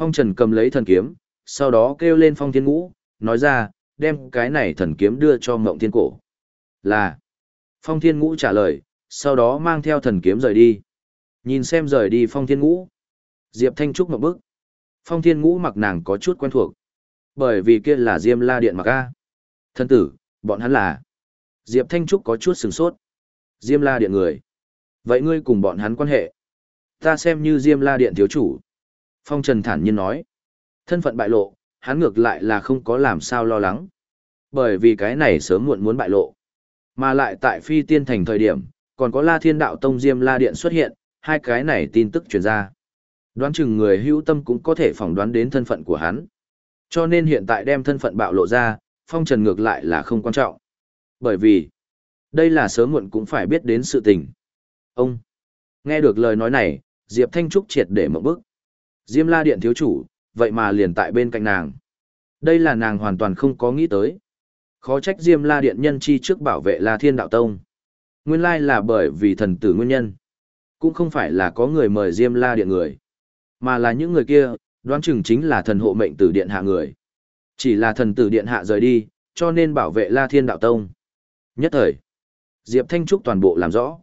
Phong Trần cầm lấy thần kiếm, sau đó kêu lên Phong Thiên Ngũ, nói ra, đem cái này thần kiếm đưa cho Mộng Thiên Cổ. Là. Phong Thiên Ngũ trả lời, sau đó mang theo thần kiếm rời đi. Nhìn xem rời đi Phong Thiên Ngũ. Diệp Thanh Trúc một bước. Phong Thiên Ngũ mặc nàng có chút quen thuộc. Bởi vì kia là Diêm La Điện mặc A. Thân tử, bọn hắn là. Diệp Thanh Trúc có chút sừng sốt. Diêm La Điện người. Vậy ngươi cùng bọn hắn quan hệ. Ta xem như Diêm La Điện thiếu chủ. Phong Trần thản nhiên nói. Thân phận bại lộ, hắn ngược lại là không có làm sao lo lắng. Bởi vì cái này sớm muộn muốn bại lộ. Mà lại tại phi tiên thành thời điểm, còn có La Thiên Đạo Tông Diêm La Điện xuất hiện, hai cái này tin tức truyền ra. Đoán chừng người hữu tâm cũng có thể phỏng đoán đến thân phận của hắn. Cho nên hiện tại đem thân phận bạo lộ ra, phong trần ngược lại là không quan trọng. Bởi vì, đây là sớm muộn cũng phải biết đến sự tình. Ông, nghe được lời nói này, Diệp Thanh Trúc triệt để một bước. Diêm La Điện thiếu chủ, vậy mà liền tại bên cạnh nàng. Đây là nàng hoàn toàn không có nghĩ tới. Khó trách Diêm La Điện nhân chi trước bảo vệ La Thiên Đạo Tông. Nguyên lai là bởi vì thần tử nguyên nhân. Cũng không phải là có người mời Diêm La Điện người. Mà là những người kia, đoán chừng chính là thần hộ mệnh tử điện hạ người. Chỉ là thần tử điện hạ rời đi, cho nên bảo vệ La Thiên Đạo Tông. Nhất thời, Diệp Thanh Trúc toàn bộ làm rõ.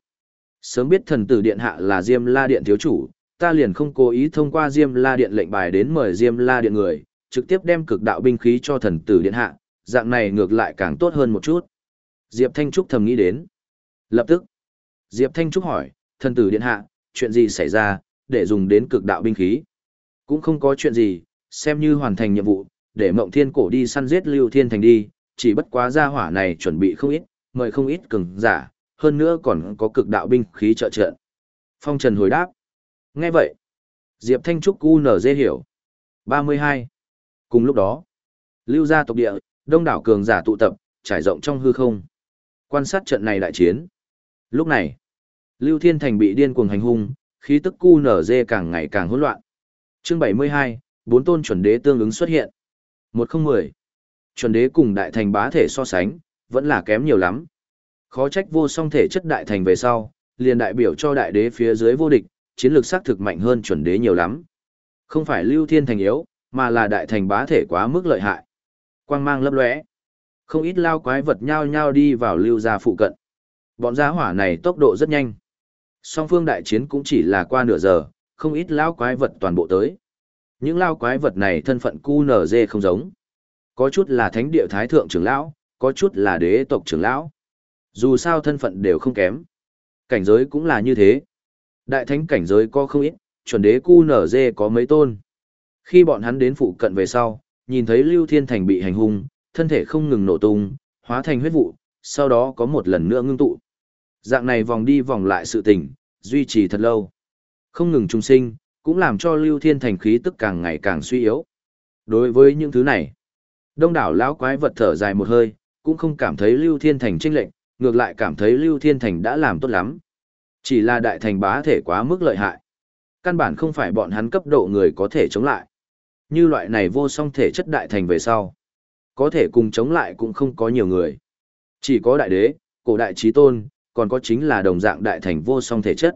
Sớm biết thần tử điện hạ là Diêm La Điện thiếu chủ, ta liền không cố ý thông qua Diêm La Điện lệnh bài đến mời Diêm La Điện người, trực tiếp đem cực đạo binh khí cho thần tử điện hạ, dạng này ngược lại càng tốt hơn một chút. Diệp Thanh Trúc thầm nghĩ đến. Lập tức, Diệp Thanh Trúc hỏi, thần tử điện hạ, chuyện gì xảy ra, để dùng đến cực đạo binh khí. Cũng không có chuyện gì, xem như hoàn thành nhiệm vụ, để mộng thiên cổ đi săn giết lưu thiên thành đi, chỉ bất quá gia hỏa này chuẩn bị không ít, mời không ít cường giả, hơn nữa còn có cực đạo binh khí trợ trận. Phong Trần hồi đáp. Nghe vậy, Diệp Thanh Trúc cu nở dê hiểu. 32. Cùng lúc đó, lưu gia tộc địa, đông đảo cường giả tụ tập, trải rộng trong hư không. Quan sát trận này đại chiến. Lúc này, Lưu Thiên Thành bị điên cuồng hành hung, khí tức cu nở dê càng ngày càng hỗn loạn. Chương 72, bốn tôn chuẩn đế tương ứng xuất hiện. 1010. Chuẩn đế cùng đại thành bá thể so sánh, vẫn là kém nhiều lắm. Khó trách vô song thể chất đại thành về sau, liền đại biểu cho đại đế phía dưới vô địch, chiến lược xác thực mạnh hơn chuẩn đế nhiều lắm. Không phải Lưu Thiên Thành yếu, mà là đại thành bá thể quá mức lợi hại. Quang mang lấp lóe. Không ít lao quái vật nhao nhao đi vào lưu gia phụ cận. Bọn giá hỏa này tốc độ rất nhanh. Song phương đại chiến cũng chỉ là qua nửa giờ, không ít lao quái vật toàn bộ tới. Những lao quái vật này thân phận cu không giống. Có chút là thánh địa thái thượng trưởng lão, có chút là đế tộc trưởng lão. Dù sao thân phận đều không kém. Cảnh giới cũng là như thế. Đại thánh cảnh giới có không ít, chuẩn đế cu nở dê có mấy tôn. Khi bọn hắn đến phụ cận về sau, nhìn thấy Lưu Thiên Thành bị hành hung, thân thể không ngừng nổ tung, hóa thành huyết vụ, sau đó có một lần nữa ngưng tụ. Dạng này vòng đi vòng lại sự tình, duy trì thật lâu. Không ngừng trung sinh, cũng làm cho Lưu Thiên Thành khí tức càng ngày càng suy yếu. Đối với những thứ này, đông đảo lão quái vật thở dài một hơi, cũng không cảm thấy Lưu Thiên Thành trinh lệnh, ngược lại cảm thấy Lưu Thiên Thành đã làm tốt lắm. Chỉ là đại thành bá thể quá mức lợi hại. Căn bản không phải bọn hắn cấp độ người có thể chống lại. Như loại này vô song thể chất đại thành về sau. Có thể cùng chống lại cũng không có nhiều người. Chỉ có đại đế, cổ đại trí tôn, còn có chính là đồng dạng đại thành vô song thể chất.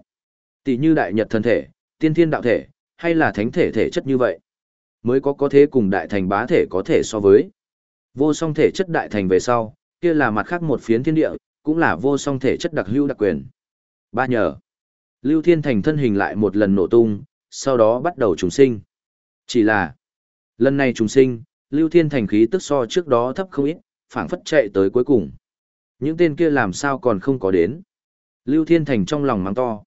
Tỷ như đại nhật thân thể, tiên thiên đạo thể, hay là thánh thể thể chất như vậy. Mới có có thế cùng đại thành bá thể có thể so với. Vô song thể chất đại thành về sau, kia là mặt khác một phiến thiên địa, cũng là vô song thể chất đặc hữu đặc quyền. Ba nhờ. Lưu Thiên Thành thân hình lại một lần nổ tung, sau đó bắt đầu trùng sinh. Chỉ là, lần này trùng sinh, Lưu Thiên Thành khí tức so trước đó thấp không ít, phảng phất chạy tới cuối cùng. Những tên kia làm sao còn không có đến. Lưu Thiên Thành trong lòng mắng to.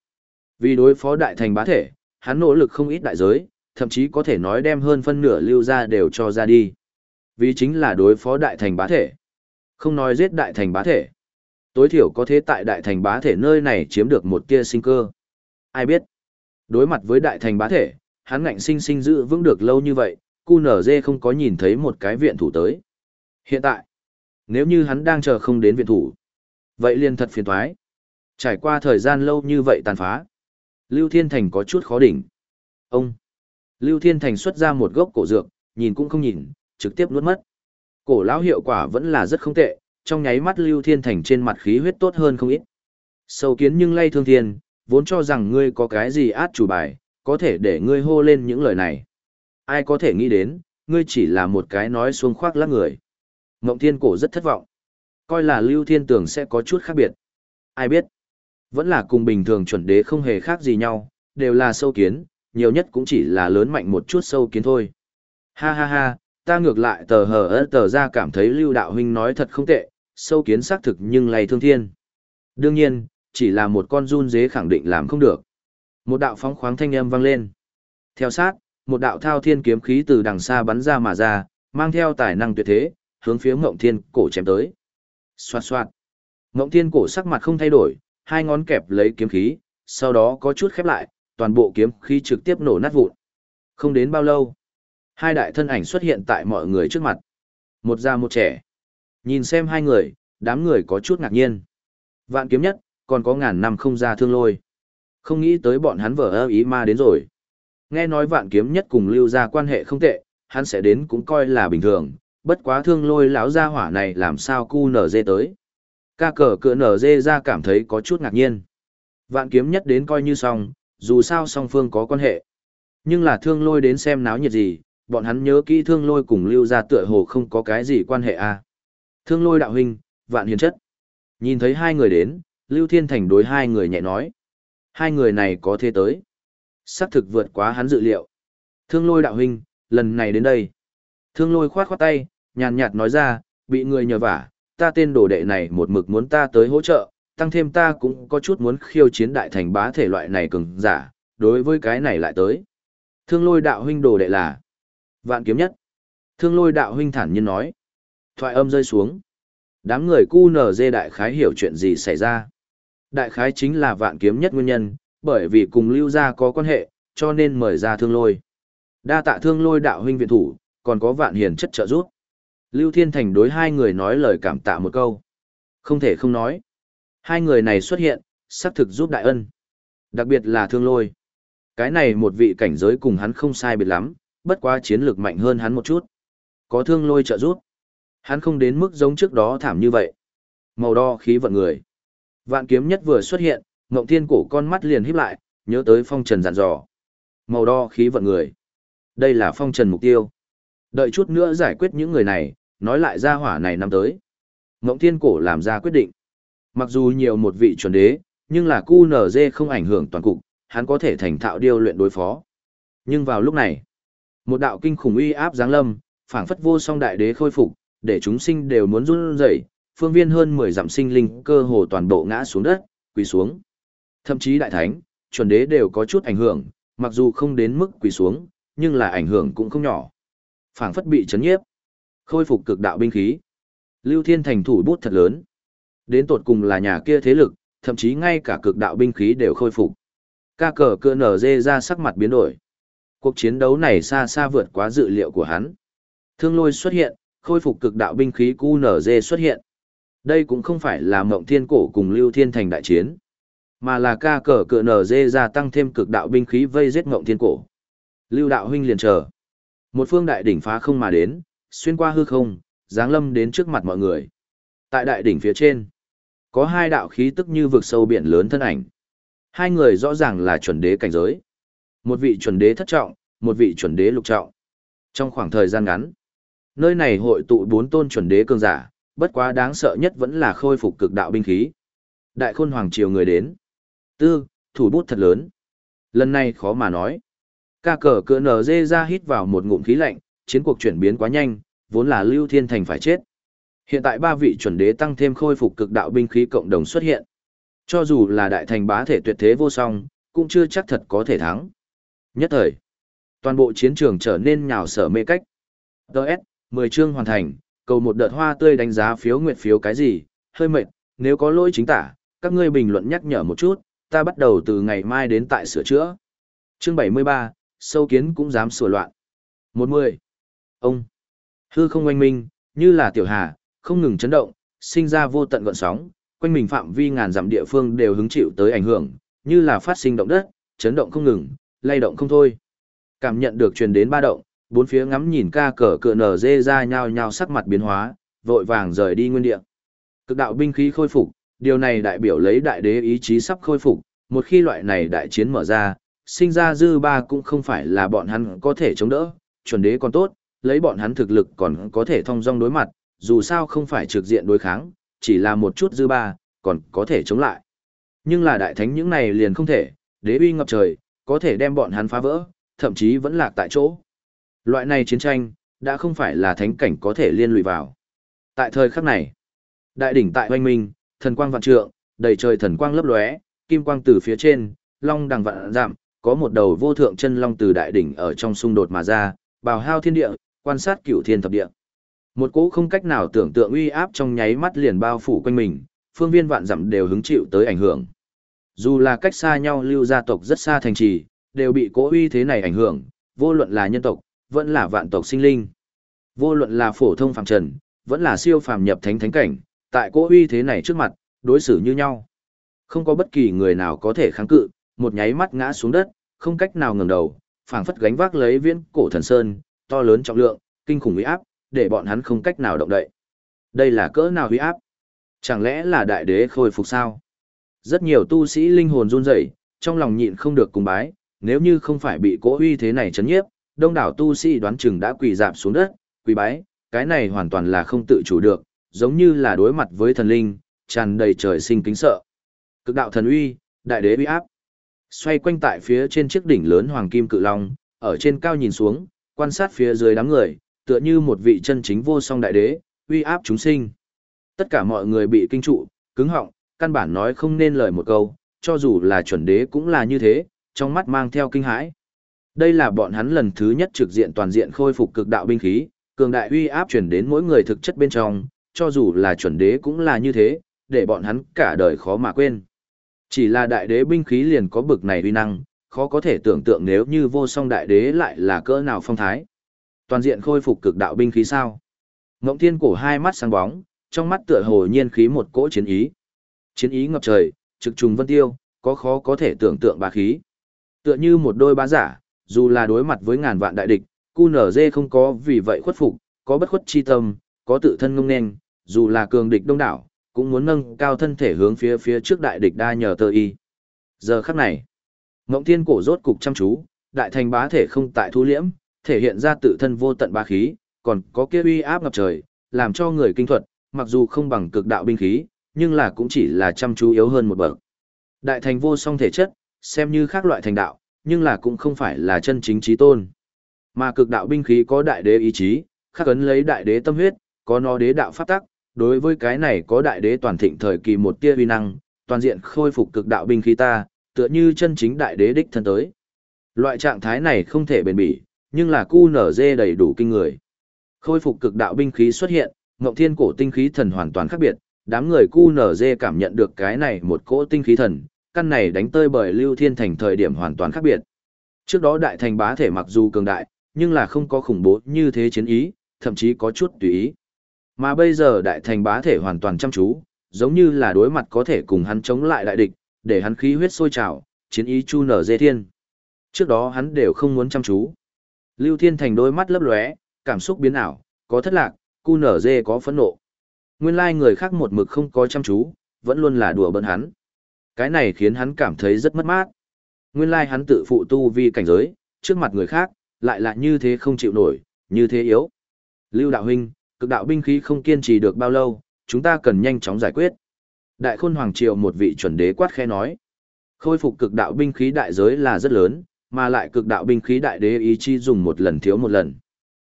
Vì đối phó đại thành bá thể, hắn nỗ lực không ít đại giới, thậm chí có thể nói đem hơn phân nửa lưu ra đều cho ra đi. Vì chính là đối phó đại thành bá thể. Không nói giết đại thành bá thể. Tối thiểu có thế tại đại thành bá thể nơi này chiếm được một tia sinh cơ. Ai biết? Đối mặt với đại thành bá thể, hắn ngạnh sinh sinh giữ vững được lâu như vậy, cu nở dê không có nhìn thấy một cái viện thủ tới. Hiện tại, nếu như hắn đang chờ không đến viện thủ, vậy liền thật phiền toái. Trải qua thời gian lâu như vậy tàn phá, Lưu Thiên Thành có chút khó đỉnh. Ông, Lưu Thiên Thành xuất ra một gốc cổ dược, nhìn cũng không nhìn, trực tiếp nuốt mất. Cổ lão hiệu quả vẫn là rất không tệ, trong nháy mắt Lưu Thiên Thành trên mặt khí huyết tốt hơn không ít. Sâu kiến nhưng lay thương thiên, vốn cho rằng ngươi có cái gì át chủ bài, có thể để ngươi hô lên những lời này. Ai có thể nghĩ đến, ngươi chỉ là một cái nói xuống khoác lác người. Mộng thiên cổ rất thất vọng. Coi là lưu thiên tường sẽ có chút khác biệt. Ai biết? Vẫn là cùng bình thường chuẩn đế không hề khác gì nhau, đều là sâu kiến, nhiều nhất cũng chỉ là lớn mạnh một chút sâu kiến thôi. Ha ha ha, ta ngược lại tờ hờ ớt tờ ra cảm thấy lưu đạo huynh nói thật không tệ, sâu kiến xác thực nhưng lay thương thiên. Đương nhiên, chỉ là một con run dế khẳng định làm không được. Một đạo phóng khoáng thanh âm vang lên. Theo sát, một đạo thao thiên kiếm khí từ đằng xa bắn ra mà ra, mang theo tài năng tuyệt thế, hướng phía Ngộng Thiên cổ chém tới. Xoạt xoạt. Ngộng Thiên cổ sắc mặt không thay đổi, hai ngón kẹp lấy kiếm khí, sau đó có chút khép lại, toàn bộ kiếm khí trực tiếp nổ nát vụn. Không đến bao lâu, hai đại thân ảnh xuất hiện tại mọi người trước mặt. Một già một trẻ. Nhìn xem hai người, đám người có chút ngạc nhiên. Vạn kiếm nhất, còn có ngàn năm không ra thương lôi. Không nghĩ tới bọn hắn vở ơ ý ma đến rồi. Nghe nói vạn kiếm nhất cùng lưu ra quan hệ không tệ, hắn sẽ đến cũng coi là bình thường, bất quá thương lôi lão gia hỏa này làm sao cu nở dê tới. Ca cờ cửa nở dê ra cảm thấy có chút ngạc nhiên. Vạn kiếm nhất đến coi như xong, dù sao song phương có quan hệ. Nhưng là thương lôi đến xem náo nhiệt gì, bọn hắn nhớ kỹ thương lôi cùng lưu ra tựa hồ không có cái gì quan hệ à. Thương lôi đạo huynh, vạn hiền chất. Nhìn thấy hai người đến, Lưu Thiên Thành đối hai người nhẹ nói. Hai người này có thế tới. Sắc thực vượt quá hắn dự liệu. Thương lôi đạo huynh, lần này đến đây. Thương lôi khoát khoát tay, nhàn nhạt nói ra, bị người nhờ vả, ta tên đồ đệ này một mực muốn ta tới hỗ trợ, tăng thêm ta cũng có chút muốn khiêu chiến đại thành bá thể loại này cường giả, đối với cái này lại tới. Thương lôi đạo huynh đồ đệ là vạn kiếm nhất. Thương lôi đạo huynh thản nhiên nói. Thoại âm rơi xuống. Đám người cu nở dê đại khái hiểu chuyện gì xảy ra. Đại khái chính là vạn kiếm nhất nguyên nhân, bởi vì cùng lưu gia có quan hệ, cho nên mời ra thương lôi. Đa tạ thương lôi đạo huynh viện thủ, còn có vạn hiền chất trợ giúp. Lưu Thiên Thành đối hai người nói lời cảm tạ một câu. Không thể không nói. Hai người này xuất hiện, xác thực giúp đại ân. Đặc biệt là thương lôi. Cái này một vị cảnh giới cùng hắn không sai biệt lắm, bất quá chiến lược mạnh hơn hắn một chút. Có thương lôi trợ giúp. Hắn không đến mức giống trước đó thảm như vậy. Màu đo khí vận người. Vạn kiếm nhất vừa xuất hiện, Ngộng Thiên cổ con mắt liền híp lại, nhớ tới phong trần dặn dò. Màu đo khí vận người. Đây là phong trần mục tiêu. Đợi chút nữa giải quyết những người này, nói lại ra hỏa này năm tới. Ngộng Thiên cổ làm ra quyết định. Mặc dù nhiều một vị chuẩn đế, nhưng là QNZ không ảnh hưởng toàn cục, hắn có thể thành thạo điêu luyện đối phó. Nhưng vào lúc này, một đạo kinh khủng uy áp giáng lâm, phảng phất vô song đại đế khôi phục, để chúng sinh đều muốn run rẩy, phương viên hơn 10 dặm sinh linh cơ hồ toàn bộ ngã xuống đất, quỳ xuống. Thậm chí đại thánh, chuẩn đế đều có chút ảnh hưởng, mặc dù không đến mức quỳ xuống, nhưng là ảnh hưởng cũng không nhỏ. Phảng phất bị chấn nhiếp, khôi phục cực đạo binh khí. Lưu Thiên thành thủ bút thật lớn. Đến tột cùng là nhà kia thế lực, thậm chí ngay cả cực đạo binh khí đều khôi phục. Ca cờ cựa nở dê ra sắc mặt biến đổi. Cuộc chiến đấu này xa xa vượt quá dự liệu của hắn. Thương lôi xuất hiện, khôi phục cực đạo binh khí QNZ xuất hiện. Đây cũng không phải là mộng thiên cổ cùng lưu thiên thành đại chiến, mà là ca cờ cựa NZ gia tăng thêm cực đạo binh khí vây giết mộng thiên cổ. Lưu đạo huynh liền chờ. Một phương đại đỉnh phá không mà đến, xuyên qua hư không, giáng lâm đến trước mặt mọi người. Tại đại đỉnh phía trên, có hai đạo khí tức như vực sâu biển lớn thân ảnh. Hai người rõ ràng là chuẩn đế cảnh giới. Một vị chuẩn đế thất trọng, một vị chuẩn đế lục trọng. Trong khoảng thời gian ngắn, Nơi này hội tụ bốn tôn chuẩn đế cường giả, bất quá đáng sợ nhất vẫn là khôi phục cực đạo binh khí. Đại khôn hoàng triều người đến. Tư, thủ bút thật lớn. Lần này khó mà nói. Ca cờ cỡ nở dê ra hít vào một ngụm khí lạnh, chiến cuộc chuyển biến quá nhanh, vốn là Lưu Thiên Thành phải chết. Hiện tại ba vị chuẩn đế tăng thêm khôi phục cực đạo binh khí cộng đồng xuất hiện. Cho dù là đại thành bá thể tuyệt thế vô song, cũng chưa chắc thật có thể thắng. Nhất thời, toàn bộ chiến trường trở nên nhào sở mê cách. Đợt, 10 chương hoàn thành, cầu một đợt hoa tươi đánh giá phiếu nguyệt phiếu cái gì, hơi mệt, nếu có lỗi chính tả, các ngươi bình luận nhắc nhở một chút, ta bắt đầu từ ngày mai đến tại sửa chữa. Chương 73, sâu kiến cũng dám sửa loạn. 10. Ông. Hư không oanh minh, như là tiểu hà, không ngừng chấn động, sinh ra vô tận gọn sóng, quanh mình phạm vi ngàn dặm địa phương đều hứng chịu tới ảnh hưởng, như là phát sinh động đất, chấn động không ngừng, lay động không thôi. Cảm nhận được truyền đến ba động, bốn phía ngắm nhìn ca cờ cựa nở dê ra nhao nhao sắc mặt biến hóa, vội vàng rời đi nguyên địa. Cực đạo binh khí khôi phục, điều này đại biểu lấy đại đế ý chí sắp khôi phục, một khi loại này đại chiến mở ra, sinh ra dư ba cũng không phải là bọn hắn có thể chống đỡ, chuẩn đế còn tốt, lấy bọn hắn thực lực còn có thể thông dong đối mặt, dù sao không phải trực diện đối kháng, chỉ là một chút dư ba, còn có thể chống lại. Nhưng là đại thánh những này liền không thể, đế uy ngập trời, có thể đem bọn hắn phá vỡ, thậm chí vẫn lạc tại chỗ. Loại này chiến tranh, đã không phải là thánh cảnh có thể liên lụy vào. Tại thời khắc này, đại đỉnh tại hoanh minh, thần quang vạn trượng, đầy trời thần quang lấp lóe, kim quang từ phía trên, long đằng vạn giảm, có một đầu vô thượng chân long từ đại đỉnh ở trong xung đột mà ra, bào hao thiên địa, quan sát cửu thiên thập địa. Một cỗ không cách nào tưởng tượng uy áp trong nháy mắt liền bao phủ quanh mình, phương viên vạn dặm đều hứng chịu tới ảnh hưởng. Dù là cách xa nhau lưu gia tộc rất xa thành trì, đều bị cỗ uy thế này ảnh hưởng, vô luận là nhân tộc, vẫn là vạn tộc sinh linh. Vô luận là phổ thông phàm trần, vẫn là siêu phàm nhập thánh thánh cảnh, tại cỗ uy thế này trước mặt, đối xử như nhau. Không có bất kỳ người nào có thể kháng cự, một nháy mắt ngã xuống đất, không cách nào ngẩng đầu, phảng phất gánh vác lấy viễn cổ thần sơn, to lớn trọng lượng, kinh khủng uy áp, để bọn hắn không cách nào động đậy. Đây là cỡ nào uy áp? Chẳng lẽ là đại đế khôi phục sao? Rất nhiều tu sĩ linh hồn run rẩy, trong lòng nhịn không được cùng bái, nếu như không phải bị cỗ uy thế này chấn nhiếp, đông đảo tu sĩ đoán chừng đã quỳ dạp xuống đất, quỳ bái, cái này hoàn toàn là không tự chủ được, giống như là đối mặt với thần linh, tràn đầy trời sinh kính sợ. Cực đạo thần uy, đại đế uy áp. Xoay quanh tại phía trên chiếc đỉnh lớn hoàng kim cự long, ở trên cao nhìn xuống, quan sát phía dưới đám người, tựa như một vị chân chính vô song đại đế, uy áp chúng sinh. Tất cả mọi người bị kinh trụ, cứng họng, căn bản nói không nên lời một câu, cho dù là chuẩn đế cũng là như thế, trong mắt mang theo kinh hãi. Đây là bọn hắn lần thứ nhất trực diện toàn diện khôi phục cực đạo binh khí, cường đại uy áp truyền đến mỗi người thực chất bên trong, cho dù là chuẩn đế cũng là như thế, để bọn hắn cả đời khó mà quên. Chỉ là đại đế binh khí liền có bực này uy năng, khó có thể tưởng tượng nếu như vô song đại đế lại là cỡ nào phong thái. Toàn diện khôi phục cực đạo binh khí sao? Ngộng Thiên cổ hai mắt sáng bóng, trong mắt tựa hồ nhiên khí một cỗ chiến ý. Chiến ý ngập trời, trực trùng vân tiêu, có khó có thể tưởng tượng bá khí. Tựa như một đôi bá giả, dù là đối mặt với ngàn vạn đại địch, QNZ không có vì vậy khuất phục, có bất khuất chi tâm, có tự thân ngông nên, dù là cường địch đông đảo, cũng muốn nâng cao thân thể hướng phía phía trước đại địch đa nhờ tơ y. Giờ khắc này, Ngộng Thiên cổ rốt cục chăm chú, đại thành bá thể không tại thu liễm, thể hiện ra tự thân vô tận bá khí, còn có kia uy áp ngập trời, làm cho người kinh thuật, mặc dù không bằng cực đạo binh khí, nhưng là cũng chỉ là chăm chú yếu hơn một bậc. Đại thành vô song thể chất, xem như khác loại thành đạo, nhưng là cũng không phải là chân chính trí tôn. Mà cực đạo binh khí có đại đế ý chí, khắc ấn lấy đại đế tâm huyết, có nó đế đạo pháp tắc, đối với cái này có đại đế toàn thịnh thời kỳ một tia uy năng, toàn diện khôi phục cực đạo binh khí ta, tựa như chân chính đại đế đích thân tới. Loại trạng thái này không thể bền bỉ, nhưng là cu nở dê đầy đủ kinh người. Khôi phục cực đạo binh khí xuất hiện, Ngộng Thiên cổ tinh khí thần hoàn toàn khác biệt, đám người cu nở dê cảm nhận được cái này một cỗ tinh khí thần, căn này đánh tơi bởi Lưu Thiên Thành thời điểm hoàn toàn khác biệt. Trước đó đại thành bá thể mặc dù cường đại, nhưng là không có khủng bố như thế chiến ý, thậm chí có chút tùy ý. Mà bây giờ đại thành bá thể hoàn toàn chăm chú, giống như là đối mặt có thể cùng hắn chống lại đại địch, để hắn khí huyết sôi trào, chiến ý chu nở dê thiên. Trước đó hắn đều không muốn chăm chú. Lưu Thiên Thành đôi mắt lấp lóe, cảm xúc biến ảo, có thất lạc, cu nở dê có phẫn nộ. Nguyên lai người khác một mực không có chăm chú, vẫn luôn là đùa bỡn hắn. Cái này khiến hắn cảm thấy rất mất mát. Nguyên lai hắn tự phụ tu vi cảnh giới, trước mặt người khác, lại là như thế không chịu nổi, như thế yếu. Lưu đạo huynh, cực đạo binh khí không kiên trì được bao lâu, chúng ta cần nhanh chóng giải quyết. Đại khôn hoàng triều một vị chuẩn đế quát khe nói. Khôi phục cực đạo binh khí đại giới là rất lớn, mà lại cực đạo binh khí đại đế ý chi dùng một lần thiếu một lần.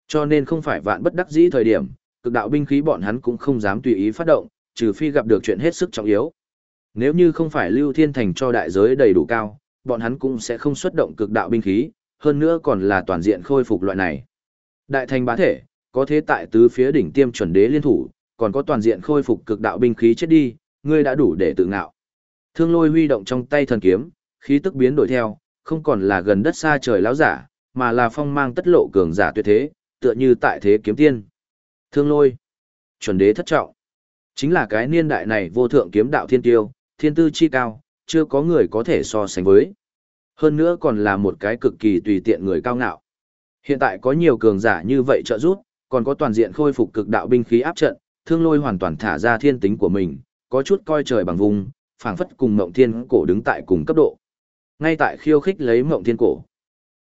Cho nên không phải vạn bất đắc dĩ thời điểm, cực đạo binh khí bọn hắn cũng không dám tùy ý phát động, trừ phi gặp được chuyện hết sức trọng yếu. Nếu như không phải Lưu Thiên Thành cho đại giới đầy đủ cao, bọn hắn cũng sẽ không xuất động cực đạo binh khí, hơn nữa còn là toàn diện khôi phục loại này. Đại thành bá thể, có thế tại tứ phía đỉnh tiêm chuẩn đế liên thủ, còn có toàn diện khôi phục cực đạo binh khí chết đi, ngươi đã đủ để tự ngạo. Thương lôi huy động trong tay thần kiếm, khí tức biến đổi theo, không còn là gần đất xa trời lão giả, mà là phong mang tất lộ cường giả tuyệt thế, tựa như tại thế kiếm tiên. Thương lôi, chuẩn đế thất trọng. Chính là cái niên đại này vô thượng kiếm đạo thiên tiêu, thiên tư chi cao, chưa có người có thể so sánh với. Hơn nữa còn là một cái cực kỳ tùy tiện người cao ngạo. Hiện tại có nhiều cường giả như vậy trợ giúp, còn có toàn diện khôi phục cực đạo binh khí áp trận, thương lôi hoàn toàn thả ra thiên tính của mình, có chút coi trời bằng vùng, phảng phất cùng mộng thiên cổ đứng tại cùng cấp độ. Ngay tại khiêu khích lấy mộng thiên cổ.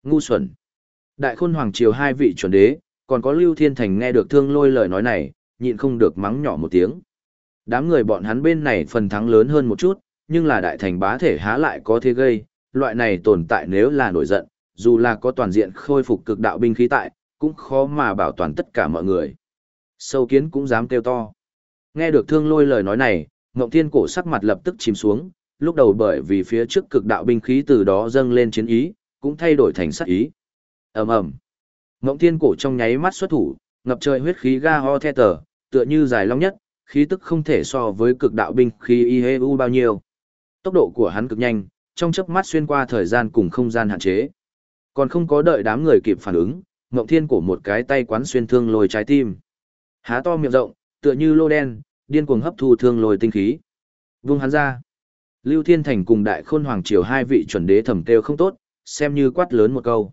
Ngu xuẩn. Đại khôn hoàng triều hai vị chuẩn đế, còn có Lưu Thiên Thành nghe được thương lôi lời nói này, nhịn không được mắng nhỏ một tiếng. Đám người bọn hắn bên này phần thắng lớn hơn một chút, nhưng là đại thành bá thể há lại có thế gây, loại này tồn tại nếu là nổi giận, dù là có toàn diện khôi phục cực đạo binh khí tại, cũng khó mà bảo toàn tất cả mọi người. Sâu kiến cũng dám kêu to. Nghe được thương lôi lời nói này, Ngộng Thiên cổ sắc mặt lập tức chìm xuống, lúc đầu bởi vì phía trước cực đạo binh khí từ đó dâng lên chiến ý, cũng thay đổi thành sát ý. ầm ầm, Ngộng Thiên cổ trong nháy mắt xuất thủ, ngập trời huyết khí ga ho the tờ, tựa như dài long nhất, khí tức không thể so với cực đạo binh khí y bao nhiêu. Tốc độ của hắn cực nhanh, trong chớp mắt xuyên qua thời gian cùng không gian hạn chế. Còn không có đợi đám người kịp phản ứng, Ngộng Thiên cổ một cái tay quán xuyên thương lôi trái tim. Há to miệng rộng, tựa như lô đen, điên cuồng hấp thu thương lôi tinh khí. Vung hắn ra. Lưu Thiên Thành cùng Đại Khôn Hoàng Triều hai vị chuẩn đế thẩm kêu không tốt, xem như quát lớn một câu.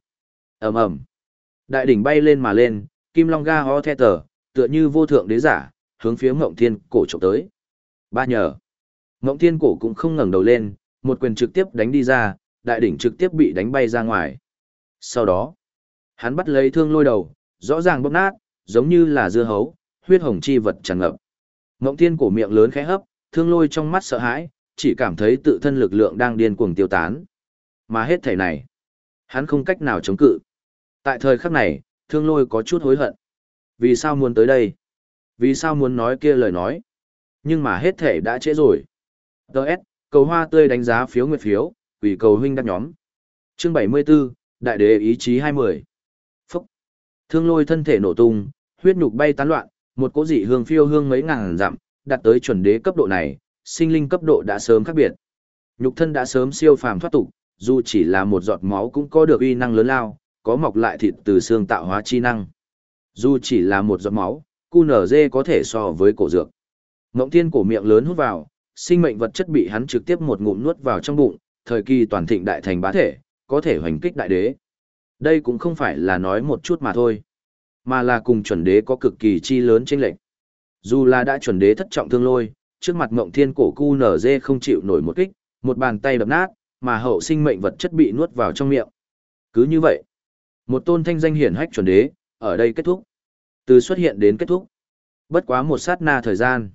Ầm ầm. Đại đỉnh bay lên mà lên, kim long ga ho the tờ, tựa như vô thượng đế giả, hướng phía Ngộng Thiên cổ chụp tới. Ba nhờ. Ngộng Thiên cổ cũng không ngẩng đầu lên, một quyền trực tiếp đánh đi ra, đại đỉnh trực tiếp bị đánh bay ra ngoài. Sau đó, hắn bắt lấy thương lôi đầu, rõ ràng bóp nát, giống như là dưa hấu, huyết hồng chi vật tràn ngập. Ngộng Thiên cổ miệng lớn khẽ hấp, thương lôi trong mắt sợ hãi, chỉ cảm thấy tự thân lực lượng đang điên cuồng tiêu tán. Mà hết thảy này, hắn không cách nào chống cự. Tại thời khắc này, thương lôi có chút hối hận. Vì sao muốn tới đây? Vì sao muốn nói kia lời nói? Nhưng mà hết thể đã trễ rồi. Đợt, cầu hoa tươi đánh giá phiếu nguyệt phiếu, quỷ cầu huynh đăng nhóm. Chương 74, Đại đế ý chí 20. Phúc. Thương lôi thân thể nổ tung, huyết nhục bay tán loạn, một cỗ dị hương phiêu hương mấy ngàn dặm, đạt tới chuẩn đế cấp độ này, sinh linh cấp độ đã sớm khác biệt. Nhục thân đã sớm siêu phàm thoát tục, dù chỉ là một giọt máu cũng có được uy năng lớn lao, có mọc lại thịt từ xương tạo hóa chi năng. Dù chỉ là một giọt máu, QNZ nở dê có thể so với cổ dược. Ngộng thiên cổ miệng lớn hút vào, sinh mệnh vật chất bị hắn trực tiếp một ngụm nuốt vào trong bụng, thời kỳ toàn thịnh đại thành bá thể, có thể hoành kích đại đế. Đây cũng không phải là nói một chút mà thôi, mà là cùng chuẩn đế có cực kỳ chi lớn chênh lệch. Dù là đã chuẩn đế thất trọng thương lôi, trước mặt Ngộng Thiên cổ QNZ nở dê không chịu nổi một kích, một bàn tay đập nát, mà hậu sinh mệnh vật chất bị nuốt vào trong miệng. Cứ như vậy, một tôn thanh danh hiển hách chuẩn đế, ở đây kết thúc. Từ xuất hiện đến kết thúc. Bất quá một sát na thời gian.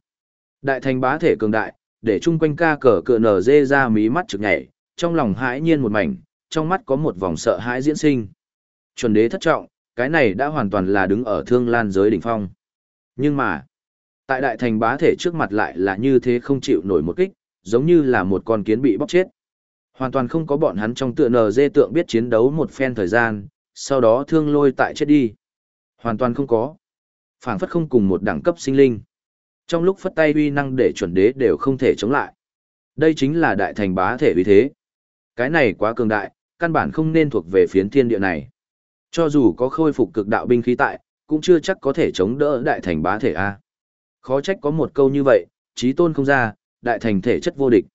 Đại thành bá thể cường đại, để chung quanh ca cờ cựa nở dê ra mí mắt trực nhảy, trong lòng hãi nhiên một mảnh, trong mắt có một vòng sợ hãi diễn sinh. Chuẩn đế thất trọng, cái này đã hoàn toàn là đứng ở thương lan giới đỉnh phong. Nhưng mà, tại đại thành bá thể trước mặt lại là như thế không chịu nổi một kích, giống như là một con kiến bị bóc chết. Hoàn toàn không có bọn hắn trong tựa nờ dê tượng biết chiến đấu một phen thời gian, sau đó thương lôi tại chết đi. Hoàn toàn không có. phảng phất không cùng một đẳng cấp sinh linh. Trong lúc phất tay uy năng để chuẩn đế đều không thể chống lại. Đây chính là đại thành bá thể uy thế. Cái này quá cường đại, căn bản không nên thuộc về phiến thiên địa này. Cho dù có khôi phục cực đạo binh khí tại, cũng chưa chắc có thể chống đỡ đại thành bá thể A. Khó trách có một câu như vậy, trí tôn không ra, đại thành thể chất vô địch.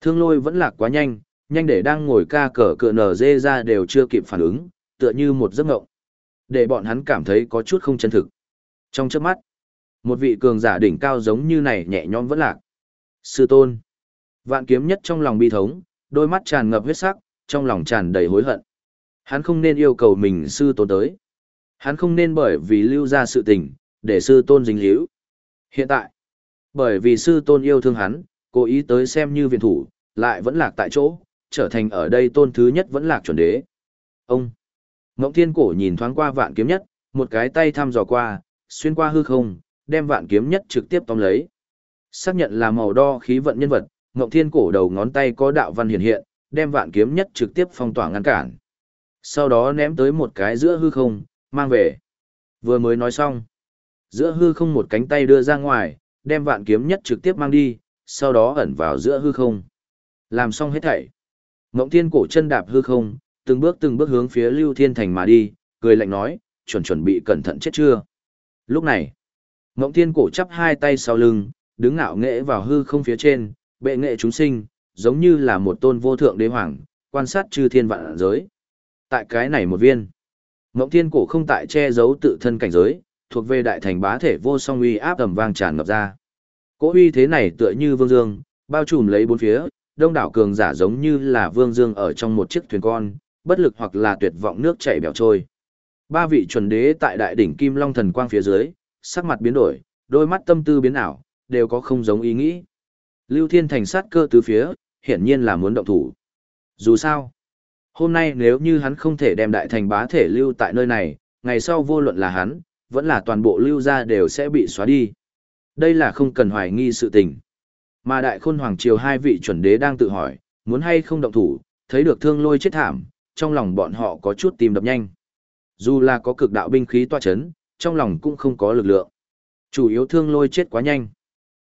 Thương lôi vẫn lạc quá nhanh, nhanh để đang ngồi ca cờ cựa nở dê ra đều chưa kịp phản ứng, tựa như một giấc ngộng. Để bọn hắn cảm thấy có chút không chân thực. Trong chớp mắt, một vị cường giả đỉnh cao giống như này nhẹ nhõm vẫn lạc. Sư tôn. Vạn kiếm nhất trong lòng bi thống, đôi mắt tràn ngập huyết sắc, trong lòng tràn đầy hối hận. Hắn không nên yêu cầu mình sư tôn tới. Hắn không nên bởi vì lưu ra sự tình, để sư tôn dính líu. Hiện tại, bởi vì sư tôn yêu thương hắn, cố ý tới xem như viện thủ, lại vẫn lạc tại chỗ, trở thành ở đây tôn thứ nhất vẫn lạc chuẩn đế. Ông, Ngộng Thiên Cổ nhìn thoáng qua vạn kiếm nhất, một cái tay thăm dò qua, xuyên qua hư không, đem vạn kiếm nhất trực tiếp tóm lấy. Xác nhận là màu đo khí vận nhân vật, Ngộng Thiên Cổ đầu ngón tay có đạo văn hiện hiện, đem vạn kiếm nhất trực tiếp phong tỏa ngăn cản. Sau đó ném tới một cái giữa hư không, mang về. Vừa mới nói xong, giữa hư không một cánh tay đưa ra ngoài, đem vạn kiếm nhất trực tiếp mang đi, sau đó ẩn vào giữa hư không. Làm xong hết thảy. Ngộng Thiên Cổ chân đạp hư không, từng bước từng bước hướng phía Lưu Thiên Thành mà đi, cười lạnh nói, chuẩn chuẩn bị cẩn thận chết chưa. Lúc này, Ngộng Thiên cổ chắp hai tay sau lưng, đứng ngạo nghễ vào hư không phía trên, bệ nghệ chúng sinh, giống như là một tôn vô thượng đế hoàng, quan sát chư thiên vạn giới. Tại cái này một viên, Ngộng Thiên cổ không tại che giấu tự thân cảnh giới, thuộc về đại thành bá thể vô song uy áp tầm vang tràn ngập ra. Cỗ uy thế này tựa như vương dương, bao trùm lấy bốn phía, đông đảo cường giả giống như là vương dương ở trong một chiếc thuyền con, bất lực hoặc là tuyệt vọng nước chảy bèo trôi. Ba vị chuẩn đế tại đại đỉnh Kim Long thần quang phía dưới, sắc mặt biến đổi, đôi mắt tâm tư biến ảo, đều có không giống ý nghĩ. Lưu Thiên Thành sát cơ từ phía, hiển nhiên là muốn động thủ. Dù sao, hôm nay nếu như hắn không thể đem đại thành bá thể lưu tại nơi này, ngày sau vô luận là hắn, vẫn là toàn bộ lưu gia đều sẽ bị xóa đi. Đây là không cần hoài nghi sự tình. Mà đại khôn hoàng triều hai vị chuẩn đế đang tự hỏi, muốn hay không động thủ, thấy được thương lôi chết thảm, trong lòng bọn họ có chút tìm đập nhanh. Dù là có cực đạo binh khí toa chấn, trong lòng cũng không có lực lượng. Chủ yếu thương lôi chết quá nhanh.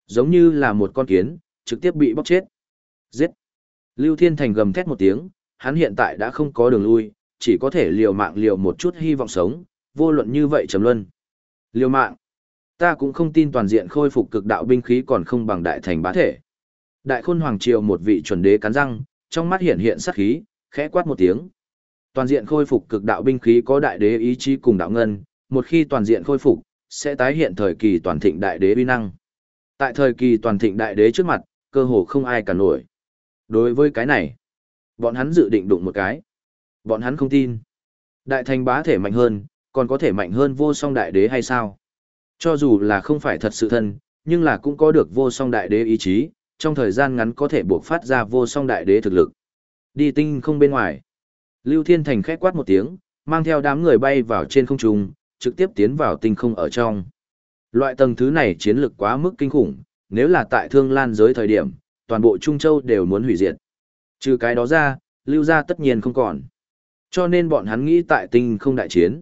Giống như là một con kiến, trực tiếp bị bóc chết. Giết! Lưu Thiên Thành gầm thét một tiếng, hắn hiện tại đã không có đường lui, chỉ có thể liều mạng liều một chút hy vọng sống, vô luận như vậy trầm luân. Liều mạng! Ta cũng không tin toàn diện khôi phục cực đạo binh khí còn không bằng đại thành bá thể. Đại khôn hoàng triều một vị chuẩn đế cắn răng, trong mắt hiện hiện sát khí, khẽ quát một tiếng. Toàn diện khôi phục cực đạo binh khí có đại đế ý chí cùng đạo ngân, một khi toàn diện khôi phục, sẽ tái hiện thời kỳ toàn thịnh đại đế uy năng. Tại thời kỳ toàn thịnh đại đế trước mặt, cơ hồ không ai cả nổi. Đối với cái này, bọn hắn dự định đụng một cái. Bọn hắn không tin. Đại thành bá thể mạnh hơn, còn có thể mạnh hơn vô song đại đế hay sao? Cho dù là không phải thật sự thân, nhưng là cũng có được vô song đại đế ý chí, trong thời gian ngắn có thể buộc phát ra vô song đại đế thực lực. Đi tinh không bên ngoài. Lưu Thiên Thành khẽ quát một tiếng, mang theo đám người bay vào trên không trung, trực tiếp tiến vào tinh không ở trong. Loại tầng thứ này chiến lực quá mức kinh khủng, nếu là tại thương lan giới thời điểm, toàn bộ Trung Châu đều muốn hủy diệt. Trừ cái đó ra, lưu ra tất nhiên không còn. Cho nên bọn hắn nghĩ tại tinh không đại chiến.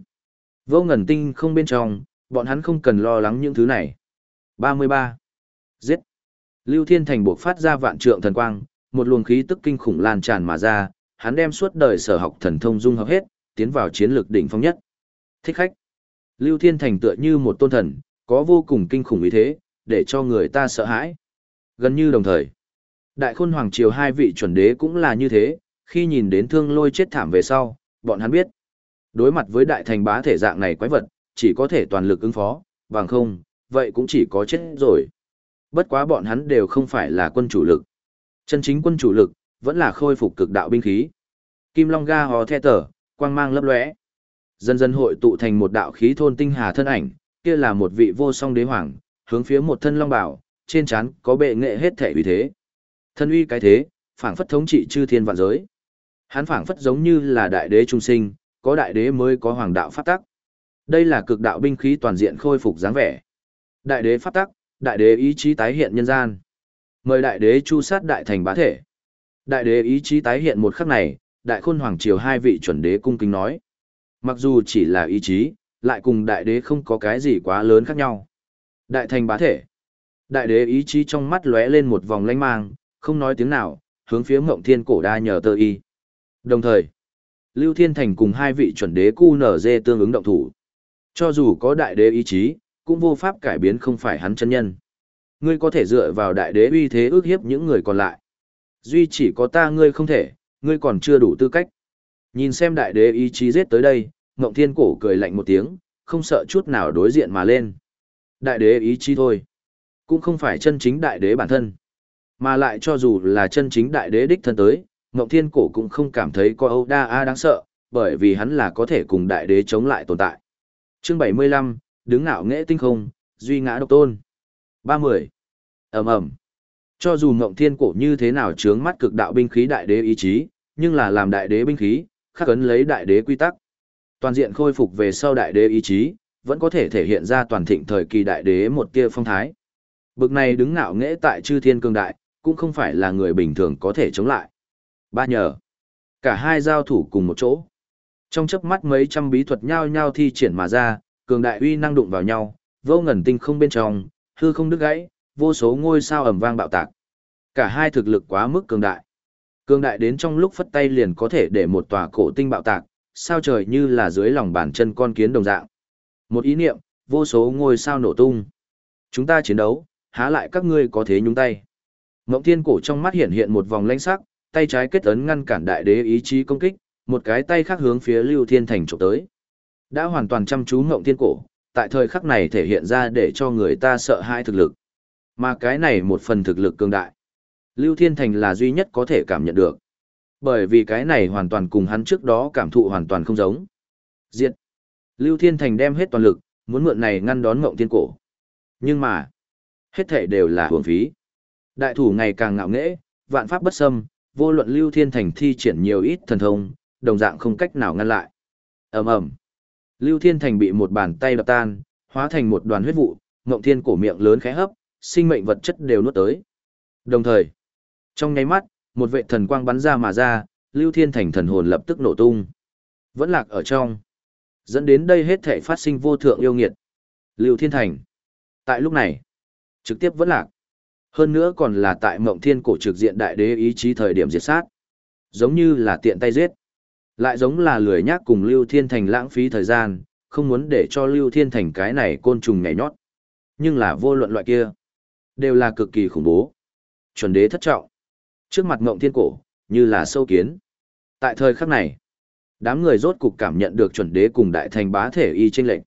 Vô ngần tinh không bên trong, bọn hắn không cần lo lắng những thứ này. 33. Giết. Lưu Thiên Thành buộc phát ra vạn trượng thần quang, một luồng khí tức kinh khủng lan tràn mà ra, hắn đem suốt đời sở học thần thông dung hợp hết, tiến vào chiến lược đỉnh phong nhất. Thích khách. Lưu Thiên Thành tựa như một tôn thần, có vô cùng kinh khủng ý thế, để cho người ta sợ hãi. Gần như đồng thời, Đại Khôn Hoàng Triều hai vị chuẩn đế cũng là như thế, khi nhìn đến thương lôi chết thảm về sau, bọn hắn biết. Đối mặt với đại thành bá thể dạng này quái vật, chỉ có thể toàn lực ứng phó, bằng không, vậy cũng chỉ có chết rồi. Bất quá bọn hắn đều không phải là quân chủ lực. Chân chính quân chủ lực, vẫn là khôi phục cực đạo binh khí. Kim Long ga hò the tở, quang mang lấp lóe. Dần dần hội tụ thành một đạo khí thôn tinh hà thân ảnh, kia là một vị vô song đế hoàng, hướng phía một thân long bảo, trên trán có bệ nghệ hết thể uy thế. Thân uy cái thế, phảng phất thống trị chư thiên vạn giới. Hắn phảng phất giống như là đại đế trung sinh, có đại đế mới có hoàng đạo pháp tắc. Đây là cực đạo binh khí toàn diện khôi phục dáng vẻ. Đại đế pháp tắc, đại đế ý chí tái hiện nhân gian. Mời đại đế chu sát đại thành bá thể. Đại đế ý chí tái hiện một khắc này, đại khôn hoàng triều hai vị chuẩn đế cung kính nói. Mặc dù chỉ là ý chí, lại cùng đại đế không có cái gì quá lớn khác nhau. Đại thành bá thể. Đại đế ý chí trong mắt lóe lên một vòng lanh mang, không nói tiếng nào, hướng phía mộng thiên cổ đa nhờ tơ y. Đồng thời, Lưu Thiên Thành cùng hai vị chuẩn đế cu nở dê tương ứng động thủ. Cho dù có đại đế ý chí, cũng vô pháp cải biến không phải hắn chân nhân. Ngươi có thể dựa vào đại đế uy thế ước hiếp những người còn lại. Duy chỉ có ta ngươi không thể, ngươi còn chưa đủ tư cách. Nhìn xem đại đế ý chí giết tới đây, Ngộng Thiên Cổ cười lạnh một tiếng, không sợ chút nào đối diện mà lên. Đại đế ý chí thôi, cũng không phải chân chính đại đế bản thân. Mà lại cho dù là chân chính đại đế đích thân tới, Ngộng Thiên Cổ cũng không cảm thấy có Âu Đa A đáng sợ, bởi vì hắn là có thể cùng đại đế chống lại tồn tại. Chương 75, đứng ngạo nghệ tinh không, duy ngã độc tôn. 30. Ầm ầm. Cho dù Ngộng Thiên Cổ như thế nào chướng mắt cực đạo binh khí đại đế ý chí, nhưng là làm đại đế binh khí, khắc ấn lấy đại đế quy tắc. Toàn diện khôi phục về sau đại đế ý chí, vẫn có thể thể hiện ra toàn thịnh thời kỳ đại đế một tia phong thái. Bực này đứng ngạo nghễ tại chư thiên cương đại, cũng không phải là người bình thường có thể chống lại. Ba nhờ. Cả hai giao thủ cùng một chỗ. Trong chớp mắt mấy trăm bí thuật nhau nhau thi triển mà ra, cường đại uy năng đụng vào nhau, vô ngần tinh không bên trong, hư không đứt gãy, vô số ngôi sao ầm vang bạo tạc. Cả hai thực lực quá mức cường đại. Cường đại đến trong lúc phất tay liền có thể để một tòa cổ tinh bạo tạc, sao trời như là dưới lòng bàn chân con kiến đồng dạng. Một ý niệm, vô số ngôi sao nổ tung. Chúng ta chiến đấu, há lại các ngươi có thế nhúng tay. Ngộng thiên cổ trong mắt hiện hiện một vòng lãnh sắc, tay trái kết ấn ngăn cản đại đế ý chí công kích, một cái tay khác hướng phía Lưu Thiên Thành chụp tới. Đã hoàn toàn chăm chú Ngộng thiên cổ, tại thời khắc này thể hiện ra để cho người ta sợ hãi thực lực. Mà cái này một phần thực lực cường đại. Lưu Thiên Thành là duy nhất có thể cảm nhận được. Bởi vì cái này hoàn toàn cùng hắn trước đó cảm thụ hoàn toàn không giống. Diệt. Lưu Thiên Thành đem hết toàn lực, muốn mượn này ngăn đón Ngộng Thiên Cổ. Nhưng mà, hết thể đều là hưởng phí. Đại thủ ngày càng ngạo nghễ, vạn pháp bất xâm, vô luận Lưu Thiên Thành thi triển nhiều ít thần thông, đồng dạng không cách nào ngăn lại. Ầm ầm. Lưu Thiên Thành bị một bàn tay đập tan, hóa thành một đoàn huyết vụ, Ngộng Thiên Cổ miệng lớn khẽ hấp, sinh mệnh vật chất đều nuốt tới. Đồng thời, trong nháy mắt, một vệ thần quang bắn ra mà ra, Lưu Thiên Thành thần hồn lập tức nổ tung. Vẫn lạc ở trong. Dẫn đến đây hết thể phát sinh vô thượng yêu nghiệt. Lưu Thiên Thành. Tại lúc này, trực tiếp vẫn lạc. Hơn nữa còn là tại mộng thiên cổ trực diện đại đế ý chí thời điểm diệt sát. Giống như là tiện tay giết. Lại giống là lười nhác cùng Lưu Thiên Thành lãng phí thời gian, không muốn để cho Lưu Thiên Thành cái này côn trùng nhảy nhót. Nhưng là vô luận loại kia, đều là cực kỳ khủng bố. Chuẩn đế thất trọng. Trước mặt ngộng thiên cổ, như là sâu kiến. Tại thời khắc này, đám người rốt cục cảm nhận được chuẩn đế cùng đại thành bá thể y chênh lệnh.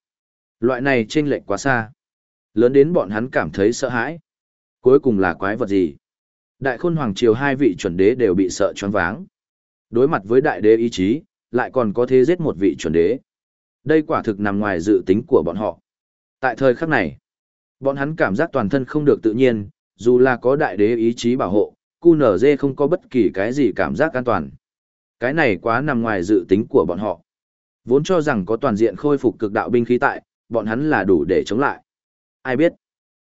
Loại này chênh lệnh quá xa. Lớn đến bọn hắn cảm thấy sợ hãi. Cuối cùng là quái vật gì? Đại khôn hoàng triều hai vị chuẩn đế đều bị sợ choáng váng. Đối mặt với đại đế ý chí, lại còn có thế giết một vị chuẩn đế. Đây quả thực nằm ngoài dự tính của bọn họ. Tại thời khắc này, bọn hắn cảm giác toàn thân không được tự nhiên, dù là có đại đế ý chí bảo hộ, QNZ không có bất kỳ cái gì cảm giác an toàn. Cái này quá nằm ngoài dự tính của bọn họ. Vốn cho rằng có toàn diện khôi phục cực đạo binh khí tại, bọn hắn là đủ để chống lại. Ai biết?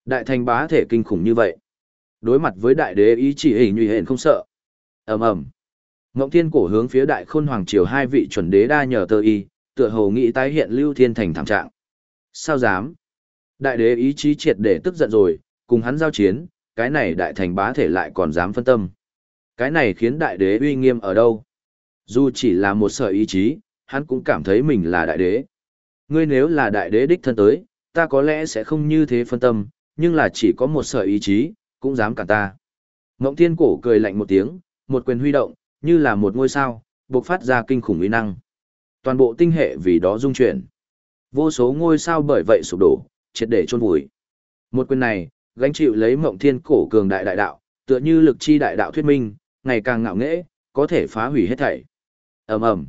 Đại thành bá thể kinh khủng như vậy. Đối mặt với đại đế ý chỉ hình như hển không sợ. ầm ầm Ngộng thiên cổ hướng phía đại khôn hoàng triều hai vị chuẩn đế đa nhờ tơ y, tựa hồ nghĩ tái hiện lưu thiên thành thảm trạng. Sao dám? Đại đế ý chí triệt để tức giận rồi, cùng hắn giao chiến, cái này đại thành bá thể lại còn dám phân tâm. Cái này khiến đại đế uy nghiêm ở đâu? Dù chỉ là một sợi ý chí, hắn cũng cảm thấy mình là đại đế. Ngươi nếu là đại đế đích thân tới, ta có lẽ sẽ không như thế phân tâm, nhưng là chỉ có một sợi ý chí, cũng dám cả ta. Ngộng thiên cổ cười lạnh một tiếng, một quyền huy động, như là một ngôi sao, bộc phát ra kinh khủng uy năng. Toàn bộ tinh hệ vì đó rung chuyển. Vô số ngôi sao bởi vậy sụp đổ, triệt để chôn vùi. Một quyền này, gánh chịu lấy mộng thiên cổ cường đại đại đạo, tựa như lực chi đại đạo thuyết minh, ngày càng ngạo nghễ, có thể phá hủy hết thảy. Ầm ầm.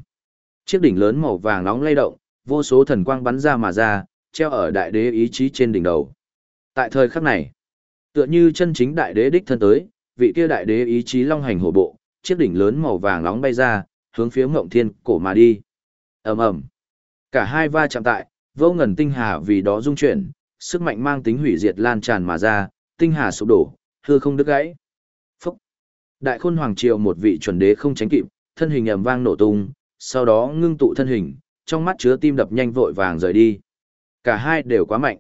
Chiếc đỉnh lớn màu vàng nóng lay động, vô số thần quang bắn ra mà ra, treo ở đại đế ý chí trên đỉnh đầu. Tại thời khắc này, tựa như chân chính đại đế đích thân tới, vị kia đại đế ý chí long hành hổ bộ, chiếc đỉnh lớn màu vàng nóng bay ra, hướng phía Ngộng Thiên cổ mà đi. Ầm ầm. Cả hai va chạm tại, vô ngần tinh hà vì đó rung chuyển, sức mạnh mang tính hủy diệt lan tràn mà ra, tinh hà sụp đổ, hư không đứt gãy. Phúc. Đại khôn hoàng triều một vị chuẩn đế không tránh kịp, thân hình ầm vang nổ tung, sau đó ngưng tụ thân hình, trong mắt chứa tim đập nhanh vội vàng rời đi. Cả hai đều quá mạnh.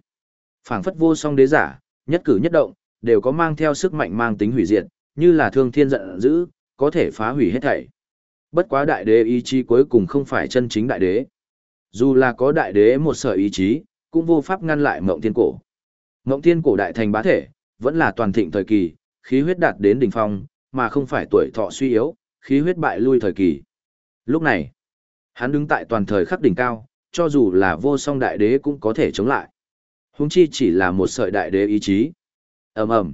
Phảng phất vô song đế giả, nhất cử nhất động, đều có mang theo sức mạnh mang tính hủy diệt, như là thương thiên giận dữ, có thể phá hủy hết thảy. Bất quá đại đế ý chí cuối cùng không phải chân chính đại đế. Dù là có đại đế một sở ý chí, cũng vô pháp ngăn lại mộng thiên cổ. Mộng thiên cổ đại thành bá thể, vẫn là toàn thịnh thời kỳ, khí huyết đạt đến đỉnh phong, mà không phải tuổi thọ suy yếu, khí huyết bại lui thời kỳ. Lúc này, hắn đứng tại toàn thời khắc đỉnh cao, cho dù là vô song đại đế cũng có thể chống lại. Huống chi chỉ là một sợi đại đế ý chí. Ầm ầm.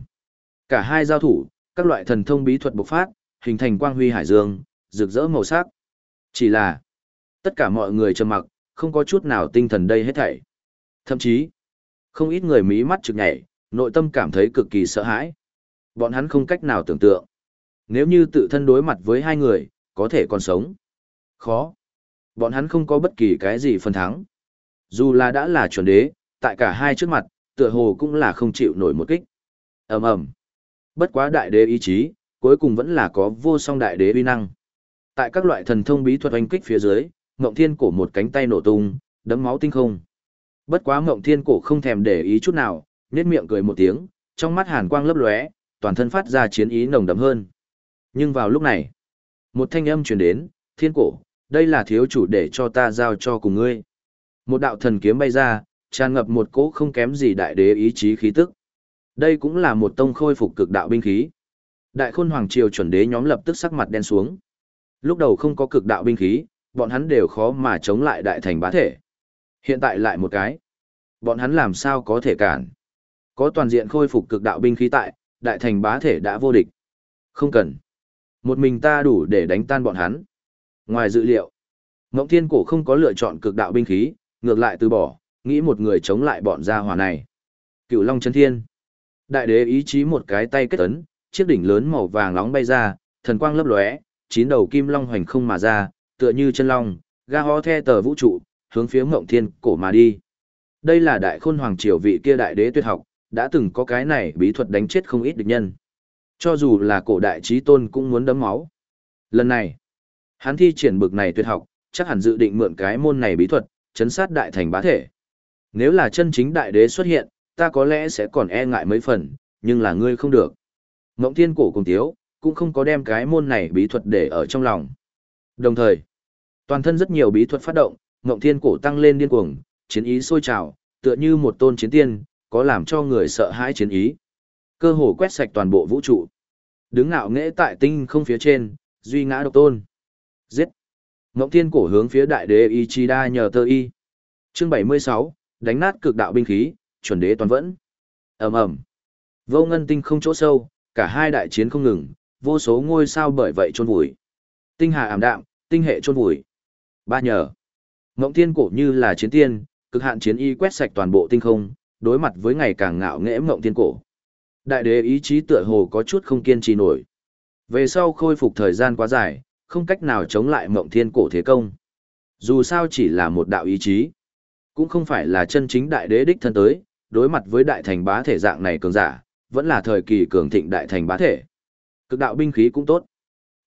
Cả hai giao thủ, các loại thần thông bí thuật bộc phát, hình thành quang huy hải dương, rực rỡ màu sắc. Chỉ là, tất cả mọi người trầm mặc, không có chút nào tinh thần đây hết thảy. Thậm chí, không ít người mí mắt trực nhảy, nội tâm cảm thấy cực kỳ sợ hãi. Bọn hắn không cách nào tưởng tượng. Nếu như tự thân đối mặt với hai người, có thể còn sống. Khó. Bọn hắn không có bất kỳ cái gì phần thắng. Dù là đã là chuẩn đế, tại cả hai trước mặt, tựa hồ cũng là không chịu nổi một kích. ầm ầm Bất quá đại đế ý chí, cuối cùng vẫn là có vô song đại đế uy năng. Tại các loại thần thông bí thuật oanh kích phía dưới, Ngộng Thiên cổ một cánh tay nổ tung, đấm máu tinh không. Bất quá Ngộng Thiên cổ không thèm để ý chút nào, nhếch miệng cười một tiếng, trong mắt hàn quang lấp lóe, toàn thân phát ra chiến ý nồng đậm hơn. Nhưng vào lúc này, một thanh âm truyền đến, "Thiên cổ, đây là thiếu chủ để cho ta giao cho cùng ngươi." Một đạo thần kiếm bay ra, tràn ngập một cỗ không kém gì đại đế ý chí khí tức. Đây cũng là một tông khôi phục cực đạo binh khí. Đại khôn hoàng triều chuẩn đế nhóm lập tức sắc mặt đen xuống. Lúc đầu không có cực đạo binh khí, bọn hắn đều khó mà chống lại đại thành bá thể. Hiện tại lại một cái. Bọn hắn làm sao có thể cản. Có toàn diện khôi phục cực đạo binh khí tại, đại thành bá thể đã vô địch. Không cần. Một mình ta đủ để đánh tan bọn hắn. Ngoài dự liệu, Ngộng Thiên Cổ không có lựa chọn cực đạo binh khí, ngược lại từ bỏ, nghĩ một người chống lại bọn gia hỏa này. Cựu Long chân thiên. Đại đế ý chí một cái tay kết ấn, chiếc đỉnh lớn màu vàng nóng bay ra, thần quang lấp lóe, chín đầu kim long hoành không mà ra, tựa như chân long, ga ho the tờ vũ trụ, hướng phía Ngộng Thiên cổ mà đi. Đây là đại khôn hoàng triều vị kia đại đế tuyệt học, đã từng có cái này bí thuật đánh chết không ít địch nhân. Cho dù là cổ đại trí tôn cũng muốn đấm máu. Lần này, hắn thi triển bực này tuyệt học, chắc hẳn dự định mượn cái môn này bí thuật, chấn sát đại thành bá thể. Nếu là chân chính đại đế xuất hiện, ta có lẽ sẽ còn e ngại mấy phần, nhưng là ngươi không được. Ngộng thiên cổ cùng tiếu, cũng không có đem cái môn này bí thuật để ở trong lòng. Đồng thời, toàn thân rất nhiều bí thuật phát động, Ngộng thiên cổ tăng lên điên cuồng, chiến ý sôi trào, tựa như một tôn chiến tiên, có làm cho người sợ hãi chiến ý. Cơ hồ quét sạch toàn bộ vũ trụ. Đứng ngạo nghễ tại tinh không phía trên, duy ngã độc tôn. Giết. Ngộng thiên cổ hướng phía đại đế Ichida nhờ tơ y. Chương 76, đánh nát cực đạo binh khí, chuẩn đế toàn vẫn. ầm ầm, vô ngân tinh không chỗ sâu, cả hai đại chiến không ngừng, vô số ngôi sao bởi vậy trôn vùi. Tinh hà ảm đạm, tinh hệ trôn vùi. Ba nhờ, ngộng thiên cổ như là chiến tiên, cực hạn chiến y quét sạch toàn bộ tinh không, đối mặt với ngày càng ngạo nghễ ngộng thiên cổ. Đại đế ý chí tựa hồ có chút không kiên trì nổi. Về sau khôi phục thời gian quá dài, không cách nào chống lại Ngộng thiên cổ thế công. Dù sao chỉ là một đạo ý chí, cũng không phải là chân chính đại đế đích thân tới, đối mặt với đại thành bá thể dạng này cường giả, vẫn là thời kỳ cường thịnh đại thành bá thể. Cực đạo binh khí cũng tốt,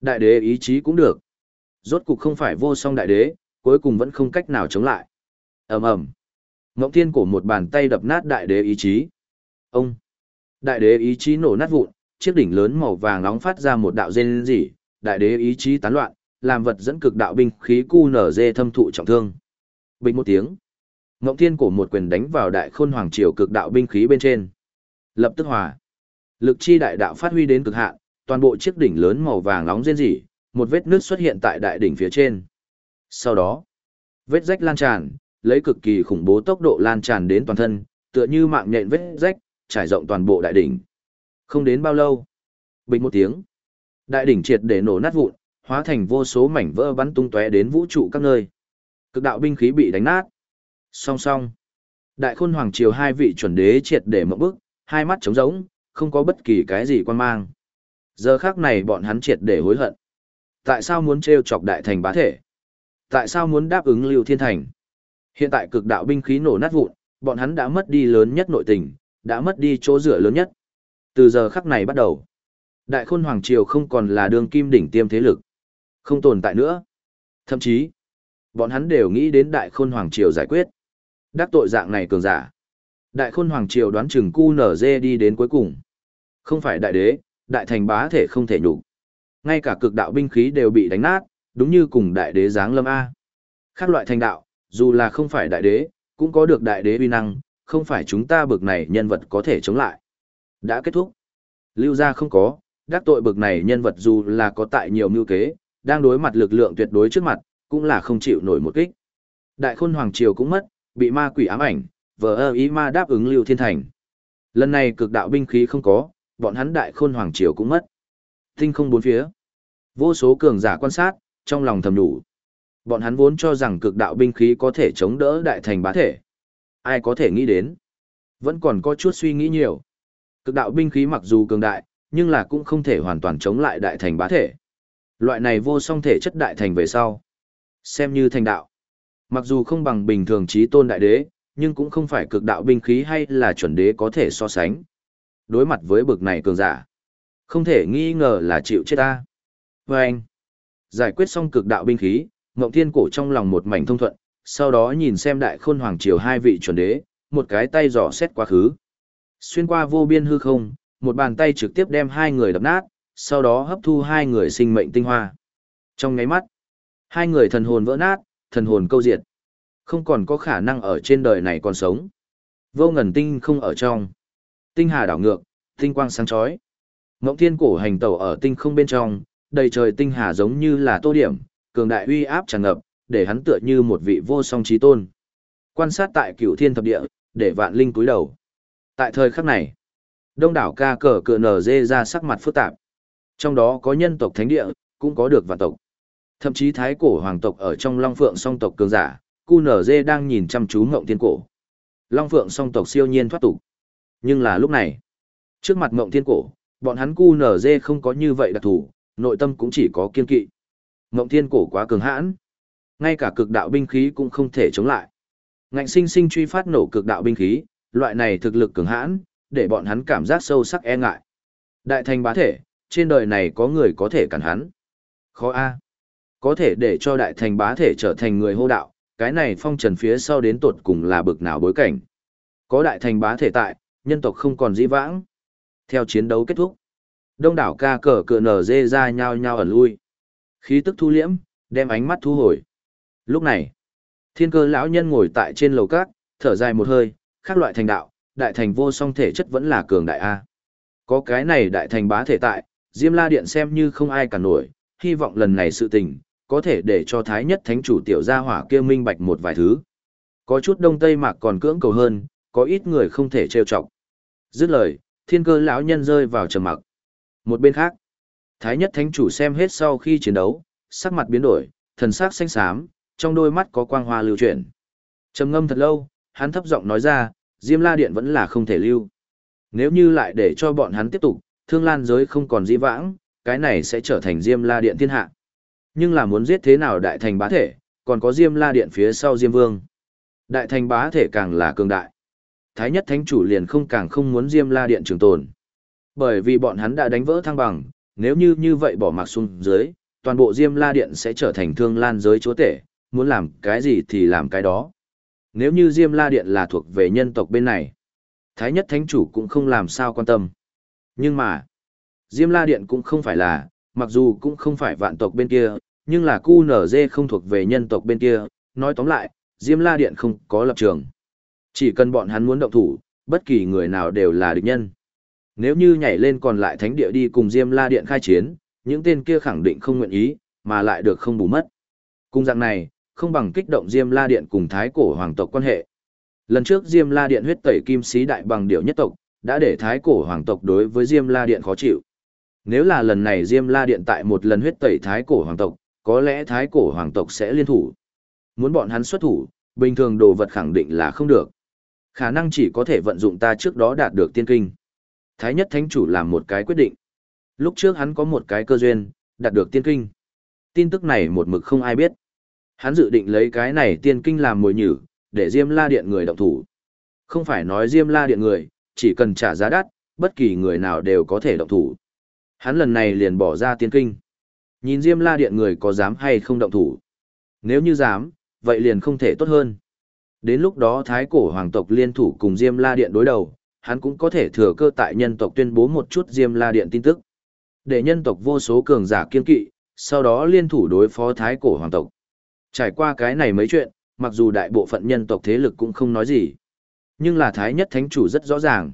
đại đế ý chí cũng được. Rốt cục không phải vô song đại đế, cuối cùng vẫn không cách nào chống lại. Ầm ầm. Ngộng Thiên cổ một bàn tay đập nát đại đế ý chí. Ông. Đại đế ý chí nổ nát vụn, chiếc đỉnh lớn màu vàng nóng phát ra một đạo rên rỉ, đại đế ý chí tán loạn, làm vật dẫn cực đạo binh khí cu nở dê thâm thụ trọng thương. Bình một tiếng. Ngộng Thiên cổ một quyền đánh vào đại khôn hoàng triều cực đạo binh khí bên trên. Lập tức hòa. Lực chi đại đạo phát huy đến cực hạn, toàn bộ chiếc đỉnh lớn màu vàng nóng rên rỉ, một vết nứt xuất hiện tại đại đỉnh phía trên. Sau đó, vết rách lan tràn, lấy cực kỳ khủng bố tốc độ lan tràn đến toàn thân, tựa như mạng nhện vết rách, trải rộng toàn bộ đại đỉnh. Không đến bao lâu, bình một tiếng, đại đỉnh triệt để nổ nát vụn, hóa thành vô số mảnh vỡ bắn tung tóe đến vũ trụ các nơi. Cực đạo binh khí bị đánh nát. Song song, đại khôn hoàng triều hai vị chuẩn đế triệt để mở bức, hai mắt trống rỗng, không có bất kỳ cái gì quan mang. Giờ khác này bọn hắn triệt để hối hận. Tại sao muốn trêu chọc đại thành bá thể? Tại sao muốn đáp ứng Lưu Thiên Thành? Hiện tại cực đạo binh khí nổ nát vụn, bọn hắn đã mất đi lớn nhất nội tình, đã mất đi chỗ dựa lớn nhất. Từ giờ khắc này bắt đầu, Đại Khôn Hoàng Triều không còn là đường kim đỉnh tiêm thế lực, không tồn tại nữa. Thậm chí, bọn hắn đều nghĩ đến Đại Khôn Hoàng Triều giải quyết. Đắc tội dạng này cường giả. Đại Khôn Hoàng Triều đoán chừng cu nở dê đi đến cuối cùng. Không phải đại đế, đại thành bá thể không thể nhục. Ngay cả cực đạo binh khí đều bị đánh nát, đúng như cùng đại đế giáng lâm A. Khác loại thành đạo, dù là không phải đại đế, cũng có được đại đế uy năng, không phải chúng ta bực này nhân vật có thể chống lại. Đã kết thúc. Lưu gia không có, đắc tội bực này nhân vật dù là có tại nhiều mưu kế, đang đối mặt lực lượng tuyệt đối trước mặt, cũng là không chịu nổi một kích. Đại khôn hoàng triều cũng mất, bị ma quỷ ám ảnh, vờ ơ ý ma đáp ứng Lưu Thiên Thành. Lần này cực đạo binh khí không có, bọn hắn đại khôn hoàng triều cũng mất. Tinh không bốn phía. Vô số cường giả quan sát, trong lòng thầm đủ. Bọn hắn vốn cho rằng cực đạo binh khí có thể chống đỡ đại thành bá thể. Ai có thể nghĩ đến? Vẫn còn có chút suy nghĩ nhiều. Cực đạo binh khí mặc dù cường đại, nhưng là cũng không thể hoàn toàn chống lại đại thành bá thể. Loại này vô song thể chất đại thành về sau. Xem như thành đạo. Mặc dù không bằng bình thường trí tôn đại đế, nhưng cũng không phải cực đạo binh khí hay là chuẩn đế có thể so sánh. Đối mặt với bực này cường giả. Không thể nghi ngờ là chịu chết ta. Vâng! anh, giải quyết xong cực đạo binh khí, Ngộng Thiên Cổ trong lòng một mảnh thông thuận, sau đó nhìn xem đại khôn hoàng triều hai vị chuẩn đế, một cái tay dò xét quá khứ. Xuyên qua vô biên hư không, một bàn tay trực tiếp đem hai người đập nát, sau đó hấp thu hai người sinh mệnh tinh hoa. Trong ngáy mắt, hai người thần hồn vỡ nát, thần hồn câu diệt. Không còn có khả năng ở trên đời này còn sống. Vô ngần tinh không ở trong. Tinh hà đảo ngược, tinh quang sáng chói. Ngộng thiên cổ hành tẩu ở tinh không bên trong, đầy trời tinh hà giống như là tô điểm, cường đại uy áp tràn ngập, để hắn tựa như một vị vô song trí tôn. Quan sát tại cửu thiên thập địa, để vạn linh cúi đầu. Tại thời khắc này, đông đảo ca cờ cờ nở dê ra sắc mặt phức tạp. Trong đó có nhân tộc thánh địa, cũng có được vạn tộc. Thậm chí thái cổ hoàng tộc ở trong long phượng song tộc cường giả, cu nở dê đang nhìn chăm chú Ngộng Thiên Cổ. Long Phượng song tộc siêu nhiên thoát tục. Nhưng là lúc này, trước mặt Ngộng Thiên Cổ, bọn hắn cu nở dê không có như vậy đặc thủ, nội tâm cũng chỉ có kiên kỵ. Ngộng Thiên Cổ quá cường hãn, ngay cả cực đạo binh khí cũng không thể chống lại. Ngạnh sinh sinh truy phát nổ cực đạo binh khí, loại này thực lực cường hãn, để bọn hắn cảm giác sâu sắc e ngại. Đại thành bá thể, trên đời này có người có thể cản hắn. Khó a. Có thể để cho đại thành bá thể trở thành người hô đạo, cái này phong trần phía sau đến tột cùng là bực nào bối cảnh. Có đại thành bá thể tại, nhân tộc không còn dĩ vãng. Theo chiến đấu kết thúc, đông đảo ca cờ cờ nở dê ra nhau nhau ẩn lui. Khí tức thu liễm, đem ánh mắt thu hồi. Lúc này, thiên cơ lão nhân ngồi tại trên lầu cát, thở dài một hơi, khác loại thành đạo, đại thành vô song thể chất vẫn là cường đại A. Có cái này đại thành bá thể tại, Diêm La Điện xem như không ai cả nổi, hy vọng lần này sự tình, có thể để cho Thái nhất thánh chủ tiểu gia hỏa kia minh bạch một vài thứ. Có chút đông tây mạc còn cưỡng cầu hơn, có ít người không thể trêu chọc. Dứt lời, thiên cơ lão nhân rơi vào trầm mặc. Một bên khác, Thái nhất thánh chủ xem hết sau khi chiến đấu, sắc mặt biến đổi, thần sắc xanh xám, trong đôi mắt có quang hoa lưu chuyển. Trầm ngâm thật lâu, hắn thấp giọng nói ra, Diêm La Điện vẫn là không thể lưu. Nếu như lại để cho bọn hắn tiếp tục, thương lan giới không còn di vãng, cái này sẽ trở thành Diêm La Điện thiên hạ. Nhưng là muốn giết thế nào đại thành bá thể, còn có Diêm La Điện phía sau Diêm Vương. Đại thành bá thể càng là cường đại. Thái nhất thánh chủ liền không càng không muốn Diêm La Điện trường tồn. Bởi vì bọn hắn đã đánh vỡ thăng bằng, nếu như như vậy bỏ mặc xuống dưới, toàn bộ Diêm La Điện sẽ trở thành thương lan giới chúa tể, muốn làm cái gì thì làm cái đó. Nếu như Diêm La Điện là thuộc về nhân tộc bên này, Thái nhất thánh chủ cũng không làm sao quan tâm. Nhưng mà, Diêm La Điện cũng không phải là, mặc dù cũng không phải vạn tộc bên kia, nhưng là QNZ không thuộc về nhân tộc bên kia, nói tóm lại, Diêm La Điện không có lập trường. Chỉ cần bọn hắn muốn động thủ, bất kỳ người nào đều là địch nhân. Nếu như nhảy lên còn lại thánh địa đi cùng Diêm La Điện khai chiến, những tên kia khẳng định không nguyện ý, mà lại được không bù mất. Cùng dạng này, không bằng kích động Diêm La Điện cùng Thái cổ hoàng tộc quan hệ. Lần trước Diêm La Điện huyết tẩy kim sĩ đại bằng điệu nhất tộc, đã để Thái cổ hoàng tộc đối với Diêm La Điện khó chịu. Nếu là lần này Diêm La Điện tại một lần huyết tẩy Thái cổ hoàng tộc, có lẽ Thái cổ hoàng tộc sẽ liên thủ. Muốn bọn hắn xuất thủ, bình thường đồ vật khẳng định là không được. Khả năng chỉ có thể vận dụng ta trước đó đạt được tiên kinh. Thái nhất thánh chủ làm một cái quyết định. Lúc trước hắn có một cái cơ duyên, đạt được tiên kinh. Tin tức này một mực không ai biết. Hắn dự định lấy cái này tiên kinh làm mồi nhử, để Diêm La Điện người động thủ. Không phải nói Diêm La Điện người, chỉ cần trả giá đắt, bất kỳ người nào đều có thể động thủ. Hắn lần này liền bỏ ra tiên kinh. Nhìn Diêm La Điện người có dám hay không động thủ. Nếu như dám, vậy liền không thể tốt hơn. Đến lúc đó Thái cổ hoàng tộc liên thủ cùng Diêm La Điện đối đầu, hắn cũng có thể thừa cơ tại nhân tộc tuyên bố một chút Diêm La Điện tin tức. Để nhân tộc vô số cường giả kiên kỵ, sau đó liên thủ đối phó Thái cổ hoàng tộc. Trải qua cái này mấy chuyện, mặc dù đại bộ phận nhân tộc thế lực cũng không nói gì. Nhưng là Thái nhất thánh chủ rất rõ ràng.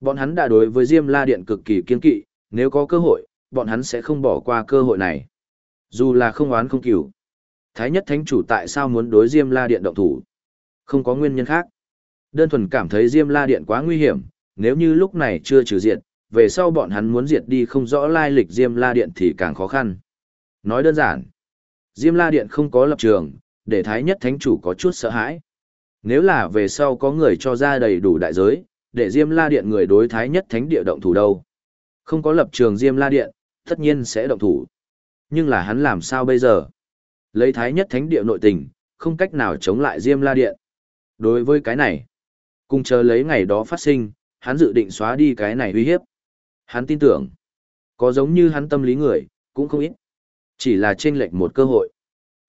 Bọn hắn đã đối với Diêm La Điện cực kỳ kiên kỵ, nếu có cơ hội, bọn hắn sẽ không bỏ qua cơ hội này. Dù là không oán không cửu. Thái nhất thánh chủ tại sao muốn đối Diêm La Điện động thủ? Không có nguyên nhân khác. Đơn thuần cảm thấy Diêm La Điện quá nguy hiểm, nếu như lúc này chưa trừ diệt, về sau bọn hắn muốn diệt đi không rõ lai lịch Diêm La Điện thì càng khó khăn. Nói đơn giản, Diêm La Điện không có lập trường, để Thái Nhất Thánh Chủ có chút sợ hãi. Nếu là về sau có người cho ra đầy đủ đại giới, để Diêm La Điện người đối Thái Nhất Thánh Địa động thủ đâu. Không có lập trường Diêm La Điện, tất nhiên sẽ động thủ. Nhưng là hắn làm sao bây giờ? Lấy Thái Nhất Thánh Địa nội tình, không cách nào chống lại Diêm La Điện. Đối với cái này, cùng chờ lấy ngày đó phát sinh, hắn dự định xóa đi cái này uy hiếp. Hắn tin tưởng, có giống như hắn tâm lý người, cũng không ít. Chỉ là chênh lệch một cơ hội.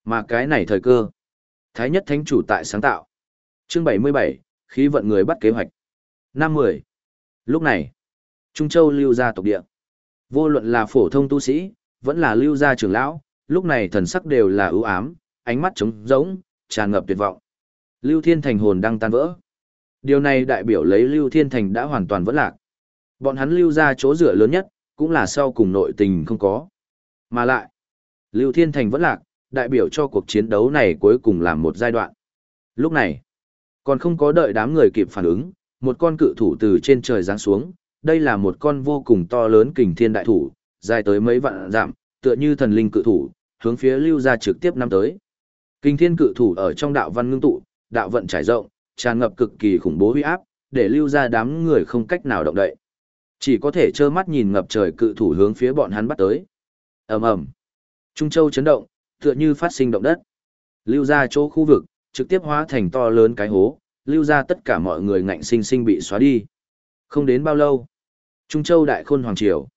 Mà cái này thời cơ. Thái nhất thánh chủ tại sáng tạo. Chương 77, khí vận người bắt kế hoạch. Năm 10. Lúc này, Trung Châu lưu ra tộc địa. Vô luận là phổ thông tu sĩ, vẫn là lưu gia trưởng lão, lúc này thần sắc đều là ưu ám, ánh mắt trống rỗng, tràn ngập tuyệt vọng. Lưu Thiên Thành hồn đang tan vỡ. Điều này đại biểu lấy Lưu Thiên Thành đã hoàn toàn vỡ lạc. Bọn hắn lưu ra chỗ dựa lớn nhất, cũng là sau cùng nội tình không có. Mà lại, Lưu Thiên Thành vẫn lạc, đại biểu cho cuộc chiến đấu này cuối cùng làm một giai đoạn. Lúc này, còn không có đợi đám người kịp phản ứng, một con cự thủ từ trên trời giáng xuống, đây là một con vô cùng to lớn kình thiên đại thủ, dài tới mấy vạn dặm, tựa như thần linh cự thủ, hướng phía lưu ra trực tiếp năm tới. kình thiên cự thủ ở trong đạo văn ngưng tụ, đạo vận trải rộng, tràn ngập cực kỳ khủng bố huy áp, để lưu ra đám người không cách nào động đậy. Chỉ có thể trơ mắt nhìn ngập trời cự thủ hướng phía bọn hắn bắt tới. ầm ầm, Trung Châu chấn động, tựa như phát sinh động đất. Lưu ra chỗ khu vực, trực tiếp hóa thành to lớn cái hố, lưu ra tất cả mọi người ngạnh sinh sinh bị xóa đi. Không đến bao lâu, Trung Châu đại khôn hoàng triều,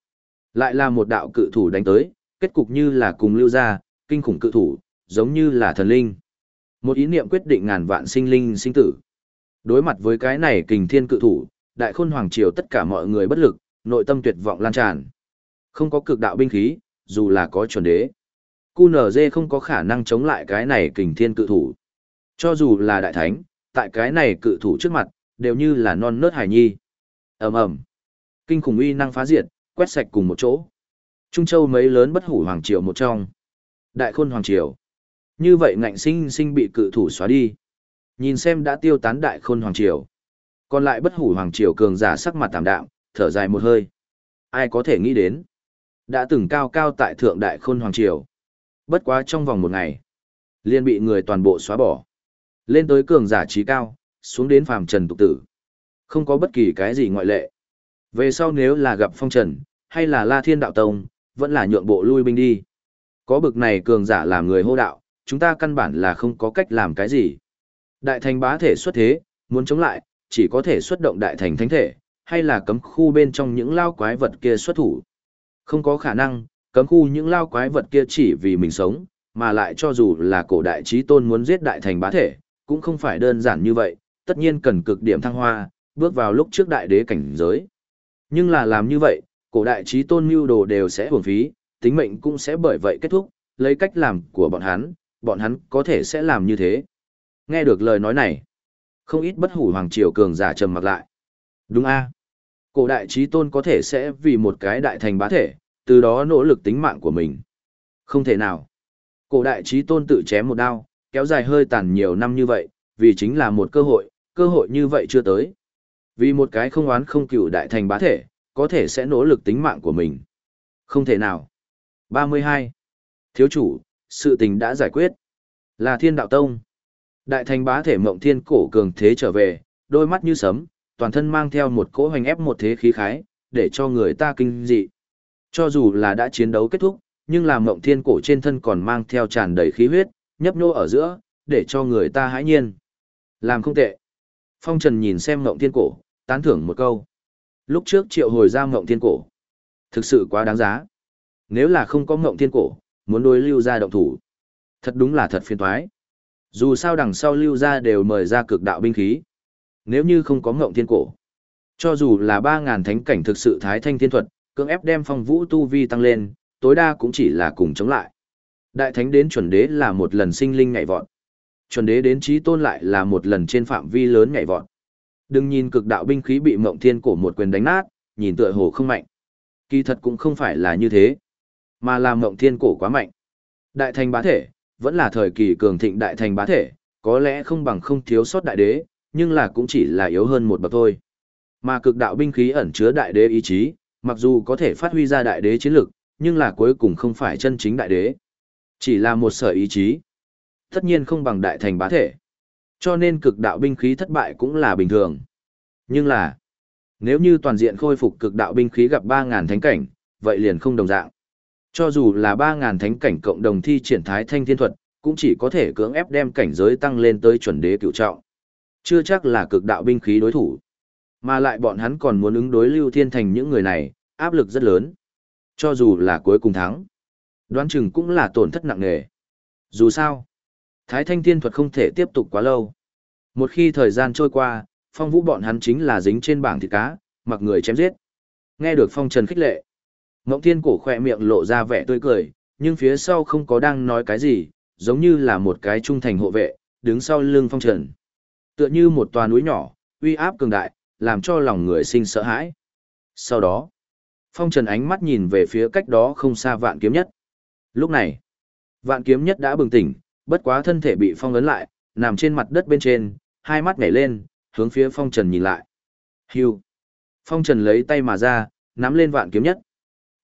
lại là một đạo cự thủ đánh tới, kết cục như là cùng lưu ra, kinh khủng cự thủ, giống như là thần linh. Một ý niệm quyết định ngàn vạn sinh linh sinh tử. Đối mặt với cái này kình thiên cự thủ, đại khôn hoàng triều tất cả mọi người bất lực, nội tâm tuyệt vọng lan tràn. Không có cực đạo binh khí, dù là có chuẩn đế. QNZ không có khả năng chống lại cái này kình thiên cự thủ. Cho dù là đại thánh, tại cái này cự thủ trước mặt, đều như là non nớt hải nhi. ầm ầm Kinh khủng uy năng phá diệt, quét sạch cùng một chỗ. Trung Châu mấy lớn bất hủ hoàng triều một trong. Đại khôn hoàng triều. Như vậy ngạnh sinh sinh bị cự thủ xóa đi. Nhìn xem đã tiêu tán đại khôn hoàng triều. Còn lại bất hủ hoàng triều cường giả sắc mặt tạm đạm, thở dài một hơi. Ai có thể nghĩ đến. Đã từng cao cao tại thượng đại khôn hoàng triều. Bất quá trong vòng một ngày. liền bị người toàn bộ xóa bỏ. Lên tới cường giả trí cao, xuống đến phàm trần tục tử. Không có bất kỳ cái gì ngoại lệ. Về sau nếu là gặp phong trần, hay là la thiên đạo tông, vẫn là nhượng bộ lui binh đi. Có bực này cường giả làm người hô đạo, chúng ta căn bản là không có cách làm cái gì. Đại thành bá thể xuất thế, muốn chống lại, chỉ có thể xuất động đại thành thánh thể, hay là cấm khu bên trong những lao quái vật kia xuất thủ. Không có khả năng, cấm khu những lao quái vật kia chỉ vì mình sống, mà lại cho dù là cổ đại trí tôn muốn giết đại thành bá thể, cũng không phải đơn giản như vậy, tất nhiên cần cực điểm thăng hoa, bước vào lúc trước đại đế cảnh giới. Nhưng là làm như vậy, cổ đại trí tôn mưu đồ đều sẽ hưởng phí, tính mệnh cũng sẽ bởi vậy kết thúc, lấy cách làm của bọn hắn, bọn hắn có thể sẽ làm như thế. Nghe được lời nói này, không ít bất hủ hoàng triều cường giả trầm mặc lại. Đúng a Cổ đại trí tôn có thể sẽ vì một cái đại thành bá thể, từ đó nỗ lực tính mạng của mình. Không thể nào. Cổ đại trí tôn tự chém một đao, kéo dài hơi tàn nhiều năm như vậy, vì chính là một cơ hội, cơ hội như vậy chưa tới. Vì một cái không oán không cựu đại thành bá thể, có thể sẽ nỗ lực tính mạng của mình. Không thể nào. 32. Thiếu chủ, sự tình đã giải quyết. Là thiên đạo tông. Đại thành bá thể mộng thiên cổ cường thế trở về, đôi mắt như sấm, toàn thân mang theo một cỗ hoành ép một thế khí khái, để cho người ta kinh dị. Cho dù là đã chiến đấu kết thúc, nhưng làm mộng thiên cổ trên thân còn mang theo tràn đầy khí huyết, nhấp nhô ở giữa, để cho người ta hãi nhiên. Làm không tệ. Phong Trần nhìn xem mộng thiên cổ, tán thưởng một câu. Lúc trước triệu hồi ra mộng thiên cổ. Thực sự quá đáng giá. Nếu là không có mộng thiên cổ, muốn đối lưu ra động thủ. Thật đúng là thật phiền toái. Dù sao đằng sau lưu ra đều mời ra cực đạo binh khí. Nếu như không có ngộng thiên cổ. Cho dù là 3.000 thánh cảnh thực sự thái thanh thiên thuật, cưỡng ép đem phong vũ tu vi tăng lên, tối đa cũng chỉ là cùng chống lại. Đại thánh đến chuẩn đế là một lần sinh linh nhảy vọt. Chuẩn đế đến trí tôn lại là một lần trên phạm vi lớn nhảy vọt. Đừng nhìn cực đạo binh khí bị mộng thiên cổ một quyền đánh nát, nhìn tựa hồ không mạnh. Kỳ thật cũng không phải là như thế, mà là mộng thiên cổ quá mạnh. Đại thành bá thể, vẫn là thời kỳ cường thịnh đại thành bá thể, có lẽ không bằng không thiếu sót đại đế, nhưng là cũng chỉ là yếu hơn một bậc thôi. Mà cực đạo binh khí ẩn chứa đại đế ý chí, mặc dù có thể phát huy ra đại đế chiến lực, nhưng là cuối cùng không phải chân chính đại đế. Chỉ là một sở ý chí. Tất nhiên không bằng đại thành bá thể. Cho nên cực đạo binh khí thất bại cũng là bình thường. Nhưng là, nếu như toàn diện khôi phục cực đạo binh khí gặp 3.000 thánh cảnh, vậy liền không đồng dạng. Cho dù là 3.000 thánh cảnh cộng đồng thi triển thái thanh thiên thuật, cũng chỉ có thể cưỡng ép đem cảnh giới tăng lên tới chuẩn đế cựu trọng. Chưa chắc là cực đạo binh khí đối thủ. Mà lại bọn hắn còn muốn ứng đối Lưu Thiên Thành những người này, áp lực rất lớn. Cho dù là cuối cùng thắng, đoán chừng cũng là tổn thất nặng nề. Dù sao, Thái Thanh Thiên thuật không thể tiếp tục quá lâu. Một khi thời gian trôi qua, phong vũ bọn hắn chính là dính trên bảng thịt cá, mặc người chém giết. Nghe được phong trần khích lệ. Ngộng Thiên cổ khỏe miệng lộ ra vẻ tươi cười, nhưng phía sau không có đang nói cái gì, giống như là một cái trung thành hộ vệ, đứng sau lưng phong trần. Tựa như một tòa núi nhỏ, uy áp cường đại, làm cho lòng người sinh sợ hãi. Sau đó, phong trần ánh mắt nhìn về phía cách đó không xa vạn kiếm nhất. Lúc này, vạn kiếm nhất đã bừng tỉnh, bất quá thân thể bị phong ấn lại, nằm trên mặt đất bên trên, hai mắt nhảy lên, hướng phía phong trần nhìn lại. Hưu. Phong trần lấy tay mà ra, nắm lên vạn kiếm nhất.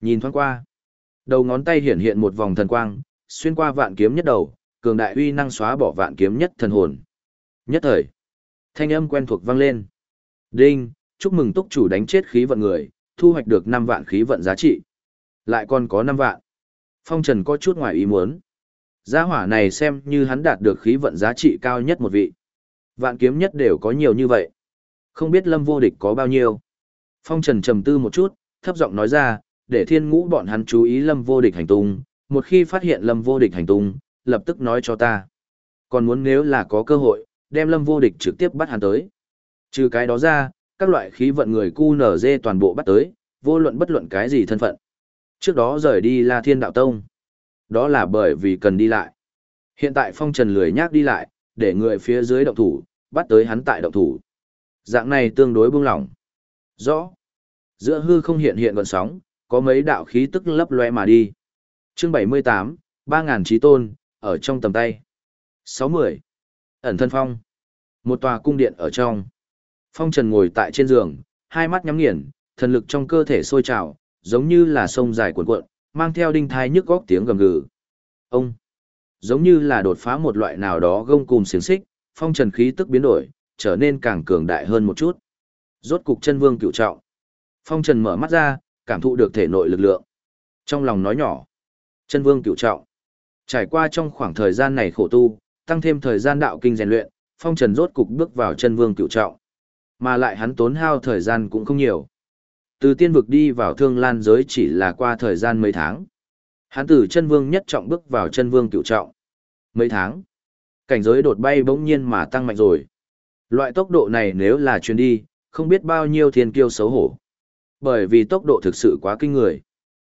Nhìn thoáng qua. Đầu ngón tay hiển hiện một vòng thần quang, xuyên qua vạn kiếm nhất đầu, cường đại uy năng xóa bỏ vạn kiếm nhất thần hồn. Nhất thời, thanh âm quen thuộc vang lên. Đinh, chúc mừng túc chủ đánh chết khí vận người, thu hoạch được 5 vạn khí vận giá trị. Lại còn có 5 vạn. Phong Trần có chút ngoài ý muốn. Giá hỏa này xem như hắn đạt được khí vận giá trị cao nhất một vị. Vạn kiếm nhất đều có nhiều như vậy. Không biết lâm vô địch có bao nhiêu. Phong Trần trầm tư một chút, thấp giọng nói ra, để thiên ngũ bọn hắn chú ý lâm vô địch hành tung. Một khi phát hiện lâm vô địch hành tung, lập tức nói cho ta. Còn muốn nếu là có cơ hội, đem lâm vô địch trực tiếp bắt hắn tới. Trừ cái đó ra, các loại khí vận người cu nở dê toàn bộ bắt tới, vô luận bất luận cái gì thân phận. Trước đó rời đi La Thiên Đạo Tông. Đó là bởi vì cần đi lại. Hiện tại phong trần lười nhác đi lại, để người phía dưới động thủ, bắt tới hắn tại động thủ. Dạng này tương đối buông lỏng. Rõ. Giữa hư không hiện hiện gọn sóng, có mấy đạo khí tức lấp loe mà đi. Chương 78, 3000 trí tôn, ở trong tầm tay. 60. Ẩn thân phong. Một tòa cung điện ở trong. Phong Trần ngồi tại trên giường, hai mắt nhắm nghiền, thần lực trong cơ thể sôi trào, giống như là sông dài cuộn cuộn, mang theo đinh thai nhức góc tiếng gầm gừ. Ông, giống như là đột phá một loại nào đó gông cùm xiềng xích, phong trần khí tức biến đổi, trở nên càng cường đại hơn một chút. Rốt cục chân vương cựu trọng. Phong trần mở mắt ra, cảm thụ được thể nội lực lượng. Trong lòng nói nhỏ, chân vương cựu trọng. Trải qua trong khoảng thời gian này khổ tu, tăng thêm thời gian đạo kinh rèn luyện, phong trần rốt cục bước vào chân vương cựu trọng. Mà lại hắn tốn hao thời gian cũng không nhiều. Từ tiên vực đi vào thương lan giới chỉ là qua thời gian mấy tháng. Hắn từ chân vương nhất trọng bước vào chân vương cựu trọng. Mấy tháng, cảnh giới đột bay bỗng nhiên mà tăng mạnh rồi. Loại tốc độ này nếu là chuyến đi, không biết bao nhiêu thiên kiêu xấu hổ. Bởi vì tốc độ thực sự quá kinh người.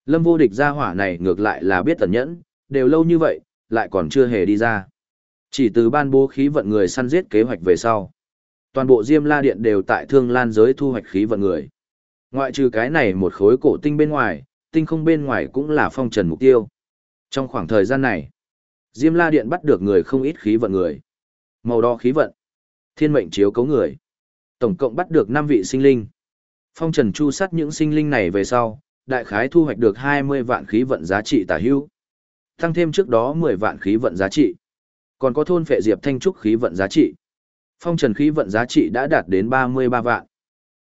Lâm vô địch ra hỏa này ngược lại là biết tẩn nhẫn, đều lâu như vậy, lại còn chưa hề đi ra. Chỉ từ ban bố khí vận người săn giết kế hoạch về sau. Toàn bộ Diêm La Điện đều tại thương lan giới thu hoạch khí vận người. Ngoại trừ cái này một khối cổ tinh bên ngoài, tinh không bên ngoài cũng là phong trần mục tiêu. Trong khoảng thời gian này, Diêm La Điện bắt được người không ít khí vận người. Màu đo khí vận, thiên mệnh chiếu cấu người. Tổng cộng bắt được 5 vị sinh linh. Phong trần chu sát những sinh linh này về sau, đại khái thu hoạch được 20 vạn khí vận giá trị tả hữu. Tăng thêm trước đó 10 vạn khí vận giá trị. Còn có thôn phệ diệp thanh trúc khí vận giá trị. Phong trần khí vận giá trị đã đạt đến 33 vạn.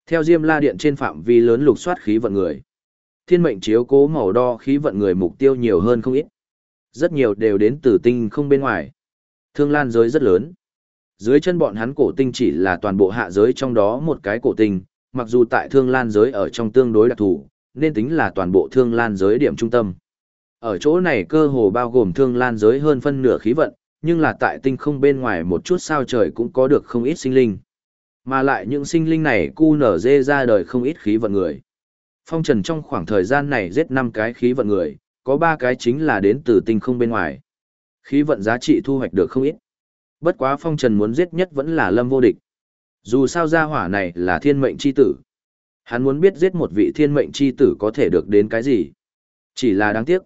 Theo Diêm La Điện trên phạm vi lớn lục soát khí vận người. Thiên mệnh chiếu cố màu đo khí vận người mục tiêu nhiều hơn không ít. Rất nhiều đều đến từ tinh không bên ngoài. Thương lan giới rất lớn. Dưới chân bọn hắn cổ tinh chỉ là toàn bộ hạ giới trong đó một cái cổ tinh, mặc dù tại thương lan giới ở trong tương đối đặc thù, nên tính là toàn bộ thương lan giới điểm trung tâm. Ở chỗ này cơ hồ bao gồm thương lan giới hơn phân nửa khí vận, nhưng là tại tinh không bên ngoài một chút sao trời cũng có được không ít sinh linh. Mà lại những sinh linh này cu nở dê ra đời không ít khí vận người. Phong Trần trong khoảng thời gian này giết năm cái khí vận người, có ba cái chính là đến từ tinh không bên ngoài. Khí vận giá trị thu hoạch được không ít. Bất quá Phong Trần muốn giết nhất vẫn là Lâm Vô Địch. Dù sao gia hỏa này là thiên mệnh chi tử. Hắn muốn biết giết một vị thiên mệnh chi tử có thể được đến cái gì. Chỉ là đáng tiếc.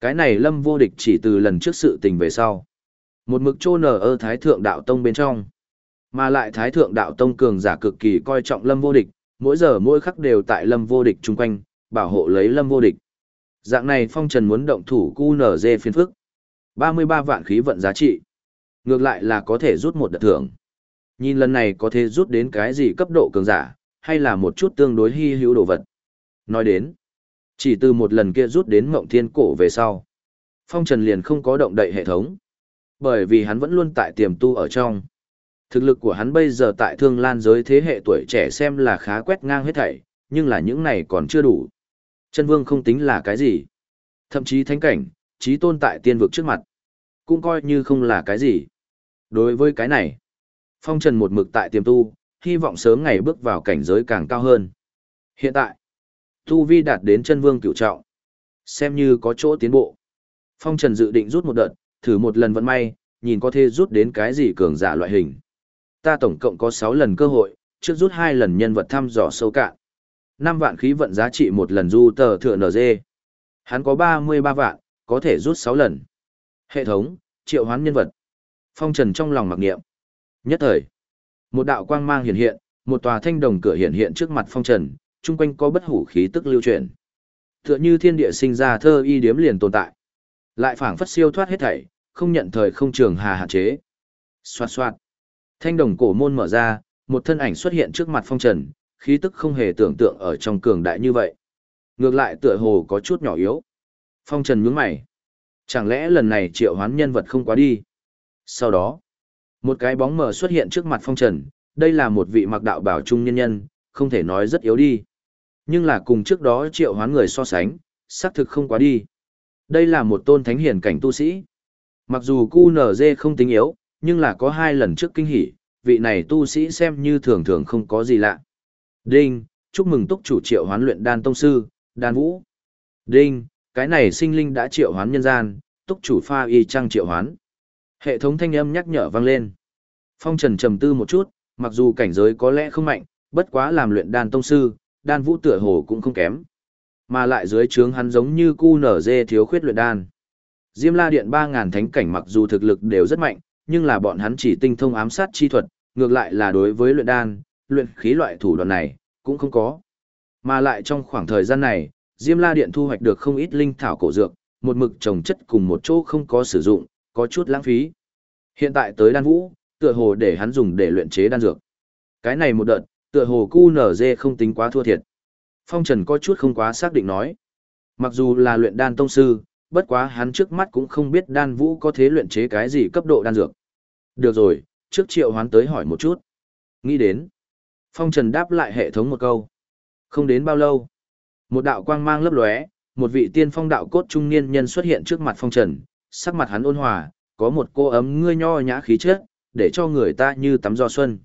Cái này Lâm Vô Địch chỉ từ lần trước sự tình về sau. Một mực trô nở ở Thái Thượng Đạo Tông bên trong. Mà lại Thái Thượng Đạo Tông cường giả cực kỳ coi trọng Lâm Vô Địch, mỗi giờ mỗi khắc đều tại Lâm Vô Địch chung quanh, bảo hộ lấy Lâm Vô Địch. Dạng này Phong Trần muốn động thủ cu nở dê phiên phức. 33 vạn khí vận giá trị. Ngược lại là có thể rút một đợt thưởng. Nhìn lần này có thể rút đến cái gì cấp độ cường giả, hay là một chút tương đối hy hữu đồ vật. Nói đến, chỉ từ một lần kia rút đến mộng thiên cổ về sau. Phong Trần liền không có động đậy hệ thống. Bởi vì hắn vẫn luôn tại tiềm tu ở trong. Thực lực của hắn bây giờ tại thương lan giới thế hệ tuổi trẻ xem là khá quét ngang hết thảy, nhưng là những này còn chưa đủ. Chân vương không tính là cái gì. Thậm chí thánh cảnh, trí tôn tại tiên vực trước mặt. Cũng coi như không là cái gì. Đối với cái này, phong trần một mực tại tiềm tu, hy vọng sớm ngày bước vào cảnh giới càng cao hơn. Hiện tại, tu vi đạt đến chân vương cửu trọng. Xem như có chỗ tiến bộ. Phong trần dự định rút một đợt, thử một lần vận may, nhìn có thể rút đến cái gì cường giả loại hình. Ta tổng cộng có 6 lần cơ hội, trước rút 2 lần nhân vật thăm dò sâu cạn. 5 vạn khí vận giá trị một lần du tờ thừa NG. Hắn có 33 vạn, có thể rút 6 lần. Hệ thống, triệu hoán nhân vật. Phong trần trong lòng mặc niệm. Nhất thời, một đạo quang mang hiện hiện, một tòa thanh đồng cửa hiện hiện trước mặt phong trần, chung quanh có bất hủ khí tức lưu truyền. Tựa như thiên địa sinh ra thơ y điếm liền tồn tại. Lại phảng phất siêu thoát hết thảy, không nhận thời không trường hà hạn chế. Xoạt xoạt. Thanh đồng cổ môn mở ra, một thân ảnh xuất hiện trước mặt phong trần, khí tức không hề tưởng tượng ở trong cường đại như vậy. Ngược lại tựa hồ có chút nhỏ yếu. Phong trần nhướng mày. Chẳng lẽ lần này triệu hoán nhân vật không quá đi? Sau đó, một cái bóng mờ xuất hiện trước mặt phong trần, đây là một vị mặc đạo bảo trung nhân nhân, không thể nói rất yếu đi. Nhưng là cùng trước đó triệu hoán người so sánh, xác thực không quá đi. Đây là một tôn thánh hiển cảnh tu sĩ. Mặc dù QNZ không tính yếu, nhưng là có hai lần trước kinh hỉ, vị này tu sĩ xem như thường thường không có gì lạ. Đinh, chúc mừng túc chủ triệu hoán luyện đan tông sư, đan vũ. Đinh, cái này sinh linh đã triệu hoán nhân gian, túc chủ pha y trăng triệu hoán. Hệ thống thanh âm nhắc nhở vang lên. Phong Trần trầm tư một chút, mặc dù cảnh giới có lẽ không mạnh, bất quá làm luyện đan tông sư, đan vũ tựa hồ cũng không kém. Mà lại dưới trướng hắn giống như cu nở dê thiếu khuyết luyện đan. Diêm La Điện 3000 thánh cảnh mặc dù thực lực đều rất mạnh, nhưng là bọn hắn chỉ tinh thông ám sát chi thuật, ngược lại là đối với luyện đan, luyện khí loại thủ đoạn này cũng không có. Mà lại trong khoảng thời gian này, Diêm La Điện thu hoạch được không ít linh thảo cổ dược, một mực trồng chất cùng một chỗ không có sử dụng, có chút lãng phí. Hiện tại tới đan vũ, tựa hồ để hắn dùng để luyện chế đan dược. Cái này một đợt, tựa hồ cu không tính quá thua thiệt. Phong Trần có chút không quá xác định nói. Mặc dù là luyện đan tông sư, bất quá hắn trước mắt cũng không biết đan vũ có thế luyện chế cái gì cấp độ đan dược. Được rồi, trước triệu hoán tới hỏi một chút. Nghĩ đến. Phong Trần đáp lại hệ thống một câu. Không đến bao lâu. Một đạo quang mang lấp lóe, một vị tiên phong đạo cốt trung niên nhân xuất hiện trước mặt Phong Trần, sắc mặt hắn ôn hòa, có một cô ấm ngươi nho nhã khí chất, để cho người ta như tắm gió xuân.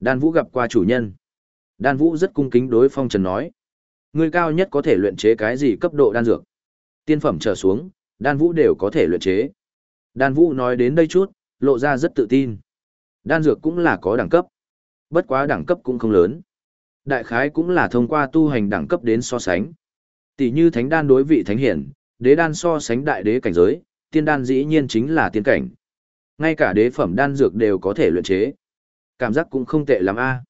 Đan Vũ gặp qua chủ nhân. Đan Vũ rất cung kính đối Phong Trần nói. Ngươi cao nhất có thể luyện chế cái gì cấp độ đan dược? Tiên phẩm trở xuống, Đan Vũ đều có thể luyện chế. Đan Vũ nói đến đây chút, lộ ra rất tự tin. Đan dược cũng là có đẳng cấp. Bất quá đẳng cấp cũng không lớn. Đại khái cũng là thông qua tu hành đẳng cấp đến so sánh. Tỷ như thánh đan đối vị thánh hiển, đế đan so sánh đại đế cảnh giới, tiên đan dĩ nhiên chính là tiên cảnh. Ngay cả đế phẩm đan dược đều có thể luyện chế. Cảm giác cũng không tệ lắm a.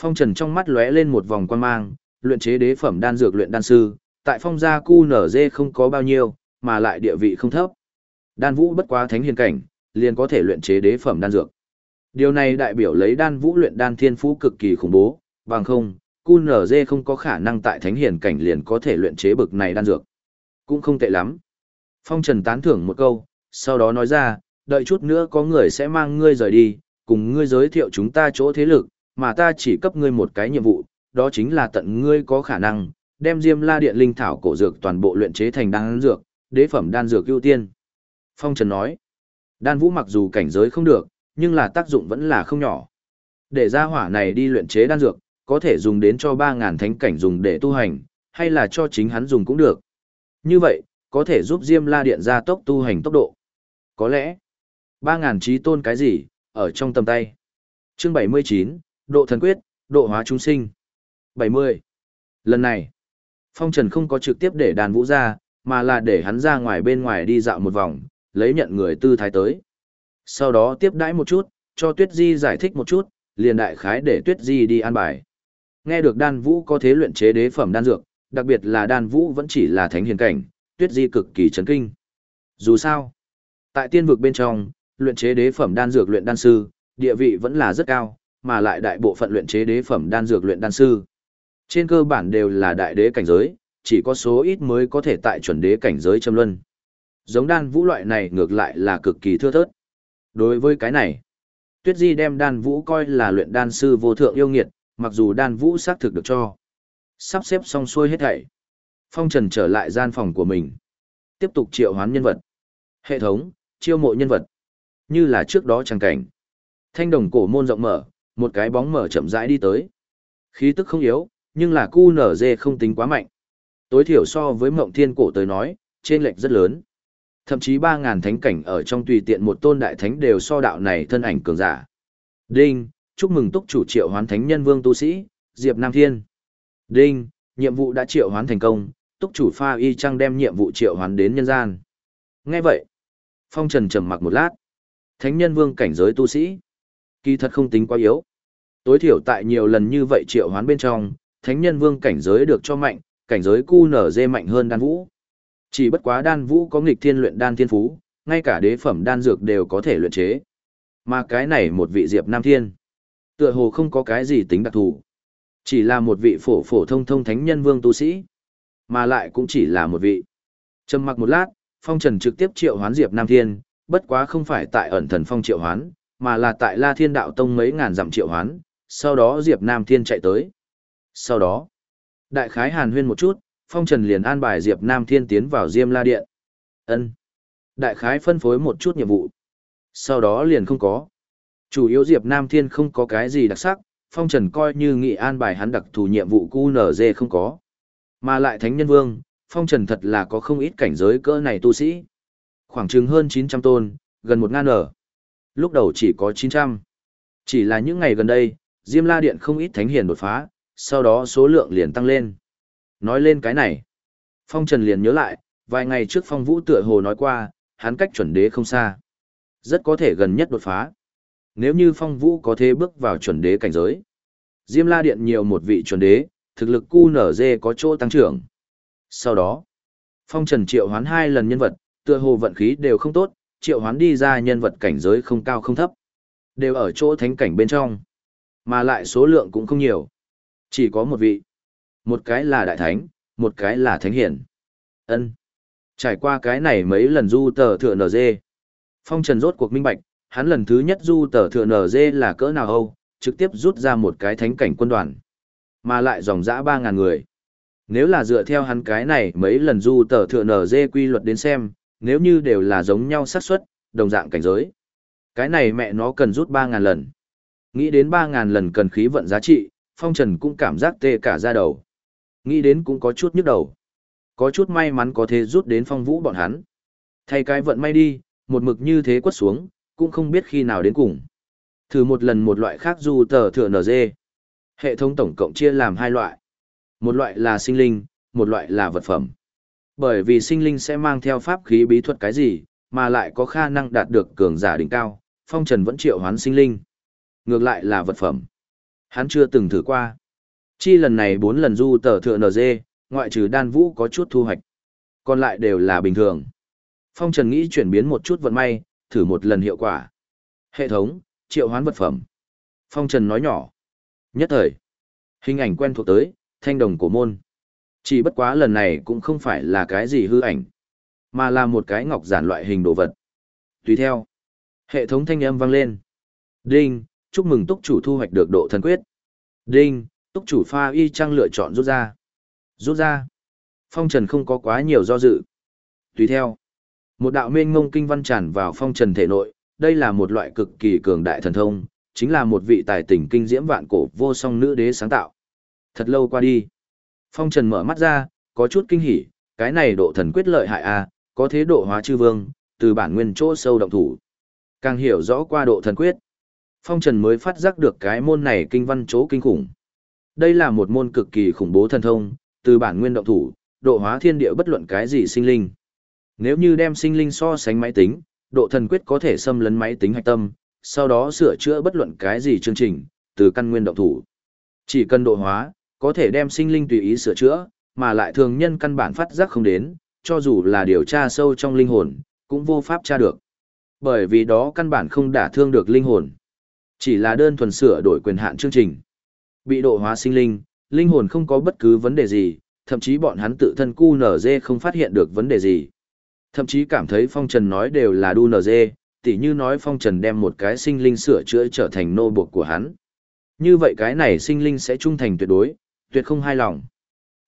Phong Trần trong mắt lóe lên một vòng quan mang, luyện chế đế phẩm đan dược luyện đan sư, tại phong gia cu nở dê không có bao nhiêu, mà lại địa vị không thấp. Đan vũ bất quá thánh hiền cảnh, liền có thể luyện chế đế phẩm đan dược. Điều này đại biểu lấy đan vũ luyện đan thiên phú cực kỳ khủng bố, bằng không, cu nở dê không có khả năng tại thánh hiền cảnh liền có thể luyện chế bực này đan dược. Cũng không tệ lắm. Phong Trần tán thưởng một câu, sau đó nói ra, đợi chút nữa có người sẽ mang ngươi rời đi, cùng ngươi giới thiệu chúng ta chỗ thế lực, mà ta chỉ cấp ngươi một cái nhiệm vụ, đó chính là tận ngươi có khả năng, đem Diêm La Điện linh thảo cổ dược toàn bộ luyện chế thành đan dược, đế phẩm đan dược ưu tiên. Phong Trần nói, đan vũ mặc dù cảnh giới không được, nhưng là tác dụng vẫn là không nhỏ. Để ra hỏa này đi luyện chế đan dược, có thể dùng đến cho 3.000 thánh cảnh dùng để tu hành, hay là cho chính hắn dùng cũng được. Như vậy, có thể giúp Diêm La Điện gia tốc tu hành tốc độ. Có lẽ, 3.000 trí tôn cái gì, ở trong tầm tay. Chương 79, Độ Thần Quyết, Độ Hóa Chúng Sinh. 70. Lần này, Phong Trần không có trực tiếp để đàn vũ ra, mà là để hắn ra ngoài bên ngoài đi dạo một vòng, lấy nhận người tư thái tới. Sau đó tiếp đãi một chút, cho Tuyết Di giải thích một chút, liền đại khái để Tuyết Di đi an bài. Nghe được đan vũ có thế luyện chế đế phẩm đan dược, đặc biệt là đan vũ vẫn chỉ là thánh hiền cảnh, Tuyết Di cực kỳ chấn kinh. Dù sao, tại tiên vực bên trong, luyện chế đế phẩm đan dược luyện đan sư, địa vị vẫn là rất cao, mà lại đại bộ phận luyện chế đế phẩm đan dược luyện đan sư. Trên cơ bản đều là đại đế cảnh giới, chỉ có số ít mới có thể tại chuẩn đế cảnh giới châm luân. Giống đan vũ loại này ngược lại là cực kỳ thưa thớt. Đối với cái này, Tuyết Di đem đan vũ coi là luyện đan sư vô thượng yêu nghiệt, mặc dù đan vũ xác thực được cho. Sắp xếp xong xuôi hết thảy. Phong Trần trở lại gian phòng của mình. Tiếp tục triệu hoán nhân vật. Hệ thống, chiêu mộ nhân vật. Như là trước đó chẳng cảnh. Thanh đồng cổ môn rộng mở, một cái bóng mở chậm rãi đi tới. Khí tức không yếu, nhưng là cu nở dê không tính quá mạnh. Tối thiểu so với mộng thiên cổ tới nói, trên lệch rất lớn. Thậm chí ba ngàn thánh cảnh ở trong tùy tiện một tôn đại thánh đều so đạo này thân ảnh cường giả. Đinh, chúc mừng túc chủ triệu hoán thánh nhân vương tu sĩ, Diệp Nam Thiên. Đinh, nhiệm vụ đã triệu hoán thành công, túc chủ pha y trăng đem nhiệm vụ triệu hoán đến nhân gian. Nghe vậy, Phong Trần trầm mặc một lát. Thánh nhân vương cảnh giới tu sĩ. Kỳ thật không tính quá yếu. Tối thiểu tại nhiều lần như vậy triệu hoán bên trong, thánh nhân vương cảnh giới được cho mạnh, cảnh giới cu nở dê mạnh hơn đan vũ. Chỉ bất quá đan vũ có nghịch thiên luyện đan thiên phú, ngay cả đế phẩm đan dược đều có thể luyện chế. Mà cái này một vị Diệp Nam Thiên, tựa hồ không có cái gì tính đặc thù. Chỉ là một vị phổ phổ thông thông thánh nhân vương tu sĩ, mà lại cũng chỉ là một vị. Trầm mặc một lát, Phong Trần trực tiếp triệu hoán Diệp Nam Thiên, bất quá không phải tại ẩn thần phong triệu hoán, mà là tại La Thiên Đạo Tông mấy ngàn dặm triệu hoán, sau đó Diệp Nam Thiên chạy tới. Sau đó, đại khái hàn huyên một chút, Phong Trần liền an bài Diệp Nam Thiên tiến vào Diêm La Điện. Ân. Đại khái phân phối một chút nhiệm vụ. Sau đó liền không có. Chủ yếu Diệp Nam Thiên không có cái gì đặc sắc, Phong Trần coi như nghị an bài hắn đặc thù nhiệm vụ QNZ không có. Mà lại Thánh Nhân Vương, Phong Trần thật là có không ít cảnh giới cỡ này tu sĩ. Khoảng chừng hơn 900 tôn, gần 1 ngàn ở. Lúc đầu chỉ có 900. Chỉ là những ngày gần đây, Diêm La Điện không ít thánh hiền đột phá, sau đó số lượng liền tăng lên. Nói lên cái này, Phong Trần liền nhớ lại, vài ngày trước Phong Vũ tựa hồ nói qua, hắn cách chuẩn đế không xa. Rất có thể gần nhất đột phá. Nếu như Phong Vũ có thể bước vào chuẩn đế cảnh giới. Diêm La Điện nhiều một vị chuẩn đế, thực lực cu nở dê có chỗ tăng trưởng. Sau đó, Phong Trần triệu hoán hai lần nhân vật, tựa hồ vận khí đều không tốt, triệu hoán đi ra nhân vật cảnh giới không cao không thấp. Đều ở chỗ thánh cảnh bên trong. Mà lại số lượng cũng không nhiều. Chỉ có một vị. Một cái là đại thánh, một cái là thánh hiển. ân Trải qua cái này mấy lần du tờ thừa NG. Phong Trần rốt cuộc minh bạch, hắn lần thứ nhất du tờ thừa NG là cỡ nào hâu, trực tiếp rút ra một cái thánh cảnh quân đoàn. Mà lại dòng dã 3.000 người. Nếu là dựa theo hắn cái này mấy lần du tờ thừa dê quy luật đến xem, nếu như đều là giống nhau xác suất, đồng dạng cảnh giới. Cái này mẹ nó cần rút 3.000 lần. Nghĩ đến 3.000 lần cần khí vận giá trị, Phong Trần cũng cảm giác tê cả da đầu. Nghĩ đến cũng có chút nhức đầu. Có chút may mắn có thể rút đến phong vũ bọn hắn. Thay cái vận may đi, một mực như thế quất xuống, cũng không biết khi nào đến cùng. Thử một lần một loại khác du tờ thừa dê. Hệ thống tổng cộng chia làm hai loại. Một loại là sinh linh, một loại là vật phẩm. Bởi vì sinh linh sẽ mang theo pháp khí bí thuật cái gì, mà lại có khả năng đạt được cường giả đỉnh cao, phong trần vẫn triệu hoán sinh linh. Ngược lại là vật phẩm. Hắn chưa từng thử qua. Chi lần này bốn lần du tờ thượng NG, ngoại trừ đan vũ có chút thu hoạch. Còn lại đều là bình thường. Phong Trần nghĩ chuyển biến một chút vận may, thử một lần hiệu quả. Hệ thống, triệu hoán vật phẩm. Phong Trần nói nhỏ. Nhất thời. Hình ảnh quen thuộc tới, thanh đồng cổ môn. Chỉ bất quá lần này cũng không phải là cái gì hư ảnh, mà là một cái ngọc giản loại hình đồ vật. Tùy theo. Hệ thống thanh âm vang lên. Đinh, chúc mừng túc chủ thu hoạch được độ thần quyết. Đinh, túc chủ pha y trang lựa chọn rút ra. Rút ra. Phong trần không có quá nhiều do dự. Tùy theo. Một đạo mênh ngông kinh văn tràn vào phong trần thể nội, đây là một loại cực kỳ cường đại thần thông, chính là một vị tài tình kinh diễm vạn cổ vô song nữ đế sáng tạo. Thật lâu qua đi. Phong trần mở mắt ra, có chút kinh hỉ, cái này độ thần quyết lợi hại a, à, có thế độ hóa chư vương, từ bản nguyên chỗ sâu động thủ. Càng hiểu rõ qua độ thần quyết, Phong Trần mới phát giác được cái môn này kinh văn chỗ kinh khủng. Đây là một môn cực kỳ khủng bố thần thông, từ bản nguyên động thủ, độ hóa thiên địa bất luận cái gì sinh linh. Nếu như đem sinh linh so sánh máy tính, độ thần quyết có thể xâm lấn máy tính hạch tâm, sau đó sửa chữa bất luận cái gì chương trình, từ căn nguyên động thủ. Chỉ cần độ hóa, có thể đem sinh linh tùy ý sửa chữa, mà lại thường nhân căn bản phát giác không đến, cho dù là điều tra sâu trong linh hồn, cũng vô pháp tra được. Bởi vì đó căn bản không đả thương được linh hồn. Chỉ là đơn thuần sửa đổi quyền hạn chương trình. Bị độ hóa sinh linh, linh hồn không có bất cứ vấn đề gì, thậm chí bọn hắn tự thân cu nở dê không phát hiện được vấn đề gì. Thậm chí cảm thấy phong trần nói đều là đu nở dê, tỉ như nói phong trần đem một cái sinh linh sửa chữa trở thành nô buộc của hắn. Như vậy cái này sinh linh sẽ trung thành tuyệt đối, tuyệt không hài lòng.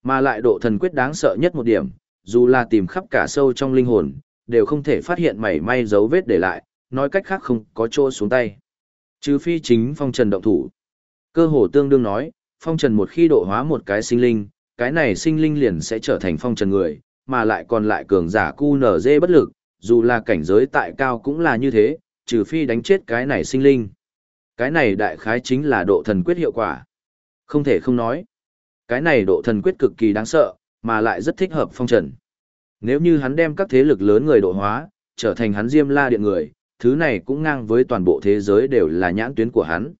Mà lại độ thần quyết đáng sợ nhất một điểm, dù là tìm khắp cả sâu trong linh hồn, đều không thể phát hiện mảy may dấu vết để lại, nói cách khác không có chỗ xuống tay. Trừ phi chính phong trần động thủ. Cơ hồ tương đương nói, phong trần một khi độ hóa một cái sinh linh, cái này sinh linh liền sẽ trở thành phong trần người, mà lại còn lại cường giả cu nở dê bất lực, dù là cảnh giới tại cao cũng là như thế, trừ phi đánh chết cái này sinh linh. Cái này đại khái chính là độ thần quyết hiệu quả. Không thể không nói. Cái này độ thần quyết cực kỳ đáng sợ, mà lại rất thích hợp phong trần. Nếu như hắn đem các thế lực lớn người độ hóa, trở thành hắn diêm la điện người, thứ này cũng ngang với toàn bộ thế giới đều là nhãn tuyến của hắn.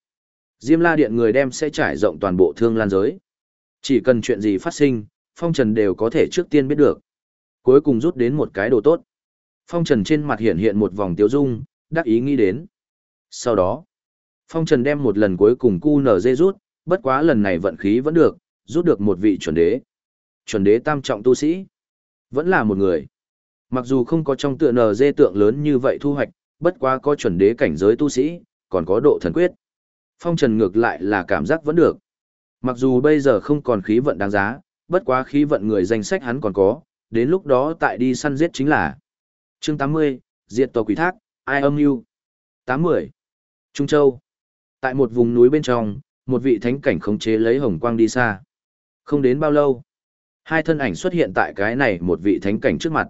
Diêm la điện người đem sẽ trải rộng toàn bộ thương lan giới. Chỉ cần chuyện gì phát sinh, phong trần đều có thể trước tiên biết được. Cuối cùng rút đến một cái đồ tốt. Phong Trần trên mặt hiện hiện một vòng tiêu dung, đắc ý nghĩ đến. Sau đó, Phong Trần đem một lần cuối cùng cu nở dê rút, bất quá lần này vận khí vẫn được, rút được một vị chuẩn đế. Chuẩn đế tam trọng tu sĩ. Vẫn là một người. Mặc dù không có trong tựa nở dê tượng lớn như vậy thu hoạch, bất quá có chuẩn đế cảnh giới tu sĩ, còn có độ thần quyết. Phong Trần ngược lại là cảm giác vẫn được. Mặc dù bây giờ không còn khí vận đáng giá, bất quá khí vận người danh sách hắn còn có, đến lúc đó tại đi săn giết chính là. Chương 80, Diệt tòa quỷ thác, âm am tám 80. Trung Châu. Tại một vùng núi bên trong, một vị thánh cảnh khống chế lấy hồng quang đi xa. Không đến bao lâu, hai thân ảnh xuất hiện tại cái này một vị thánh cảnh trước mặt.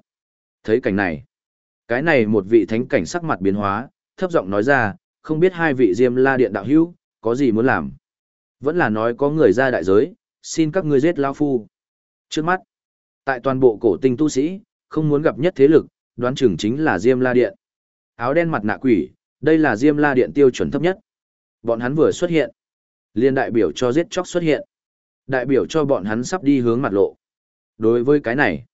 Thấy cảnh này, cái này một vị thánh cảnh sắc mặt biến hóa, thấp giọng nói ra, không biết hai vị Diêm La Điện đạo hữu có gì muốn làm. Vẫn là nói có người ra đại giới, xin các ngươi giết lão phu. Trước mắt, tại toàn bộ cổ tinh tu sĩ, không muốn gặp nhất thế lực, đoán chừng chính là Diêm La Điện. Áo đen mặt nạ quỷ, đây là Diêm La Điện tiêu chuẩn thấp nhất. Bọn hắn vừa xuất hiện, liên đại biểu cho giết chóc xuất hiện. Đại biểu cho bọn hắn sắp đi hướng mặt lộ. Đối với cái này,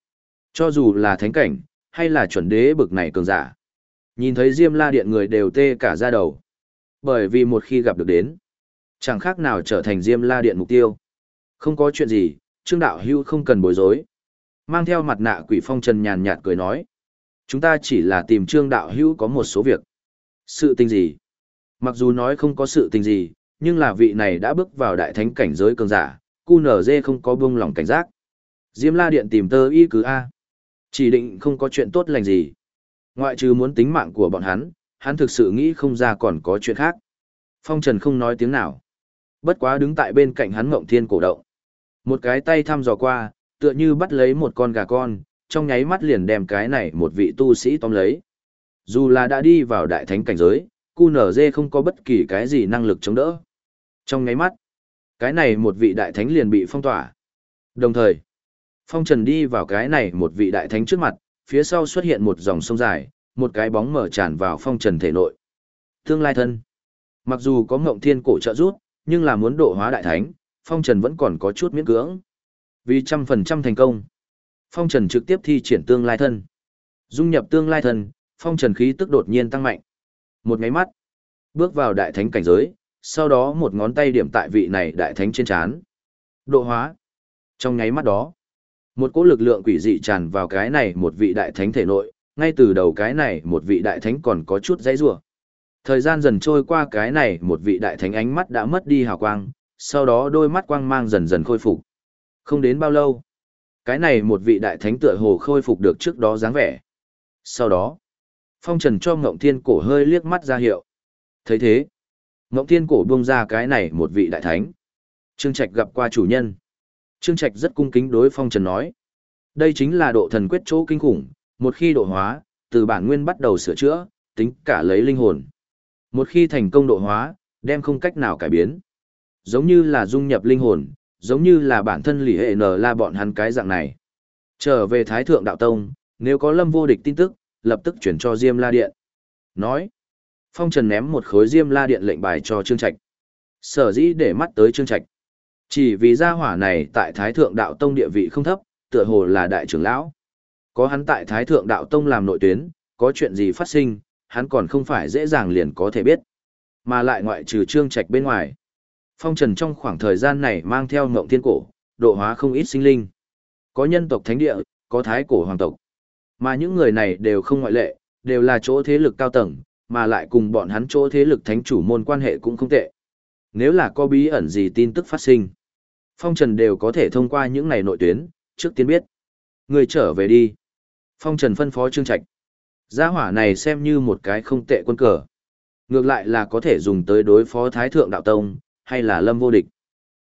cho dù là thánh cảnh, hay là chuẩn đế bực này cường giả. Nhìn thấy Diêm La Điện người đều tê cả da đầu. Bởi vì một khi gặp được đến, chẳng khác nào trở thành Diêm La Điện mục tiêu. Không có chuyện gì, Trương Đạo Hưu không cần bối rối. Mang theo mặt nạ quỷ phong trần nhàn nhạt cười nói. Chúng ta chỉ là tìm Trương Đạo Hưu có một số việc. Sự tình gì? Mặc dù nói không có sự tình gì, nhưng là vị này đã bước vào đại thánh cảnh giới cường giả, cu nở dê không có buông lòng cảnh giác. Diêm la điện tìm tơ y cứ A. Chỉ định không có chuyện tốt lành gì. Ngoại trừ muốn tính mạng của bọn hắn, hắn thực sự nghĩ không ra còn có chuyện khác. Phong Trần không nói tiếng nào. Bất quá đứng tại bên cạnh hắn Ngộng Thiên cổ động. Một cái tay thăm dò qua, tựa như bắt lấy một con gà con, trong nháy mắt liền đem cái này một vị tu sĩ tóm lấy. Dù là đã đi vào đại thánh cảnh giới, QNZ không có bất kỳ cái gì năng lực chống đỡ. Trong nháy mắt, cái này một vị đại thánh liền bị phong tỏa. Đồng thời, phong trần đi vào cái này một vị đại thánh trước mặt, phía sau xuất hiện một dòng sông dài, một cái bóng mở tràn vào phong trần thể nội. Tương lai thân. Mặc dù có ngộng thiên cổ trợ rút, nhưng là muốn độ hóa đại thánh, phong trần vẫn còn có chút miễn cưỡng. Vì trăm phần trăm thành công, phong trần trực tiếp thi triển tương lai thân. Dung nhập tương lai thân, phong trần khí tức đột nhiên tăng mạnh. Một máy mắt, bước vào đại thánh cảnh giới, sau đó một ngón tay điểm tại vị này đại thánh trên chán. Độ hóa. Trong nháy mắt đó, một cỗ lực lượng quỷ dị tràn vào cái này một vị đại thánh thể nội, ngay từ đầu cái này một vị đại thánh còn có chút dãy rủa. Thời gian dần trôi qua cái này một vị đại thánh ánh mắt đã mất đi hào quang, sau đó đôi mắt quang mang dần dần khôi phục. Không đến bao lâu, cái này một vị đại thánh tựa hồ khôi phục được trước đó dáng vẻ. Sau đó, Phong Trần cho Ngộng Thiên cổ hơi liếc mắt ra hiệu. thấy thế, Ngộng Thiên cổ buông ra cái này một vị đại thánh. Trương Trạch gặp qua chủ nhân. Trương Trạch rất cung kính đối Phong Trần nói. Đây chính là độ thần quyết chỗ kinh khủng, một khi độ hóa, từ bản nguyên bắt đầu sửa chữa, tính cả lấy linh hồn. Một khi thành công độ hóa, đem không cách nào cải biến. Giống như là dung nhập linh hồn, giống như là bản thân lì hệ nở la bọn hắn cái dạng này. Trở về Thái Thượng Đạo Tông, nếu có lâm vô địch tin tức, lập tức chuyển cho Diêm La Điện. Nói, Phong Trần ném một khối Diêm La Điện lệnh bài cho Trương Trạch. Sở dĩ để mắt tới Trương Trạch. Chỉ vì gia hỏa này tại Thái Thượng Đạo Tông địa vị không thấp, tựa hồ là đại trưởng lão. Có hắn tại Thái Thượng Đạo Tông làm nội tuyến, có chuyện gì phát sinh, hắn còn không phải dễ dàng liền có thể biết. Mà lại ngoại trừ Trương Trạch bên ngoài. Phong Trần trong khoảng thời gian này mang theo ngộng thiên cổ, độ hóa không ít sinh linh. Có nhân tộc thánh địa, có thái cổ hoàng tộc. Mà những người này đều không ngoại lệ, đều là chỗ thế lực cao tầng, mà lại cùng bọn hắn chỗ thế lực thánh chủ môn quan hệ cũng không tệ. Nếu là có bí ẩn gì tin tức phát sinh, Phong Trần đều có thể thông qua những này nội tuyến, trước tiên biết. Người trở về đi. Phong Trần phân phó Trương Trạch. Gia hỏa này xem như một cái không tệ quân cờ. Ngược lại là có thể dùng tới đối phó Thái Thượng Đạo Tông, hay là Lâm Vô Địch.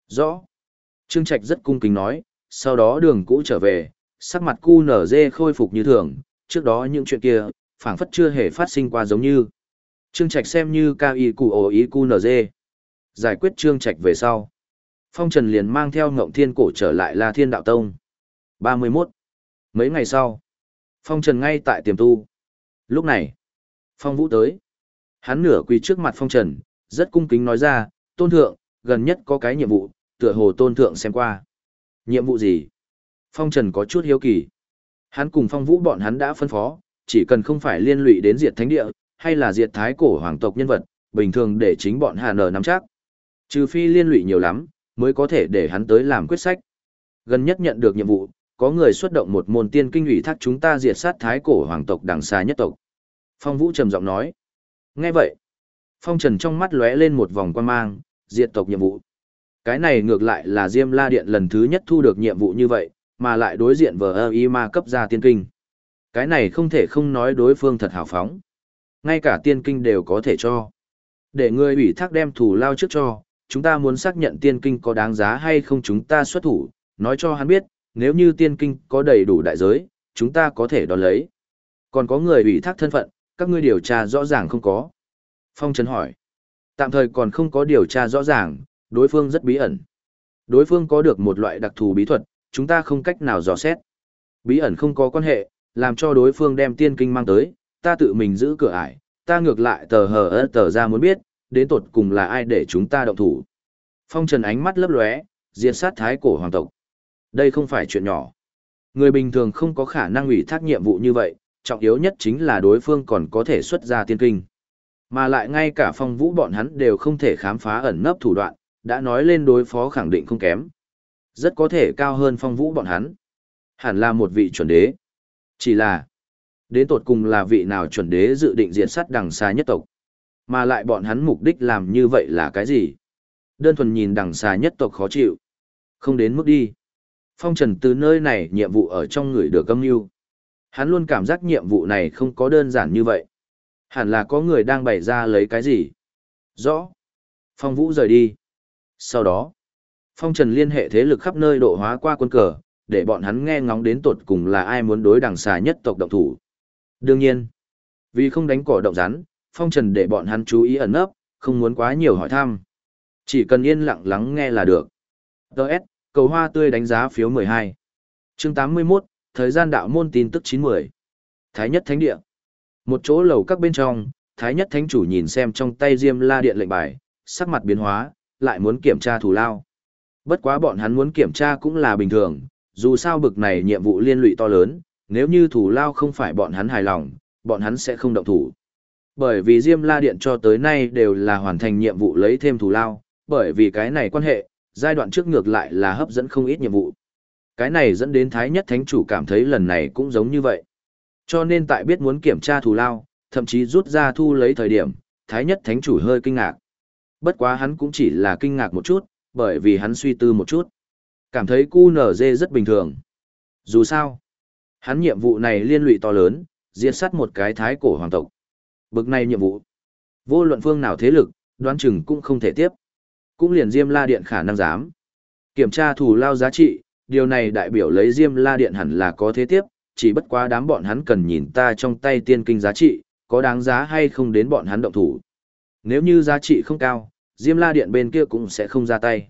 Rõ. Trương Trạch rất cung kính nói, sau đó đường cũ trở về, sắc mặt cu nở dê khôi phục như thường, trước đó những chuyện kia, phảng phất chưa hề phát sinh qua giống như. Trương Trạch xem như ca y cụ ổ ý cu nở dê. Giải quyết Trương Trạch về sau. Phong Trần liền mang theo Ngộng Thiên Cổ trở lại La Thiên Đạo Tông. 31. Mấy ngày sau, Phong Trần ngay tại tiềm tu. Lúc này, Phong Vũ tới. Hắn nửa quỳ trước mặt Phong Trần, rất cung kính nói ra, Tôn Thượng, gần nhất có cái nhiệm vụ, tựa hồ Tôn Thượng xem qua. Nhiệm vụ gì? Phong Trần có chút hiếu kỳ. Hắn cùng Phong Vũ bọn hắn đã phân phó, chỉ cần không phải liên lụy đến diệt thánh địa, hay là diệt thái cổ hoàng tộc nhân vật, bình thường để chính bọn Hà Nở nắm chắc. Trừ phi liên lụy nhiều lắm, mới có thể để hắn tới làm quyết sách. Gần nhất nhận được nhiệm vụ, có người xuất động một môn tiên kinh ủy thác chúng ta diệt sát thái cổ hoàng tộc đằng xa nhất tộc. Phong Vũ trầm giọng nói. Nghe vậy, Phong Trần trong mắt lóe lên một vòng quan mang, diệt tộc nhiệm vụ. Cái này ngược lại là Diêm La Điện lần thứ nhất thu được nhiệm vụ như vậy, mà lại đối diện vờ y ma cấp ra tiên kinh. Cái này không thể không nói đối phương thật hào phóng. Ngay cả tiên kinh đều có thể cho. Để người ủy thác đem thủ lao trước cho, chúng ta muốn xác nhận tiên kinh có đáng giá hay không chúng ta xuất thủ, nói cho hắn biết, nếu như tiên kinh có đầy đủ đại giới, chúng ta có thể đón lấy. Còn có người ủy thác thân phận, các ngươi điều tra rõ ràng không có. Phong Trấn hỏi. Tạm thời còn không có điều tra rõ ràng, đối phương rất bí ẩn. Đối phương có được một loại đặc thù bí thuật, chúng ta không cách nào dò xét. Bí ẩn không có quan hệ, làm cho đối phương đem tiên kinh mang tới, ta tự mình giữ cửa ải, ta ngược lại tờ hờ ơ tờ ra muốn biết, đến tột cùng là ai để chúng ta động thủ. Phong Trần ánh mắt lấp lóe, diệt sát thái cổ hoàng tộc. Đây không phải chuyện nhỏ. Người bình thường không có khả năng ủy thác nhiệm vụ như vậy, trọng yếu nhất chính là đối phương còn có thể xuất ra tiên kinh. Mà lại ngay cả phong vũ bọn hắn đều không thể khám phá ẩn nấp thủ đoạn, đã nói lên đối phó khẳng định không kém. Rất có thể cao hơn phong vũ bọn hắn. Hẳn là một vị chuẩn đế. Chỉ là, đến tột cùng là vị nào chuẩn đế dự định diệt sát đằng xa nhất tộc. Mà lại bọn hắn mục đích làm như vậy là cái gì? Đơn thuần nhìn đằng xa nhất tộc khó chịu. Không đến mức đi. Phong Trần từ nơi này nhiệm vụ ở trong người được âm mưu Hắn luôn cảm giác nhiệm vụ này không có đơn giản như vậy. Hẳn là có người đang bày ra lấy cái gì. Rõ. Phong Vũ rời đi. Sau đó, Phong Trần liên hệ thế lực khắp nơi độ hóa qua quân cờ, để bọn hắn nghe ngóng đến tột cùng là ai muốn đối đằng xà nhất tộc động thủ. Đương nhiên, vì không đánh cỏ động rắn, Phong Trần để bọn hắn chú ý ẩn nấp, không muốn quá nhiều hỏi thăm. Chỉ cần yên lặng lắng nghe là được. Đợt, cầu hoa tươi đánh giá phiếu 12. chương 81, thời gian đạo môn tin tức 910. Thái nhất thánh địa. Một chỗ lầu các bên trong, Thái nhất thánh chủ nhìn xem trong tay Diêm La điện lệnh bài, sắc mặt biến hóa, lại muốn kiểm tra thủ lao. Bất quá bọn hắn muốn kiểm tra cũng là bình thường, dù sao bực này nhiệm vụ liên lụy to lớn, nếu như thủ lao không phải bọn hắn hài lòng, bọn hắn sẽ không động thủ. Bởi vì Diêm La Điện cho tới nay đều là hoàn thành nhiệm vụ lấy thêm thủ lao, bởi vì cái này quan hệ, giai đoạn trước ngược lại là hấp dẫn không ít nhiệm vụ. Cái này dẫn đến Thái Nhất Thánh Chủ cảm thấy lần này cũng giống như vậy. Cho nên tại biết muốn kiểm tra thù lao, thậm chí rút ra thu lấy thời điểm, Thái Nhất Thánh Chủ hơi kinh ngạc. Bất quá hắn cũng chỉ là kinh ngạc một chút, bởi vì hắn suy tư một chút. Cảm thấy cu nở dê rất bình thường. Dù sao, hắn nhiệm vụ này liên lụy to lớn, diệt sát một cái thái cổ hoàng tộc. Bực này nhiệm vụ. Vô luận phương nào thế lực, đoán chừng cũng không thể tiếp. Cũng liền Diêm La Điện khả năng dám. Kiểm tra thù lao giá trị, điều này đại biểu lấy Diêm La Điện hẳn là có thế tiếp, chỉ bất quá đám bọn hắn cần nhìn ta trong tay tiên kinh giá trị, có đáng giá hay không đến bọn hắn động thủ. Nếu như giá trị không cao, Diêm La Điện bên kia cũng sẽ không ra tay.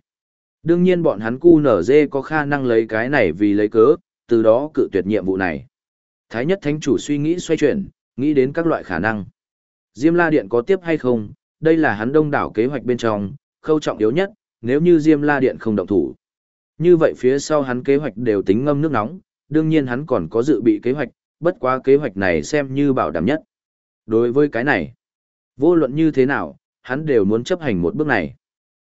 Đương nhiên bọn hắn cu nở dê có khả năng lấy cái này vì lấy cớ, từ đó cự tuyệt nhiệm vụ này. Thái nhất thánh chủ suy nghĩ xoay chuyển, nghĩ đến các loại khả năng. Diêm La Điện có tiếp hay không, đây là hắn đông đảo kế hoạch bên trong, khâu trọng yếu nhất, nếu như Diêm La Điện không động thủ. Như vậy phía sau hắn kế hoạch đều tính ngâm nước nóng, đương nhiên hắn còn có dự bị kế hoạch, bất quá kế hoạch này xem như bảo đảm nhất. Đối với cái này, vô luận như thế nào, hắn đều muốn chấp hành một bước này.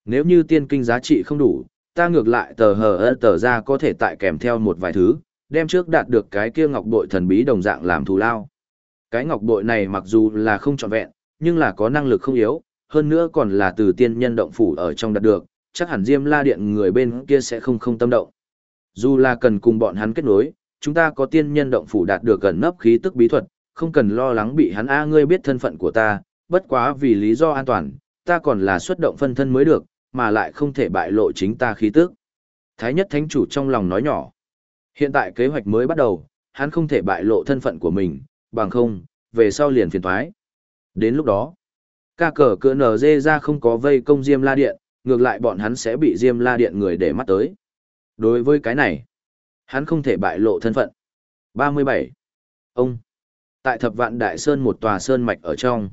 Nếu như tiên kinh giá trị không đủ, ta ngược lại tờ hờ tờ ra có thể tại kèm theo một vài thứ, đem trước đạt được cái kia ngọc bội thần bí đồng dạng làm thù lao. Cái ngọc bội này mặc dù là không trọn vẹn, nhưng là có năng lực không yếu, hơn nữa còn là từ tiên nhân động phủ ở trong đạt được, chắc hẳn Diêm La Điện người bên kia sẽ không không tâm động. Dù là cần cùng bọn hắn kết nối, chúng ta có tiên nhân động phủ đạt được gần nấp khí tức bí thuật, không cần lo lắng bị hắn a ngươi biết thân phận của ta, bất quá vì lý do an toàn, ta còn là xuất động phân thân mới được, mà lại không thể bại lộ chính ta khí tức. Thái nhất thánh chủ trong lòng nói nhỏ. Hiện tại kế hoạch mới bắt đầu, hắn không thể bại lộ thân phận của mình, bằng không, về sau liền phiền thoái. Đến lúc đó, ca cờ cỡ nở dê ra không có vây công Diêm La Điện, ngược lại bọn hắn sẽ bị Diêm La Điện người để mắt tới. Đối với cái này, hắn không thể bại lộ thân phận. 37. Ông. Tại thập vạn đại sơn một tòa sơn mạch ở trong.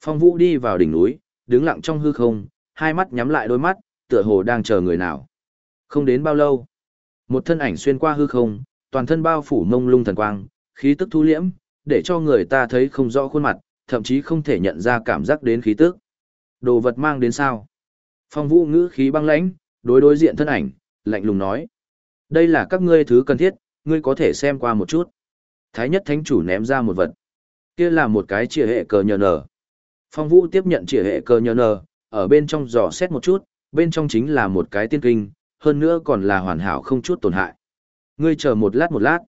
Phong Vũ đi vào đỉnh núi, đứng lặng trong hư không, hai mắt nhắm lại đôi mắt, tựa hồ đang chờ người nào. Không đến bao lâu, một thân ảnh xuyên qua hư không, toàn thân bao phủ mông lung thần quang, khí tức thu liễm, để cho người ta thấy không rõ khuôn mặt, thậm chí không thể nhận ra cảm giác đến khí tức. Đồ vật mang đến sao? Phong vũ ngữ khí băng lãnh, đối đối diện thân ảnh, lạnh lùng nói. Đây là các ngươi thứ cần thiết, ngươi có thể xem qua một chút. Thái nhất thánh chủ ném ra một vật. Kia là một cái chìa hệ cờ nhờ nở. Phong vũ tiếp nhận chìa hệ cờ nhờ nở, ở bên trong dò xét một chút, bên trong chính là một cái tiên kinh, hơn nữa còn là hoàn hảo không chút tổn hại. Ngươi chờ một lát một lát.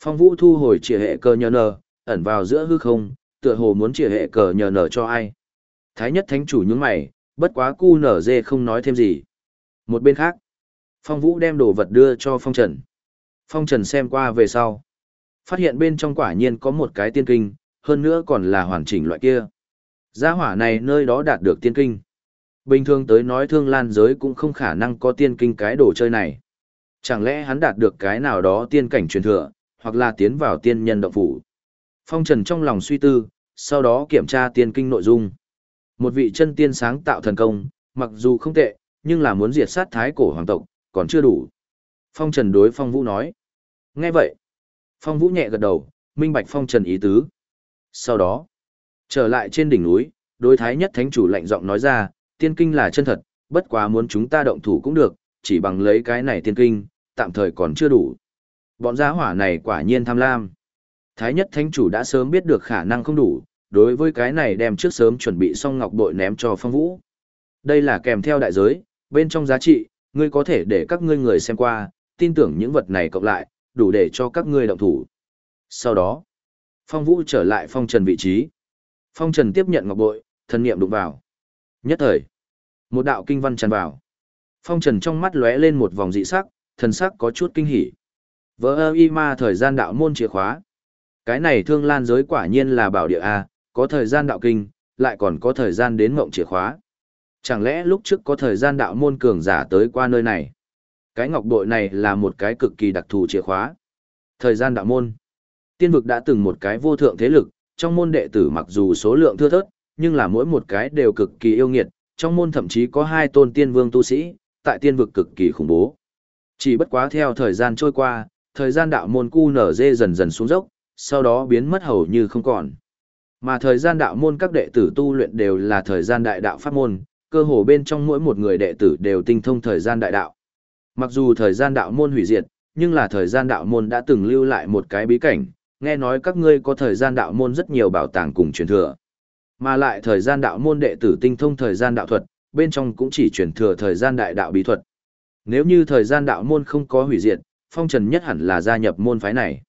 Phong vũ thu hồi chìa hệ cờ nhờ nở, ẩn vào giữa hư không, tựa hồ muốn chìa hệ cờ nhờ nở cho ai. Thái nhất thánh chủ nhướng mày, bất quá cu nở dê không nói thêm gì. Một bên khác, Phong Vũ đem đồ vật đưa cho Phong Trần. Phong Trần xem qua về sau. Phát hiện bên trong quả nhiên có một cái tiên kinh, hơn nữa còn là hoàn chỉnh loại kia. Gia hỏa này nơi đó đạt được tiên kinh. Bình thường tới nói thương lan giới cũng không khả năng có tiên kinh cái đồ chơi này. Chẳng lẽ hắn đạt được cái nào đó tiên cảnh truyền thừa, hoặc là tiến vào tiên nhân động phủ. Phong Trần trong lòng suy tư, sau đó kiểm tra tiên kinh nội dung. Một vị chân tiên sáng tạo thần công, mặc dù không tệ, nhưng là muốn diệt sát thái cổ hoàng tộc, còn chưa đủ. Phong Trần đối Phong Vũ nói. Nghe vậy. Phong Vũ nhẹ gật đầu, minh bạch Phong Trần ý tứ. Sau đó, trở lại trên đỉnh núi, đối thái nhất thánh chủ lạnh giọng nói ra, tiên kinh là chân thật, bất quá muốn chúng ta động thủ cũng được, chỉ bằng lấy cái này tiên kinh, tạm thời còn chưa đủ. Bọn Giá hỏa này quả nhiên tham lam. Thái nhất thánh chủ đã sớm biết được khả năng không đủ, đối với cái này đem trước sớm chuẩn bị xong ngọc bội ném cho phong vũ. Đây là kèm theo đại giới, bên trong giá trị, ngươi có thể để các ngươi người xem qua, tin tưởng những vật này cộng lại, đủ để cho các ngươi động thủ. Sau đó, phong vũ trở lại phong trần vị trí. Phong trần tiếp nhận ngọc bội, thần niệm đụng vào. Nhất thời, một đạo kinh văn tràn vào. Phong trần trong mắt lóe lên một vòng dị sắc, thần sắc có chút kinh hỉ. Vỡ ơ y ma thời gian đạo môn chìa khóa. Cái này thương lan giới quả nhiên là bảo địa A, có thời gian đạo kinh, lại còn có thời gian đến mộng chìa khóa. Chẳng lẽ lúc trước có thời gian đạo môn cường giả tới qua nơi này? Cái ngọc bội này là một cái cực kỳ đặc thù chìa khóa. Thời gian đạo môn. Tiên vực đã từng một cái vô thượng thế lực, trong môn đệ tử mặc dù số lượng thưa thớt, nhưng là mỗi một cái đều cực kỳ yêu nghiệt, trong môn thậm chí có hai tôn tiên vương tu sĩ, tại tiên vực cực kỳ khủng bố. Chỉ bất quá theo thời gian trôi qua, thời gian đạo môn cu nở dê dần dần xuống dốc, sau đó biến mất hầu như không còn. Mà thời gian đạo môn các đệ tử tu luyện đều là thời gian đại đạo pháp môn, cơ hồ bên trong mỗi một người đệ tử đều tinh thông thời gian đại đạo. Mặc dù thời gian đạo môn hủy diệt, nhưng là thời gian đạo môn đã từng lưu lại một cái bí cảnh, nghe nói các ngươi có thời gian đạo môn rất nhiều bảo tàng cùng truyền thừa. Mà lại thời gian đạo môn đệ tử tinh thông thời gian đạo thuật, bên trong cũng chỉ truyền thừa thời gian đại đạo bí thuật. Nếu như thời gian đạo môn không có hủy diệt, phong trần nhất hẳn là gia nhập môn phái này.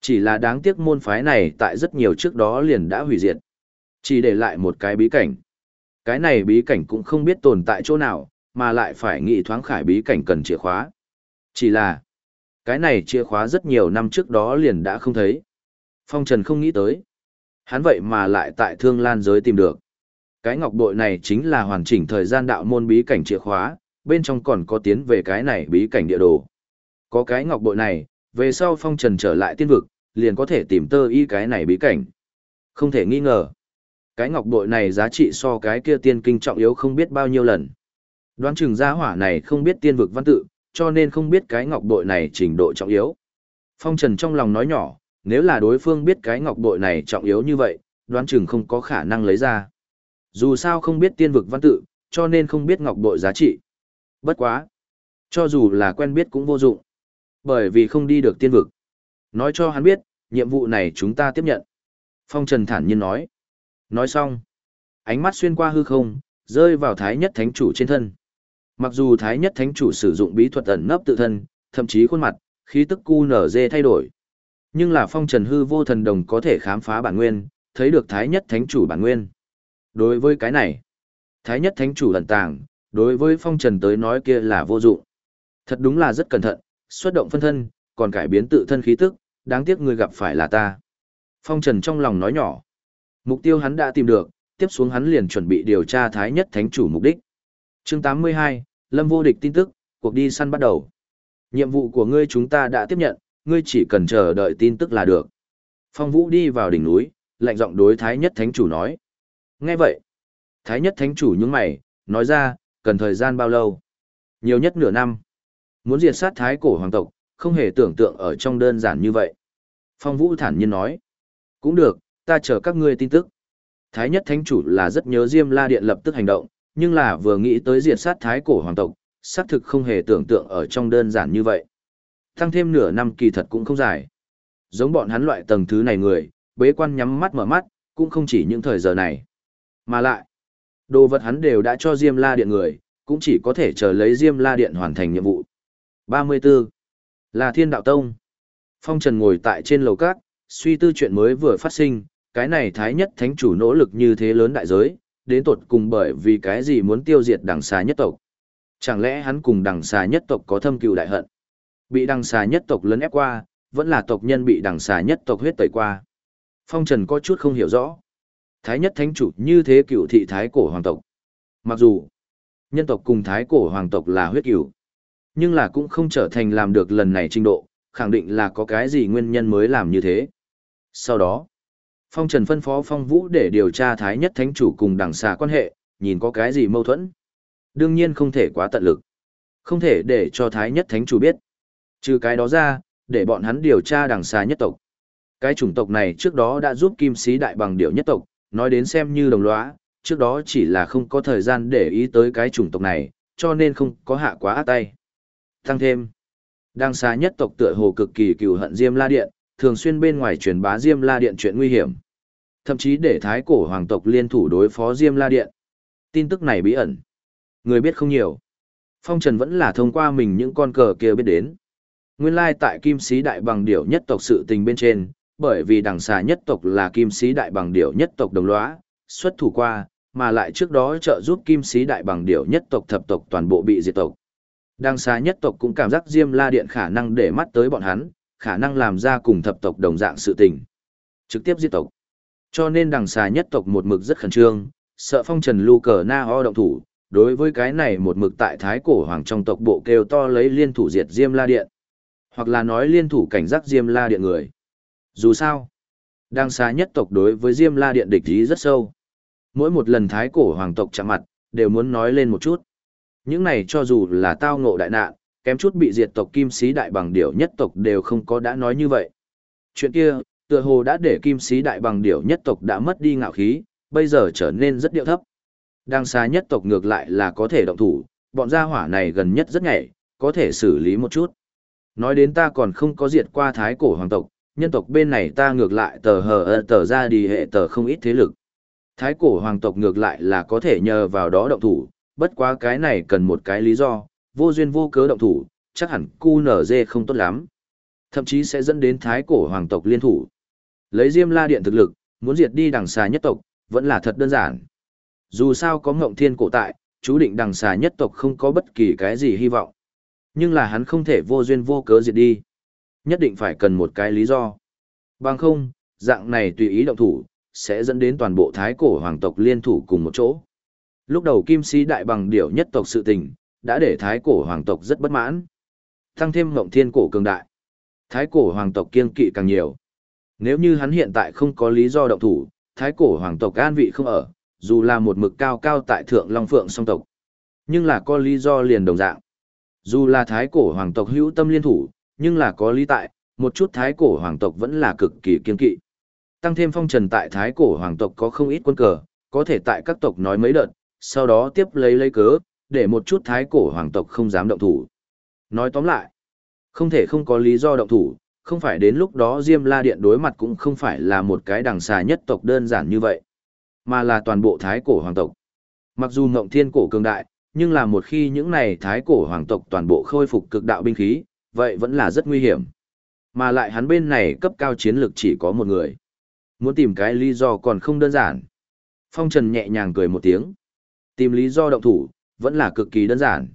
Chỉ là đáng tiếc môn phái này tại rất nhiều trước đó liền đã hủy diệt. Chỉ để lại một cái bí cảnh. Cái này bí cảnh cũng không biết tồn tại chỗ nào, mà lại phải nghĩ thoáng khải bí cảnh cần chìa khóa. Chỉ là, cái này chìa khóa rất nhiều năm trước đó liền đã không thấy. Phong Trần không nghĩ tới. Hắn vậy mà lại tại thương lan giới tìm được. Cái ngọc bội này chính là hoàn chỉnh thời gian đạo môn bí cảnh chìa khóa, bên trong còn có tiến về cái này bí cảnh địa đồ. Có cái ngọc bội này, về sau Phong Trần trở lại tiên vực, liền có thể tìm tơ y cái này bí cảnh. Không thể nghi ngờ. Cái ngọc bội này giá trị so cái kia tiên kinh trọng yếu không biết bao nhiêu lần. Đoán chừng gia hỏa này không biết tiên vực văn tự, cho nên không biết cái ngọc bội này trình độ trọng yếu. Phong Trần trong lòng nói nhỏ, nếu là đối phương biết cái ngọc bội này trọng yếu như vậy, đoán chừng không có khả năng lấy ra. Dù sao không biết tiên vực văn tự, cho nên không biết ngọc bội giá trị. Bất quá. Cho dù là quen biết cũng vô dụng. Bởi vì không đi được tiên vực. Nói cho hắn biết, nhiệm vụ này chúng ta tiếp nhận. Phong Trần thản nhiên nói. Nói xong, ánh mắt xuyên qua hư không, rơi vào Thái Nhất Thánh Chủ trên thân. Mặc dù Thái Nhất Thánh Chủ sử dụng bí thuật ẩn nấp tự thân, thậm chí khuôn mặt, khí tức cu nở dê thay đổi. Nhưng là phong trần hư vô thần đồng có thể khám phá bản nguyên, thấy được Thái Nhất Thánh Chủ bản nguyên. Đối với cái này, Thái Nhất Thánh Chủ ẩn tàng, đối với phong trần tới nói kia là vô dụng. Thật đúng là rất cẩn thận, xuất động phân thân, còn cải biến tự thân khí tức, đáng tiếc người gặp phải là ta. Phong trần trong lòng nói nhỏ. Mục tiêu hắn đã tìm được, tiếp xuống hắn liền chuẩn bị điều tra Thái Nhất Thánh Chủ mục đích. Chương 82, Lâm vô địch tin tức, cuộc đi săn bắt đầu. Nhiệm vụ của ngươi chúng ta đã tiếp nhận, ngươi chỉ cần chờ đợi tin tức là được. Phong Vũ đi vào đỉnh núi, lạnh giọng đối Thái Nhất Thánh Chủ nói. Nghe vậy, Thái Nhất Thánh Chủ nhướng mày, nói ra, cần thời gian bao lâu? Nhiều nhất nửa năm. Muốn diệt sát Thái cổ hoàng tộc, không hề tưởng tượng ở trong đơn giản như vậy. Phong Vũ thản nhiên nói. Cũng được, ta chờ các ngươi tin tức. Thái nhất thánh chủ là rất nhớ Diêm La Điện lập tức hành động, nhưng là vừa nghĩ tới diệt sát thái cổ hoàng tộc, xác thực không hề tưởng tượng ở trong đơn giản như vậy. Tăng thêm nửa năm kỳ thật cũng không dài. Giống bọn hắn loại tầng thứ này người, bế quan nhắm mắt mở mắt, cũng không chỉ những thời giờ này. Mà lại, đồ vật hắn đều đã cho Diêm La Điện người, cũng chỉ có thể chờ lấy Diêm La Điện hoàn thành nhiệm vụ. 34. Là Thiên Đạo Tông. Phong Trần ngồi tại trên lầu cát, suy tư chuyện mới vừa phát sinh, cái này thái nhất thánh chủ nỗ lực như thế lớn đại giới, đến tột cùng bởi vì cái gì muốn tiêu diệt đằng xà nhất tộc. Chẳng lẽ hắn cùng đằng xà nhất tộc có thâm cừu đại hận? Bị đằng xà nhất tộc lấn ép qua, vẫn là tộc nhân bị đằng xà nhất tộc huyết tẩy qua. Phong Trần có chút không hiểu rõ. Thái nhất thánh chủ như thế cựu thị thái cổ hoàng tộc. Mặc dù, nhân tộc cùng thái cổ hoàng tộc là huyết cửu, nhưng là cũng không trở thành làm được lần này trình độ, khẳng định là có cái gì nguyên nhân mới làm như thế. Sau đó, Phong Trần phân phó Phong Vũ để điều tra Thái Nhất Thánh Chủ cùng đằng xà quan hệ, nhìn có cái gì mâu thuẫn. Đương nhiên không thể quá tận lực. Không thể để cho Thái Nhất Thánh Chủ biết. Trừ cái đó ra, để bọn hắn điều tra đằng xà nhất tộc. Cái chủng tộc này trước đó đã giúp kim sĩ đại bằng điệu nhất tộc, nói đến xem như đồng lõa, trước đó chỉ là không có thời gian để ý tới cái chủng tộc này, cho nên không có hạ quá ác tay. Tăng thêm, đằng xà nhất tộc tựa hồ cực kỳ cừu hận Diêm La Điện, thường xuyên bên ngoài truyền bá Diêm La Điện chuyện nguy hiểm. Thậm chí để thái cổ hoàng tộc liên thủ đối phó Diêm La Điện. Tin tức này bí ẩn. Người biết không nhiều. Phong Trần vẫn là thông qua mình những con cờ kia biết đến. Nguyên lai tại Kim Sĩ Đại Bằng Điểu nhất tộc sự tình bên trên, bởi vì đằng xà nhất tộc là Kim Sĩ Đại Bằng Điểu nhất tộc đồng lõa, xuất thủ qua, mà lại trước đó trợ giúp Kim Sĩ Đại Bằng Điểu nhất tộc thập tộc toàn bộ bị diệt tộc. Đằng xà nhất tộc cũng cảm giác Diêm La Điện khả năng để mắt tới bọn hắn, khả năng làm ra cùng thập tộc đồng dạng sự tình. Trực tiếp giết tộc. Cho nên đằng xà nhất tộc một mực rất khẩn trương, sợ phong trần lưu cờ na ho động thủ, đối với cái này một mực tại thái cổ hoàng trong tộc bộ kêu to lấy liên thủ diệt Diêm La Điện. Hoặc là nói liên thủ cảnh giác Diêm La Điện người. Dù sao, đằng xà nhất tộc đối với Diêm La Điện địch ý rất sâu. Mỗi một lần thái cổ hoàng tộc chạm mặt, đều muốn nói lên một chút. Những này cho dù là tao ngộ đại nạn, kém chút bị diệt tộc kim sĩ đại bằng điểu nhất tộc đều không có đã nói như vậy. Chuyện kia, tựa hồ đã để kim sĩ đại bằng điểu nhất tộc đã mất đi ngạo khí, bây giờ trở nên rất điệu thấp. Đang xa nhất tộc ngược lại là có thể động thủ, bọn gia hỏa này gần nhất rất nhạy, có thể xử lý một chút. Nói đến ta còn không có diệt qua thái cổ hoàng tộc, nhân tộc bên này ta ngược lại tờ hờ tờ ra đi hệ tờ không ít thế lực. Thái cổ hoàng tộc ngược lại là có thể nhờ vào đó động thủ, bất quá cái này cần một cái lý do, vô duyên vô cớ động thủ, chắc hẳn cu nở dê không tốt lắm. Thậm chí sẽ dẫn đến thái cổ hoàng tộc liên thủ. Lấy Diêm La Điện thực lực, muốn diệt đi đằng xà nhất tộc, vẫn là thật đơn giản. Dù sao có ngộng thiên cổ tại, chú định đằng xà nhất tộc không có bất kỳ cái gì hy vọng. Nhưng là hắn không thể vô duyên vô cớ diệt đi. Nhất định phải cần một cái lý do. Bằng không, dạng này tùy ý động thủ, sẽ dẫn đến toàn bộ thái cổ hoàng tộc liên thủ cùng một chỗ. Lúc đầu kim sĩ đại bằng điểu nhất tộc sự tình, đã để thái cổ hoàng tộc rất bất mãn. Tăng thêm ngộng thiên cổ cường đại. Thái cổ hoàng tộc kiên kỵ càng nhiều. Nếu như hắn hiện tại không có lý do động thủ, thái cổ hoàng tộc an vị không ở, dù là một mực cao cao tại thượng long phượng song tộc. Nhưng là có lý do liền đồng dạng. Dù là thái cổ hoàng tộc hữu tâm liên thủ, nhưng là có lý tại, một chút thái cổ hoàng tộc vẫn là cực kỳ kiên kỵ. Tăng thêm phong trần tại thái cổ hoàng tộc có không ít quân cờ, có thể tại các tộc nói mấy đợt, sau đó tiếp lấy lấy cớ, để một chút thái cổ hoàng tộc không dám động thủ. Nói tóm lại, không thể không có lý do động thủ, không phải đến lúc đó Diêm La Điện đối mặt cũng không phải là một cái đằng xà nhất tộc đơn giản như vậy, mà là toàn bộ thái cổ hoàng tộc. Mặc dù Ngộng Thiên cổ cường đại, nhưng là một khi những này thái cổ hoàng tộc toàn bộ khôi phục cực đạo binh khí, vậy vẫn là rất nguy hiểm. Mà lại hắn bên này cấp cao chiến lược chỉ có một người. Muốn tìm cái lý do còn không đơn giản. Phong Trần nhẹ nhàng cười một tiếng. Tìm lý do động thủ, vẫn là cực kỳ đơn giản.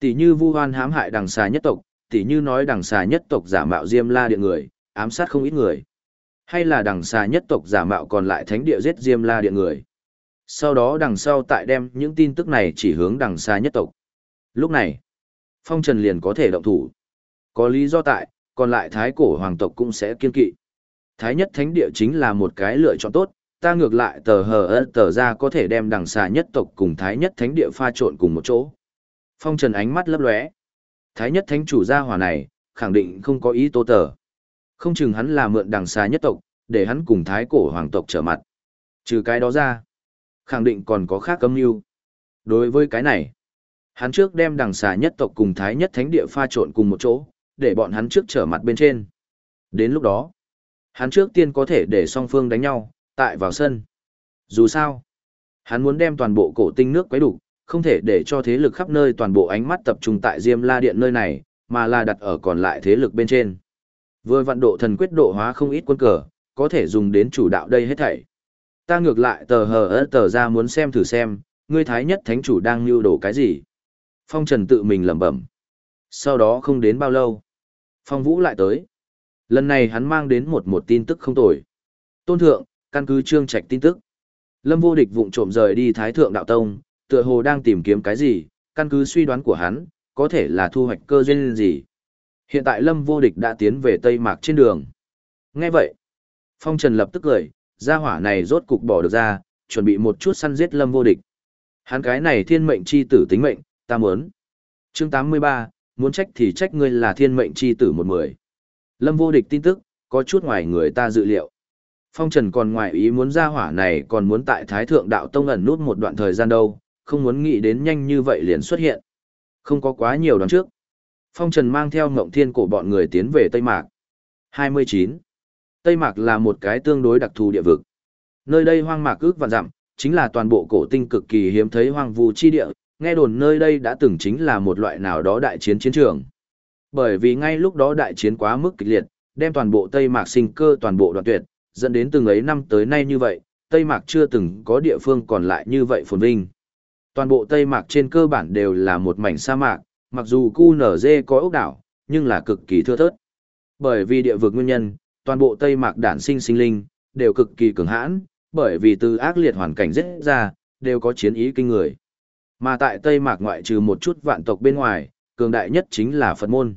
Tỷ như vu hoan hãm hại đằng xà nhất tộc, tỷ như nói đằng xà nhất tộc giả mạo Diêm La Điện người, ám sát không ít người. Hay là đằng xà nhất tộc giả mạo còn lại thánh địa giết Diêm La Điện người. Sau đó đằng sau tại đem những tin tức này chỉ hướng đằng xà nhất tộc. Lúc này, Phong Trần liền có thể động thủ. Có lý do tại, còn lại thái cổ hoàng tộc cũng sẽ kiên kỵ. Thái nhất thánh địa chính là một cái lựa chọn tốt, ta ngược lại tờ hờ ơ tờ ra có thể đem đằng xà nhất tộc cùng thái nhất thánh địa pha trộn cùng một chỗ. Phong trần ánh mắt lấp lóe. Thái nhất thánh chủ gia hỏa này, khẳng định không có ý tố tờ. Không chừng hắn là mượn đằng xà nhất tộc, để hắn cùng thái cổ hoàng tộc trở mặt. Trừ cái đó ra, khẳng định còn có khác cấm mưu. Đối với cái này, hắn trước đem đằng xà nhất tộc cùng thái nhất thánh địa pha trộn cùng một chỗ, để bọn hắn trước trở mặt bên trên. Đến lúc đó, hắn trước tiên có thể để song phương đánh nhau, tại vào sân. Dù sao, hắn muốn đem toàn bộ cổ tinh nước quấy đủ, không thể để cho thế lực khắp nơi toàn bộ ánh mắt tập trung tại Diêm La Điện nơi này, mà là đặt ở còn lại thế lực bên trên. Vừa vận độ thần quyết độ hóa không ít quân cờ, có thể dùng đến chủ đạo đây hết thảy. Ta ngược lại tờ hờ tờ ra muốn xem thử xem, ngươi thái nhất thánh chủ đang lưu đồ cái gì. Phong Trần tự mình lẩm bẩm. Sau đó không đến bao lâu, Phong Vũ lại tới. Lần này hắn mang đến một một tin tức không tồi. Tôn thượng, căn cứ trương trạch tin tức. Lâm vô địch vụng trộm rời đi Thái Thượng Đạo Tông, tựa hồ đang tìm kiếm cái gì, căn cứ suy đoán của hắn, có thể là thu hoạch cơ duyên gì. Hiện tại Lâm vô địch đã tiến về Tây Mạc trên đường. Nghe vậy, Phong Trần lập tức cười, gia hỏa này rốt cục bỏ được ra, chuẩn bị một chút săn giết Lâm vô địch. Hắn cái này thiên mệnh chi tử tính mệnh, ta muốn. Chương 83, muốn trách thì trách ngươi là thiên mệnh chi tử một mười. Lâm vô địch tin tức, có chút ngoài người ta dự liệu. Phong Trần còn ngoài ý muốn ra hỏa này còn muốn tại Thái Thượng Đạo Tông ẩn nút một đoạn thời gian đâu, không muốn nghĩ đến nhanh như vậy liền xuất hiện. Không có quá nhiều đoán trước. Phong Trần mang theo Ngộng Thiên cổ bọn người tiến về Tây Mạc. 29. Tây Mạc là một cái tương đối đặc thù địa vực. Nơi đây hoang mạc ước vạn dặm, chính là toàn bộ cổ tinh cực kỳ hiếm thấy hoang vu chi địa, nghe đồn nơi đây đã từng chính là một loại nào đó đại chiến chiến trường. Bởi vì ngay lúc đó đại chiến quá mức kịch liệt, đem toàn bộ Tây Mạc sinh cơ toàn bộ đoạn tuyệt, dẫn đến từng ấy năm tới nay như vậy, Tây Mạc chưa từng có địa phương còn lại như vậy phồn vinh. Toàn bộ Tây Mạc trên cơ bản đều là một mảnh sa mạc, mặc dù QNZ có ốc đảo, nhưng là cực kỳ thưa thớt. Bởi vì địa vực nguyên nhân, toàn bộ Tây Mạc đản sinh sinh linh, đều cực kỳ cường hãn, bởi vì từ ác liệt hoàn cảnh rất ra, đều có chiến ý kinh người. Mà tại Tây Mạc ngoại trừ một chút vạn tộc bên ngoài, cường đại nhất chính là Phật môn.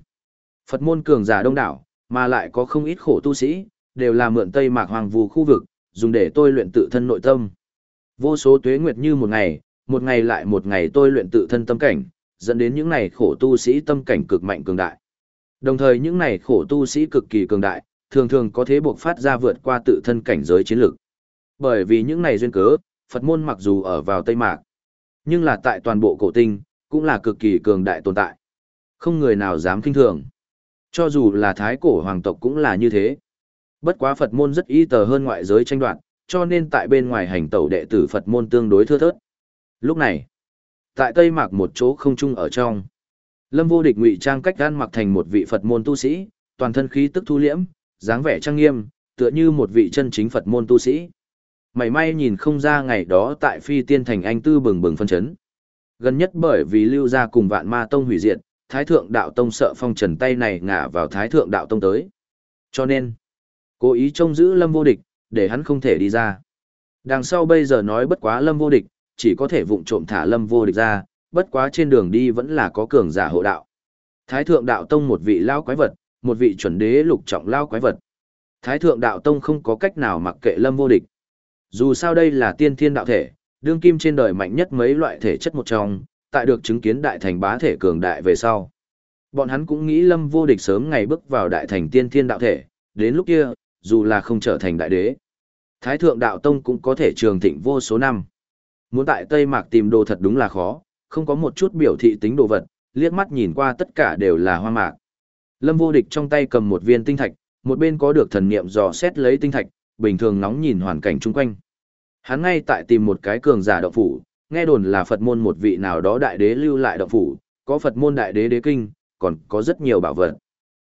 Phật môn cường giả đông đảo, mà lại có không ít khổ tu sĩ, đều là mượn Tây Mạc hoàng vũ khu vực, dùng để tôi luyện tự thân nội tâm. Vô số tuế nguyệt như một ngày, một ngày lại một ngày tôi luyện tự thân tâm cảnh, dẫn đến những này khổ tu sĩ tâm cảnh cực mạnh cường đại. Đồng thời những này khổ tu sĩ cực kỳ cường đại, thường thường có thế buộc phát ra vượt qua tự thân cảnh giới chiến lược. Bởi vì những này duyên cớ, Phật môn mặc dù ở vào Tây Mạc, nhưng là tại toàn bộ cổ tinh, cũng là cực kỳ cường đại tồn tại. Không người nào dám kinh thường. Cho dù là thái cổ hoàng tộc cũng là như thế. Bất quá Phật môn rất y tờ hơn ngoại giới tranh đoạt, cho nên tại bên ngoài hành tẩu đệ tử Phật môn tương đối thưa thớt. Lúc này, tại Tây Mạc một chỗ không trung ở trong, Lâm Vô Địch ngụy trang cách gan mặc thành một vị Phật môn tu sĩ, toàn thân khí tức thu liễm, dáng vẻ trang nghiêm, tựa như một vị chân chính Phật môn tu sĩ. Mày may nhìn không ra ngày đó tại Phi Tiên Thành anh tư bừng bừng phân chấn. Gần nhất bởi vì lưu ra cùng vạn ma tông hủy diệt, Thái Thượng Đạo Tông sợ phong trần tay này ngã vào Thái Thượng Đạo Tông tới. Cho nên, cố ý trông giữ Lâm Vô Địch, để hắn không thể đi ra. Đằng sau bây giờ nói bất quá Lâm Vô Địch, chỉ có thể vụng trộm thả Lâm Vô Địch ra, bất quá trên đường đi vẫn là có cường giả hộ đạo. Thái Thượng Đạo Tông một vị lao quái vật, một vị chuẩn đế lục trọng lao quái vật. Thái Thượng Đạo Tông không có cách nào mặc kệ Lâm Vô Địch. Dù sao đây là tiên thiên đạo thể, đương kim trên đời mạnh nhất mấy loại thể chất một trong, tại được chứng kiến đại thành bá thể cường đại về sau. Bọn hắn cũng nghĩ lâm vô địch sớm ngày bước vào đại thành tiên thiên đạo thể, đến lúc kia, dù là không trở thành đại đế. Thái thượng đạo tông cũng có thể trường thịnh vô số năm. Muốn tại Tây Mạc tìm đồ thật đúng là khó, không có một chút biểu thị tính đồ vật, liếc mắt nhìn qua tất cả đều là hoa mạc. Lâm vô địch trong tay cầm một viên tinh thạch, một bên có được thần niệm dò xét lấy tinh thạch, bình thường nóng nhìn hoàn cảnh chung quanh. Hắn ngay tại tìm một cái cường giả động phủ, nghe đồn là Phật môn một vị nào đó đại đế lưu lại động phủ, có Phật môn đại đế đế kinh, còn có rất nhiều bảo vật.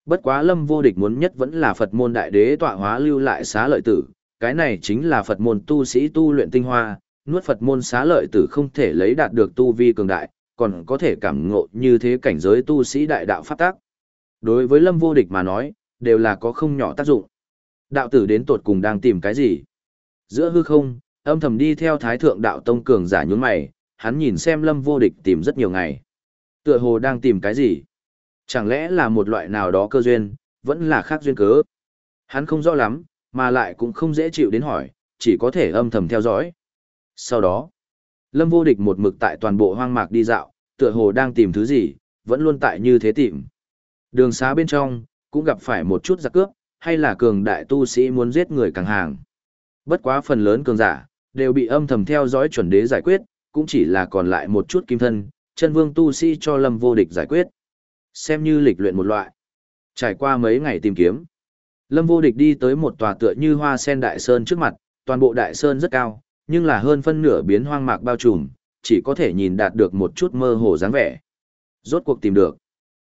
Bất quá lâm vô địch muốn nhất vẫn là Phật môn đại đế tọa hóa lưu lại xá lợi tử, cái này chính là Phật môn tu sĩ tu luyện tinh hoa, nuốt Phật môn xá lợi tử không thể lấy đạt được tu vi cường đại, còn có thể cảm ngộ như thế cảnh giới tu sĩ đại đạo pháp tác. Đối với lâm vô địch mà nói, đều là có không nhỏ tác dụng. Đạo tử đến tột cùng đang tìm cái gì? Giữa hư không, âm thầm đi theo thái thượng đạo tông cường giả nhún mày, hắn nhìn xem lâm vô địch tìm rất nhiều ngày. Tựa hồ đang tìm cái gì? Chẳng lẽ là một loại nào đó cơ duyên, vẫn là khác duyên cớ? Hắn không rõ lắm, mà lại cũng không dễ chịu đến hỏi, chỉ có thể âm thầm theo dõi. Sau đó, lâm vô địch một mực tại toàn bộ hoang mạc đi dạo, tựa hồ đang tìm thứ gì, vẫn luôn tại như thế tìm. Đường xá bên trong, cũng gặp phải một chút giặc cướp, hay là cường đại tu sĩ muốn giết người càng hàng. Bất quá phần lớn cường giả, đều bị âm thầm theo dõi chuẩn đế giải quyết, cũng chỉ là còn lại một chút kim thân, chân vương tu sĩ cho lâm vô địch giải quyết. Xem như lịch luyện một loại. Trải qua mấy ngày tìm kiếm, lâm vô địch đi tới một tòa tựa như hoa sen đại sơn trước mặt, toàn bộ đại sơn rất cao, nhưng là hơn phân nửa biến hoang mạc bao trùm, chỉ có thể nhìn đạt được một chút mơ hồ dáng vẻ. Rốt cuộc tìm được.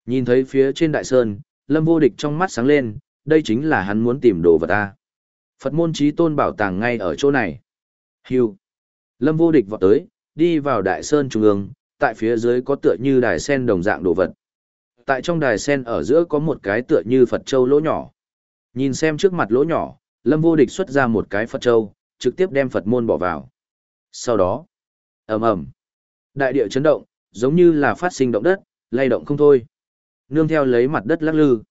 Nhìn thấy phía trên đại sơn, lâm vô địch trong mắt sáng lên, đây chính là hắn muốn tìm đồ vật ta. Phật môn trí tôn bảo tàng ngay ở chỗ này. Hưu. Lâm vô địch vọt tới, đi vào đại sơn trung ương, tại phía dưới có tựa như đài sen đồng dạng đồ vật. Tại trong đài sen ở giữa có một cái tựa như Phật châu lỗ nhỏ. Nhìn xem trước mặt lỗ nhỏ, Lâm vô địch xuất ra một cái Phật châu, trực tiếp đem Phật môn bỏ vào. Sau đó, ầm ầm, đại địa chấn động, giống như là phát sinh động đất, lay động không thôi. Nương theo lấy mặt đất lắc lư.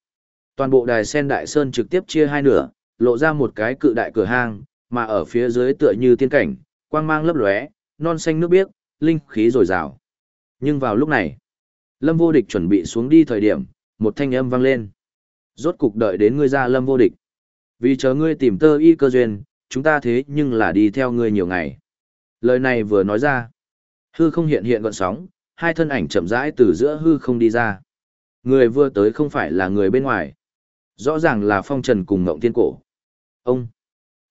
Toàn bộ đài sen đại sơn trực tiếp chia hai nửa, lộ ra một cái cự đại cửa hang, mà ở phía dưới tựa như tiên cảnh, quang mang lấp lóe, non xanh nước biếc, linh khí dồi dào. Nhưng vào lúc này, Lâm Vô Địch chuẩn bị xuống đi thời điểm, một thanh âm vang lên. Rốt cục đợi đến ngươi ra Lâm Vô Địch. Vì chờ ngươi tìm tơ y cơ duyên, chúng ta thế nhưng là đi theo ngươi nhiều ngày. Lời này vừa nói ra, hư không hiện hiện gọn sóng, hai thân ảnh chậm rãi từ giữa hư không đi ra. Người vừa tới không phải là người bên ngoài. Rõ ràng là phong trần cùng ngộng tiên cổ. Ông,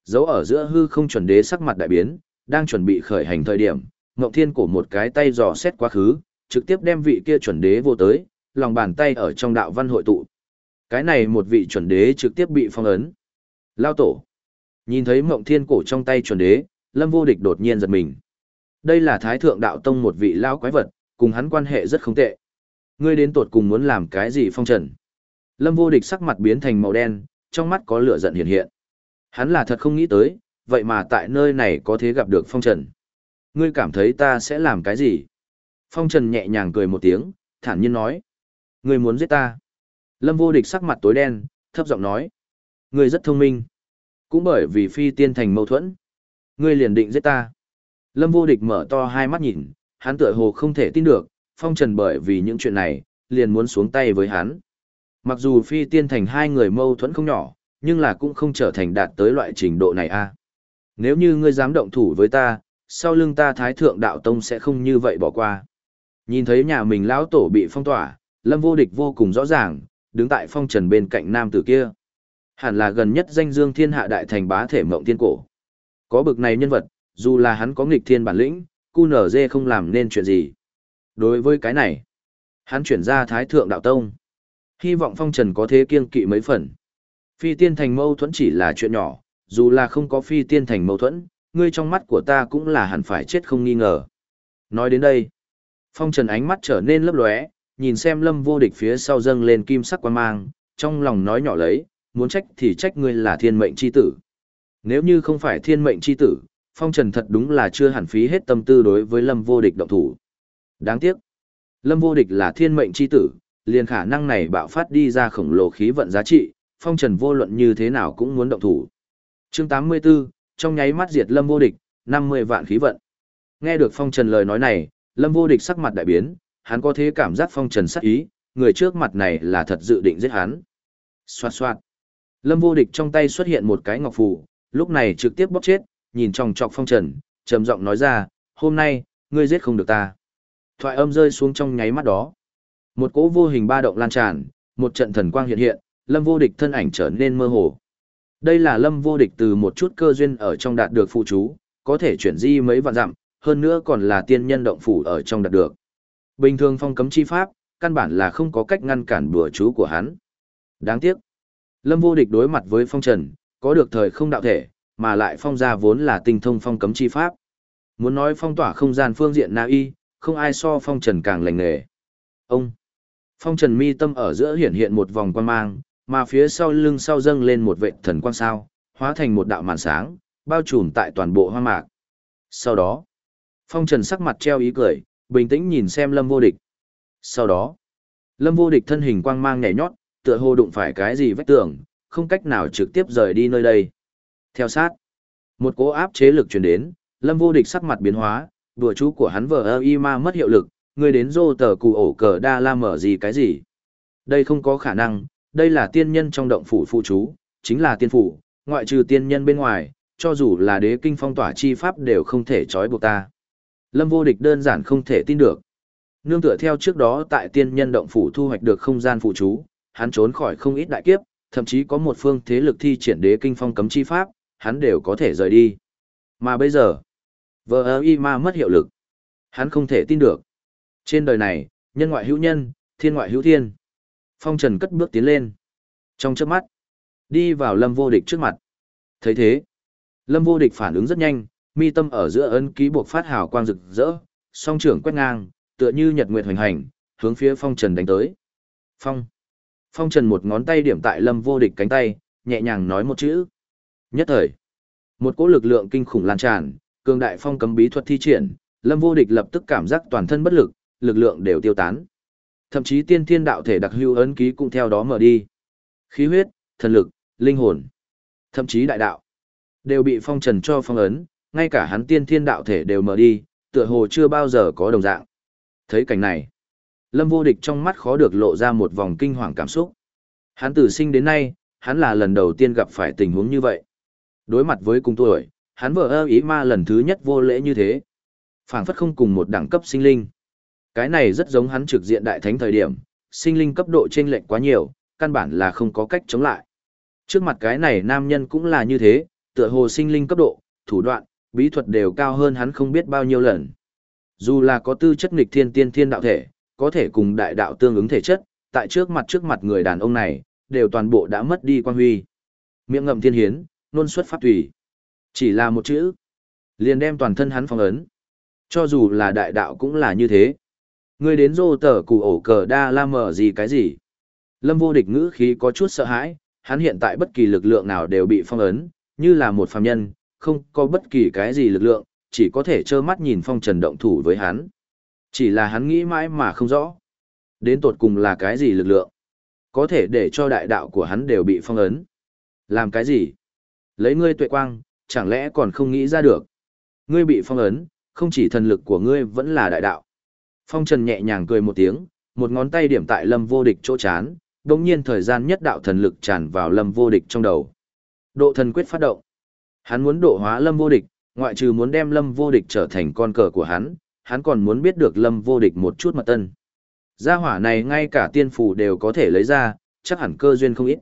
giấu ở giữa hư không chuẩn đế sắc mặt đại biến, đang chuẩn bị khởi hành thời điểm, ngộng thiên cổ một cái tay dò xét quá khứ, trực tiếp đem vị kia chuẩn đế vô tới, lòng bàn tay ở trong đạo văn hội tụ. Cái này một vị chuẩn đế trực tiếp bị phong ấn. Lao tổ. Nhìn thấy mộng thiên cổ trong tay chuẩn đế, lâm vô địch đột nhiên giật mình. Đây là thái thượng đạo tông một vị lao quái vật, cùng hắn quan hệ rất không tệ. Ngươi đến tột cùng muốn làm cái gì phong trần? Lâm vô địch sắc mặt biến thành màu đen, trong mắt có lửa giận hiện hiện. Hắn là thật không nghĩ tới, vậy mà tại nơi này có thể gặp được phong trần. Ngươi cảm thấy ta sẽ làm cái gì? Phong trần nhẹ nhàng cười một tiếng, thản nhiên nói. Ngươi muốn giết ta. Lâm vô địch sắc mặt tối đen, thấp giọng nói. Ngươi rất thông minh. Cũng bởi vì phi tiên thành mâu thuẫn. Ngươi liền định giết ta. Lâm vô địch mở to hai mắt nhìn, hắn tựa hồ không thể tin được, phong trần bởi vì những chuyện này, liền muốn xuống tay với hắn. Mặc dù phi tiên thành hai người mâu thuẫn không nhỏ, nhưng là cũng không trở thành đạt tới loại trình độ này a. Nếu như ngươi dám động thủ với ta, sau lưng ta thái thượng đạo tông sẽ không như vậy bỏ qua. Nhìn thấy nhà mình lão tổ bị phong tỏa, lâm vô địch vô cùng rõ ràng, đứng tại phong trần bên cạnh nam tử kia. Hẳn là gần nhất danh dương thiên hạ đại thành bá thể mộng tiên cổ. Có bực này nhân vật, dù là hắn có nghịch thiên bản lĩnh, cu nở dê không làm nên chuyện gì. Đối với cái này, hắn chuyển ra thái thượng đạo tông. Hy vọng phong trần có thế kiêng kỵ mấy phần. Phi tiên thành mâu thuẫn chỉ là chuyện nhỏ, dù là không có phi tiên thành mâu thuẫn, ngươi trong mắt của ta cũng là hẳn phải chết không nghi ngờ. Nói đến đây, phong trần ánh mắt trở nên lấp lóe, nhìn xem lâm vô địch phía sau dâng lên kim sắc quan mang, trong lòng nói nhỏ lấy, muốn trách thì trách ngươi là thiên mệnh chi tử. Nếu như không phải thiên mệnh chi tử, phong trần thật đúng là chưa hẳn phí hết tâm tư đối với lâm vô địch động thủ. Đáng tiếc, lâm vô địch là thiên mệnh chi tử, liền khả năng này bạo phát đi ra khổng lồ khí vận giá trị, phong trần vô luận như thế nào cũng muốn động thủ. chương 84, trong nháy mắt diệt lâm vô địch, 50 vạn khí vận. Nghe được phong trần lời nói này, lâm vô địch sắc mặt đại biến, hắn có thế cảm giác phong trần sắc ý, người trước mặt này là thật dự định giết hắn. Xoạt xoạt. Lâm vô địch trong tay xuất hiện một cái ngọc phù, lúc này trực tiếp bóp chết, nhìn trong trọc phong trần, trầm giọng nói ra, hôm nay, ngươi giết không được ta. Thoại âm rơi xuống trong nháy mắt đó. Một cỗ vô hình ba động lan tràn, một trận thần quang hiện hiện, lâm vô địch thân ảnh trở nên mơ hồ. Đây là lâm vô địch từ một chút cơ duyên ở trong đạt được phụ chú, có thể chuyển di mấy vạn dặm, hơn nữa còn là tiên nhân động phủ ở trong đạt được. Bình thường phong cấm chi pháp, căn bản là không có cách ngăn cản bùa chú của hắn. Đáng tiếc, lâm vô địch đối mặt với phong trần, có được thời không đạo thể, mà lại phong gia vốn là tinh thông phong cấm chi pháp. Muốn nói phong tỏa không gian phương diện na y, không ai so phong trần càng lành nghề. Ông, phong trần mi tâm ở giữa hiện hiện một vòng quan mang, mà phía sau lưng sau dâng lên một vệ thần quang sao, hóa thành một đạo màn sáng, bao trùm tại toàn bộ hoa mạc. Sau đó, phong trần sắc mặt treo ý cười, bình tĩnh nhìn xem lâm vô địch. Sau đó, lâm vô địch thân hình quang mang nhảy nhót, tựa hồ đụng phải cái gì vách tường, không cách nào trực tiếp rời đi nơi đây. Theo sát, một cỗ áp chế lực truyền đến, lâm vô địch sắc mặt biến hóa, đùa chú của hắn vờ ơ y ma mất hiệu lực, người đến dô tờ cụ ổ cờ đa la mở gì cái gì. Đây không có khả năng, đây là tiên nhân trong động phủ phụ chú, chính là tiên phủ, ngoại trừ tiên nhân bên ngoài, cho dù là đế kinh phong tỏa chi pháp đều không thể trói buộc ta. Lâm vô địch đơn giản không thể tin được. Nương tựa theo trước đó tại tiên nhân động phủ thu hoạch được không gian phụ chú, hắn trốn khỏi không ít đại kiếp, thậm chí có một phương thế lực thi triển đế kinh phong cấm chi pháp, hắn đều có thể rời đi. Mà bây giờ, vờ y ma mất hiệu lực. Hắn không thể tin được. Trên đời này, nhân ngoại hữu nhân, thiên ngoại hữu thiên. Phong trần cất bước tiến lên. Trong trước mắt, đi vào lâm vô địch trước mặt. thấy thế, lâm vô địch phản ứng rất nhanh, mi tâm ở giữa ấn ký buộc phát hào quang rực rỡ, song trưởng quét ngang, tựa như nhật nguyệt hoành hành, hướng phía phong trần đánh tới. Phong. Phong trần một ngón tay điểm tại lâm vô địch cánh tay, nhẹ nhàng nói một chữ. Nhất thời, một cỗ lực lượng kinh khủng lan tràn, cường đại phong cấm bí thuật thi triển, lâm vô địch lập tức cảm giác toàn thân bất lực, lực lượng đều tiêu tán. Thậm chí tiên thiên đạo thể đặc hưu ấn ký cũng theo đó mở đi. Khí huyết, thần lực, linh hồn, thậm chí đại đạo, đều bị phong trần cho phong ấn, ngay cả hắn tiên thiên đạo thể đều mở đi, tựa hồ chưa bao giờ có đồng dạng. Thấy cảnh này, Lâm vô địch trong mắt khó được lộ ra một vòng kinh hoàng cảm xúc. Hắn từ sinh đến nay, hắn là lần đầu tiên gặp phải tình huống như vậy. Đối mặt với cùng tuổi, hắn vợ ơ ý ma lần thứ nhất vô lễ như thế. phảng phất không cùng một đẳng cấp sinh linh. Cái này rất giống hắn trực diện đại thánh thời điểm, sinh linh cấp độ chênh lệch quá nhiều, căn bản là không có cách chống lại. Trước mặt cái này nam nhân cũng là như thế, tựa hồ sinh linh cấp độ, thủ đoạn, bí thuật đều cao hơn hắn không biết bao nhiêu lần. Dù là có tư chất nghịch thiên tiên thiên đạo thể, có thể cùng đại đạo tương ứng thể chất, tại trước mặt trước mặt người đàn ông này, đều toàn bộ đã mất đi quan huy. Miệng ngậm thiên hiến, nôn xuất pháp tùy. Chỉ là một chữ, liền đem toàn thân hắn phong ấn. Cho dù là đại đạo cũng là như thế. Ngươi đến rô tở cụ ổ cờ đa la mở gì cái gì. Lâm vô địch ngữ khí có chút sợ hãi, hắn hiện tại bất kỳ lực lượng nào đều bị phong ấn, như là một phàm nhân, không có bất kỳ cái gì lực lượng, chỉ có thể trơ mắt nhìn phong trần động thủ với hắn. Chỉ là hắn nghĩ mãi mà không rõ. Đến tột cùng là cái gì lực lượng? Có thể để cho đại đạo của hắn đều bị phong ấn. Làm cái gì? Lấy ngươi tuệ quang, chẳng lẽ còn không nghĩ ra được? Ngươi bị phong ấn, không chỉ thần lực của ngươi vẫn là đại đạo. Phong Trần nhẹ nhàng cười một tiếng, một ngón tay điểm tại Lâm Vô Địch chỗ chán, đồng nhiên thời gian nhất đạo thần lực tràn vào Lâm Vô Địch trong đầu. Độ thần quyết phát động. Hắn muốn độ hóa Lâm Vô Địch, ngoại trừ muốn đem Lâm Vô Địch trở thành con cờ của hắn, hắn còn muốn biết được Lâm Vô Địch một chút mật tân. Gia hỏa này ngay cả tiên phù đều có thể lấy ra, chắc hẳn cơ duyên không ít.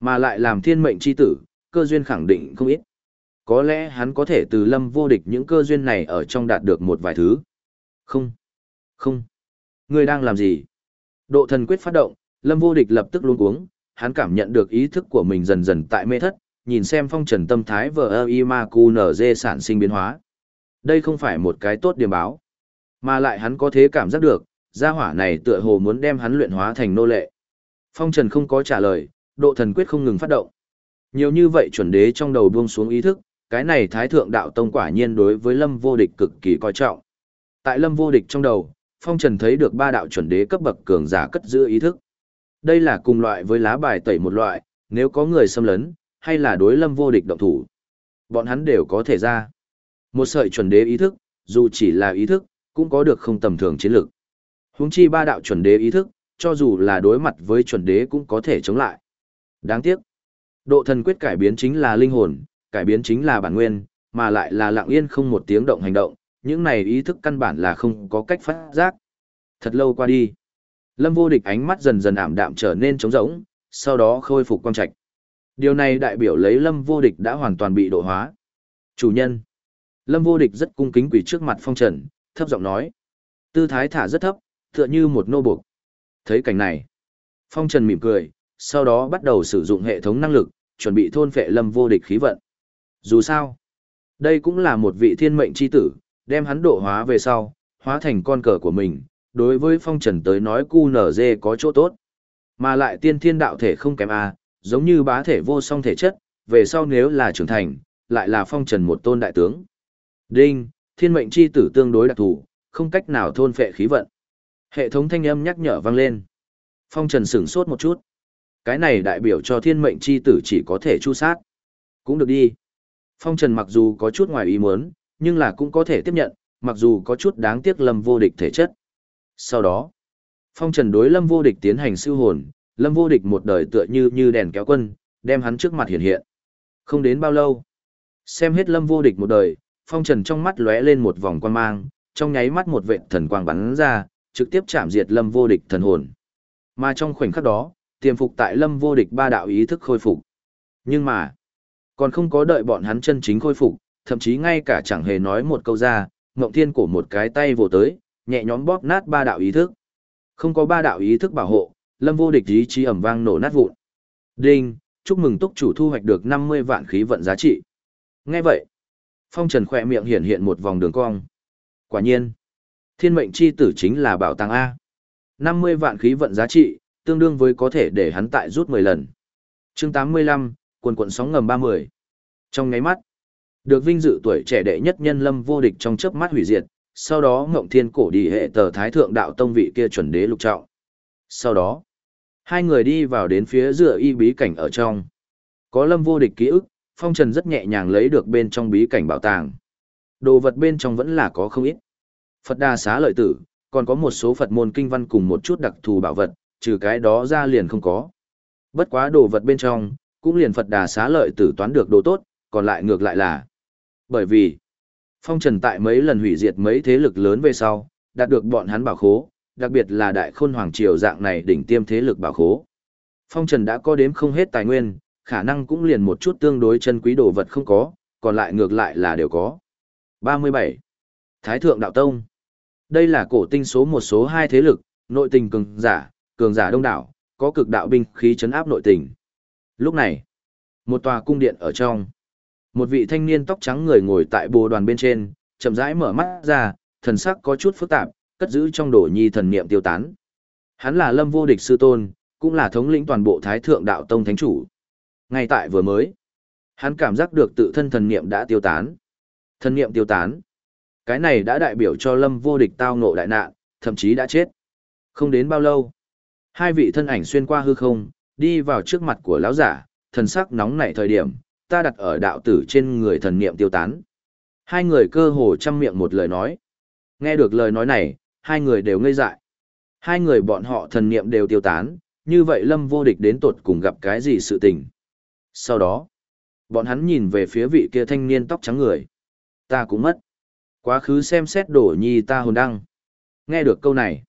Mà lại làm thiên mệnh chi tử, cơ duyên khẳng định không ít. Có lẽ hắn có thể từ Lâm Vô Địch những cơ duyên này ở trong đạt được một vài thứ. Không. Không. Ngươi đang làm gì? Độ thần quyết phát động, Lâm Vô Địch lập tức luống cuống, hắn cảm nhận được ý thức của mình dần dần tại mê thất, nhìn xem phong trần tâm thái vờ ơ y ma cu nở dê sản sinh biến hóa. Đây không phải một cái tốt điểm báo. Mà lại hắn có thế cảm giác được, gia hỏa này tựa hồ muốn đem hắn luyện hóa thành nô lệ. Phong Trần không có trả lời, độ thần quyết không ngừng phát động. Nhiều như vậy chuẩn đế trong đầu buông xuống ý thức, cái này thái thượng đạo tông quả nhiên đối với lâm vô địch cực kỳ coi trọng. Tại lâm vô địch trong đầu, Phong Trần thấy được ba đạo chuẩn đế cấp bậc cường giả cất giữ ý thức. Đây là cùng loại với lá bài tẩy một loại, nếu có người xâm lấn, hay là đối lâm vô địch động thủ. Bọn hắn đều có thể ra. Một sợi chuẩn đế ý thức, dù chỉ là ý thức, cũng có được không tầm thường chiến lược. Huống chi ba đạo chuẩn đế ý thức, cho dù là đối mặt với chuẩn đế cũng có thể chống lại. Đáng tiếc, độ thần quyết cải biến chính là linh hồn, cải biến chính là bản nguyên, mà lại là lặng yên không một tiếng động hành động, những này ý thức căn bản là không có cách phát giác. Thật lâu qua đi, Lâm Vô Địch ánh mắt dần dần ảm đạm trở nên trống rỗng, sau đó khôi phục quang trạch. Điều này đại biểu lấy Lâm Vô Địch đã hoàn toàn bị độ hóa. Chủ nhân. Lâm Vô Địch rất cung kính quỳ trước mặt Phong Trần, thấp giọng nói. Tư thái thả rất thấp, tựa như một nô buộc. Thấy cảnh này, Phong Trần mỉm cười, sau đó bắt đầu sử dụng hệ thống năng lực, chuẩn bị thôn phệ Lâm Vô Địch khí vận. Dù sao, đây cũng là một vị thiên mệnh chi tử, đem hắn độ hóa về sau, hóa thành con cờ của mình, đối với Phong Trần tới nói cu nở dê có chỗ tốt. Mà lại tiên thiên đạo thể không kém a, giống như bá thể vô song thể chất, về sau nếu là trưởng thành, lại là Phong Trần một tôn đại tướng. Đinh, thiên mệnh chi tử tương đối đặc thù, không cách nào thôn phệ khí vận. Hệ thống thanh âm nhắc nhở vang lên. Phong Trần sửng sốt một chút. Cái này đại biểu cho thiên mệnh chi tử chỉ có thể chu sát. Cũng được đi. Phong Trần mặc dù có chút ngoài ý muốn, nhưng là cũng có thể tiếp nhận, mặc dù có chút đáng tiếc Lâm vô địch thể chất. Sau đó, Phong Trần đối Lâm vô địch tiến hành siêu hồn, Lâm vô địch một đời tựa như như đèn kéo quân, đem hắn trước mặt hiện hiện. Không đến bao lâu, xem hết lâm vô địch một đời, phong trần trong mắt lóe lên một vòng quan mang, trong nháy mắt một vệ thần quang bắn ra, trực tiếp chạm diệt lâm vô địch thần hồn. Mà trong khoảnh khắc đó, tiềm phục tại lâm vô địch ba đạo ý thức khôi phục. Nhưng mà, còn không có đợi bọn hắn chân chính khôi phục, thậm chí ngay cả chẳng hề nói một câu ra, Ngộng Thiên cổ một cái tay vồ tới, nhẹ nhõm bóp nát ba đạo ý thức. Không có ba đạo ý thức bảo hộ, Lâm vô địch ý chí ẩm vang nổ nát vụn. Đinh, chúc mừng túc chủ thu hoạch được 50 vạn khí vận giá trị. Nghe vậy, Phong Trần khỏe miệng hiện hiện một vòng đường cong. Quả nhiên, thiên mệnh chi tử chính là bảo tàng A. 50 vạn khí vận giá trị, tương đương với có thể để hắn tại rút 10 lần. chương 85, quần quận sóng ngầm 30. Trong ngáy mắt, được vinh dự tuổi trẻ đệ nhất nhân lâm vô địch trong chớp mắt hủy diệt, sau đó ngộng thiên cổ đi hệ tờ thái thượng đạo tông vị kia chuẩn đế lục trọng. Sau đó, hai người đi vào đến phía dựa y bí cảnh ở trong. Có lâm vô địch ký ức, phong trần rất nhẹ nhàng lấy được bên trong bí cảnh bảo tàng. Đồ vật bên trong vẫn là có không ít. Phật đà xá lợi tử, còn có một số Phật môn kinh văn cùng một chút đặc thù bảo vật, trừ cái đó ra liền không có. Bất quá đồ vật bên trong, cũng liền Phật đà xá lợi tử toán được đồ tốt, còn lại ngược lại là. Bởi vì, phong trần tại mấy lần hủy diệt mấy thế lực lớn về sau, đạt được bọn hắn bảo khố, đặc biệt là đại khôn hoàng triều dạng này đỉnh tiêm thế lực bảo khố. Phong trần đã có đếm không hết tài nguyên, khả năng cũng liền một chút tương đối chân quý đồ vật không có, còn lại ngược lại là đều có. 37. Thái Thượng Đạo Tông Đây là cổ tinh số một số hai thế lực, nội tình cường giả, cường giả đông đảo, có cực đạo binh khí chấn áp nội tình. Lúc này, một tòa cung điện ở trong. Một vị thanh niên tóc trắng người ngồi tại bồ đoàn bên trên, chậm rãi mở mắt ra, thần sắc có chút phức tạp, cất giữ trong đồ nhi thần niệm tiêu tán. Hắn là lâm vô địch sư tôn, cũng là thống lĩnh toàn bộ thái thượng đạo tông thánh chủ. Ngay tại vừa mới, hắn cảm giác được tự thân thần niệm đã tiêu tán. Thần niệm tiêu tán. Cái này đã đại biểu cho lâm vô địch tao ngộ đại nạn, thậm chí đã chết. Không đến bao lâu, hai vị thân ảnh xuyên qua hư không, đi vào trước mặt của lão giả, thần sắc nóng nảy thời điểm, ta đặt ở đạo tử trên người thần niệm tiêu tán. Hai người cơ hồ trăm miệng một lời nói. Nghe được lời nói này, hai người đều ngây dại. Hai người bọn họ thần niệm đều tiêu tán, như vậy lâm vô địch đến tột cùng gặp cái gì sự tình. Sau đó, bọn hắn nhìn về phía vị kia thanh niên tóc trắng người. Ta cũng mất. Quá khứ xem xét đổ nhi ta hồn đăng. Nghe được câu này,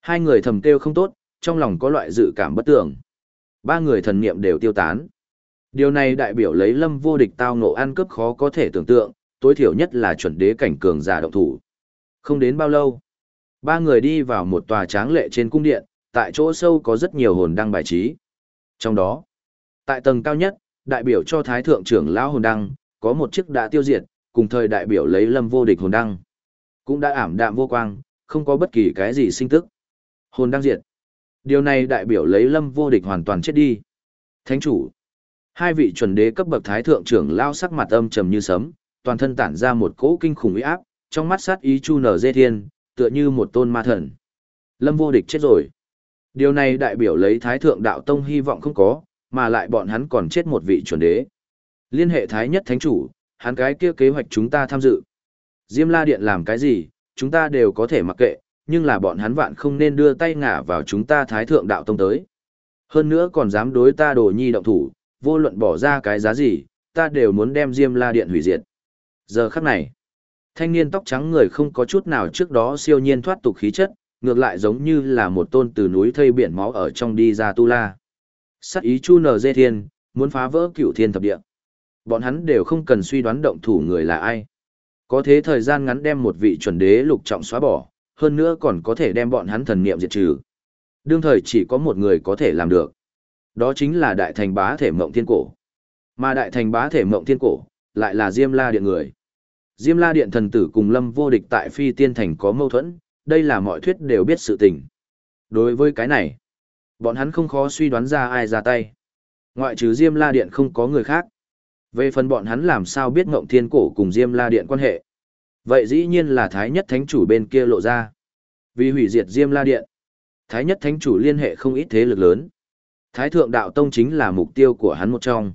hai người thầm kêu không tốt, trong lòng có loại dự cảm bất tưởng. Ba người thần niệm đều tiêu tán. Điều này đại biểu lấy lâm vô địch tao ngộ ăn cướp khó có thể tưởng tượng, tối thiểu nhất là chuẩn đế cảnh cường giả động thủ. Không đến bao lâu, ba người đi vào một tòa tráng lệ trên cung điện, tại chỗ sâu có rất nhiều hồn đăng bài trí. Trong đó, tại tầng cao nhất, đại biểu cho thái thượng trưởng lão hồn đăng, có một chiếc đã tiêu diệt, cùng thời đại biểu lấy lâm vô địch hồn đăng. Cũng đã ảm đạm vô quang, không có bất kỳ cái gì sinh tức. Hồn đăng diệt. Điều này đại biểu lấy lâm vô địch hoàn toàn chết đi. Thánh chủ. Hai vị chuẩn đế cấp bậc thái thượng trưởng lao sắc mặt âm trầm như sấm, toàn thân tản ra một cỗ kinh khủng uy áp, trong mắt sát ý chu nở dê thiên, tựa như một tôn ma thần. Lâm vô địch chết rồi. Điều này đại biểu lấy thái thượng đạo tông hy vọng không có, mà lại bọn hắn còn chết một vị chuẩn đế. Liên hệ thái nhất thánh chủ, hắn cái kia kế hoạch chúng ta tham dự. Diêm la điện làm cái gì, chúng ta đều có thể mặc kệ, nhưng là bọn hắn vạn không nên đưa tay ngả vào chúng ta thái thượng đạo tông tới. Hơn nữa còn dám đối ta đồ nhi động thủ, vô luận bỏ ra cái giá gì, ta đều muốn đem Diêm La Điện hủy diệt. Giờ khắc này, thanh niên tóc trắng người không có chút nào trước đó siêu nhiên thoát tục khí chất, ngược lại giống như là một tôn từ núi thây biển máu ở trong đi ra tu la. Sát ý chu nở dê thiên, muốn phá vỡ cửu thiên thập địa. Bọn hắn đều không cần suy đoán động thủ người là ai. Có thế thời gian ngắn đem một vị chuẩn đế lục trọng xóa bỏ, hơn nữa còn có thể đem bọn hắn thần niệm diệt trừ. Đương thời chỉ có một người có thể làm được. Đó chính là đại thành bá thể mộng thiên cổ. Mà đại thành bá thể mộng thiên cổ, lại là Diêm La Điện người. Diêm La Điện thần tử cùng Lâm vô địch tại phi tiên thành có mâu thuẫn, đây là mọi thuyết đều biết sự tình. Đối với cái này, bọn hắn không khó suy đoán ra ai ra tay. Ngoại trừ Diêm La Điện không có người khác. Về phần bọn hắn làm sao biết Ngộng Thiên Cổ cùng Diêm La Điện quan hệ. Vậy dĩ nhiên là Thái Nhất Thánh Chủ bên kia lộ ra. Vì hủy diệt Diêm La Điện, Thái Nhất Thánh Chủ liên hệ không ít thế lực lớn. Thái Thượng Đạo Tông chính là mục tiêu của hắn một trong.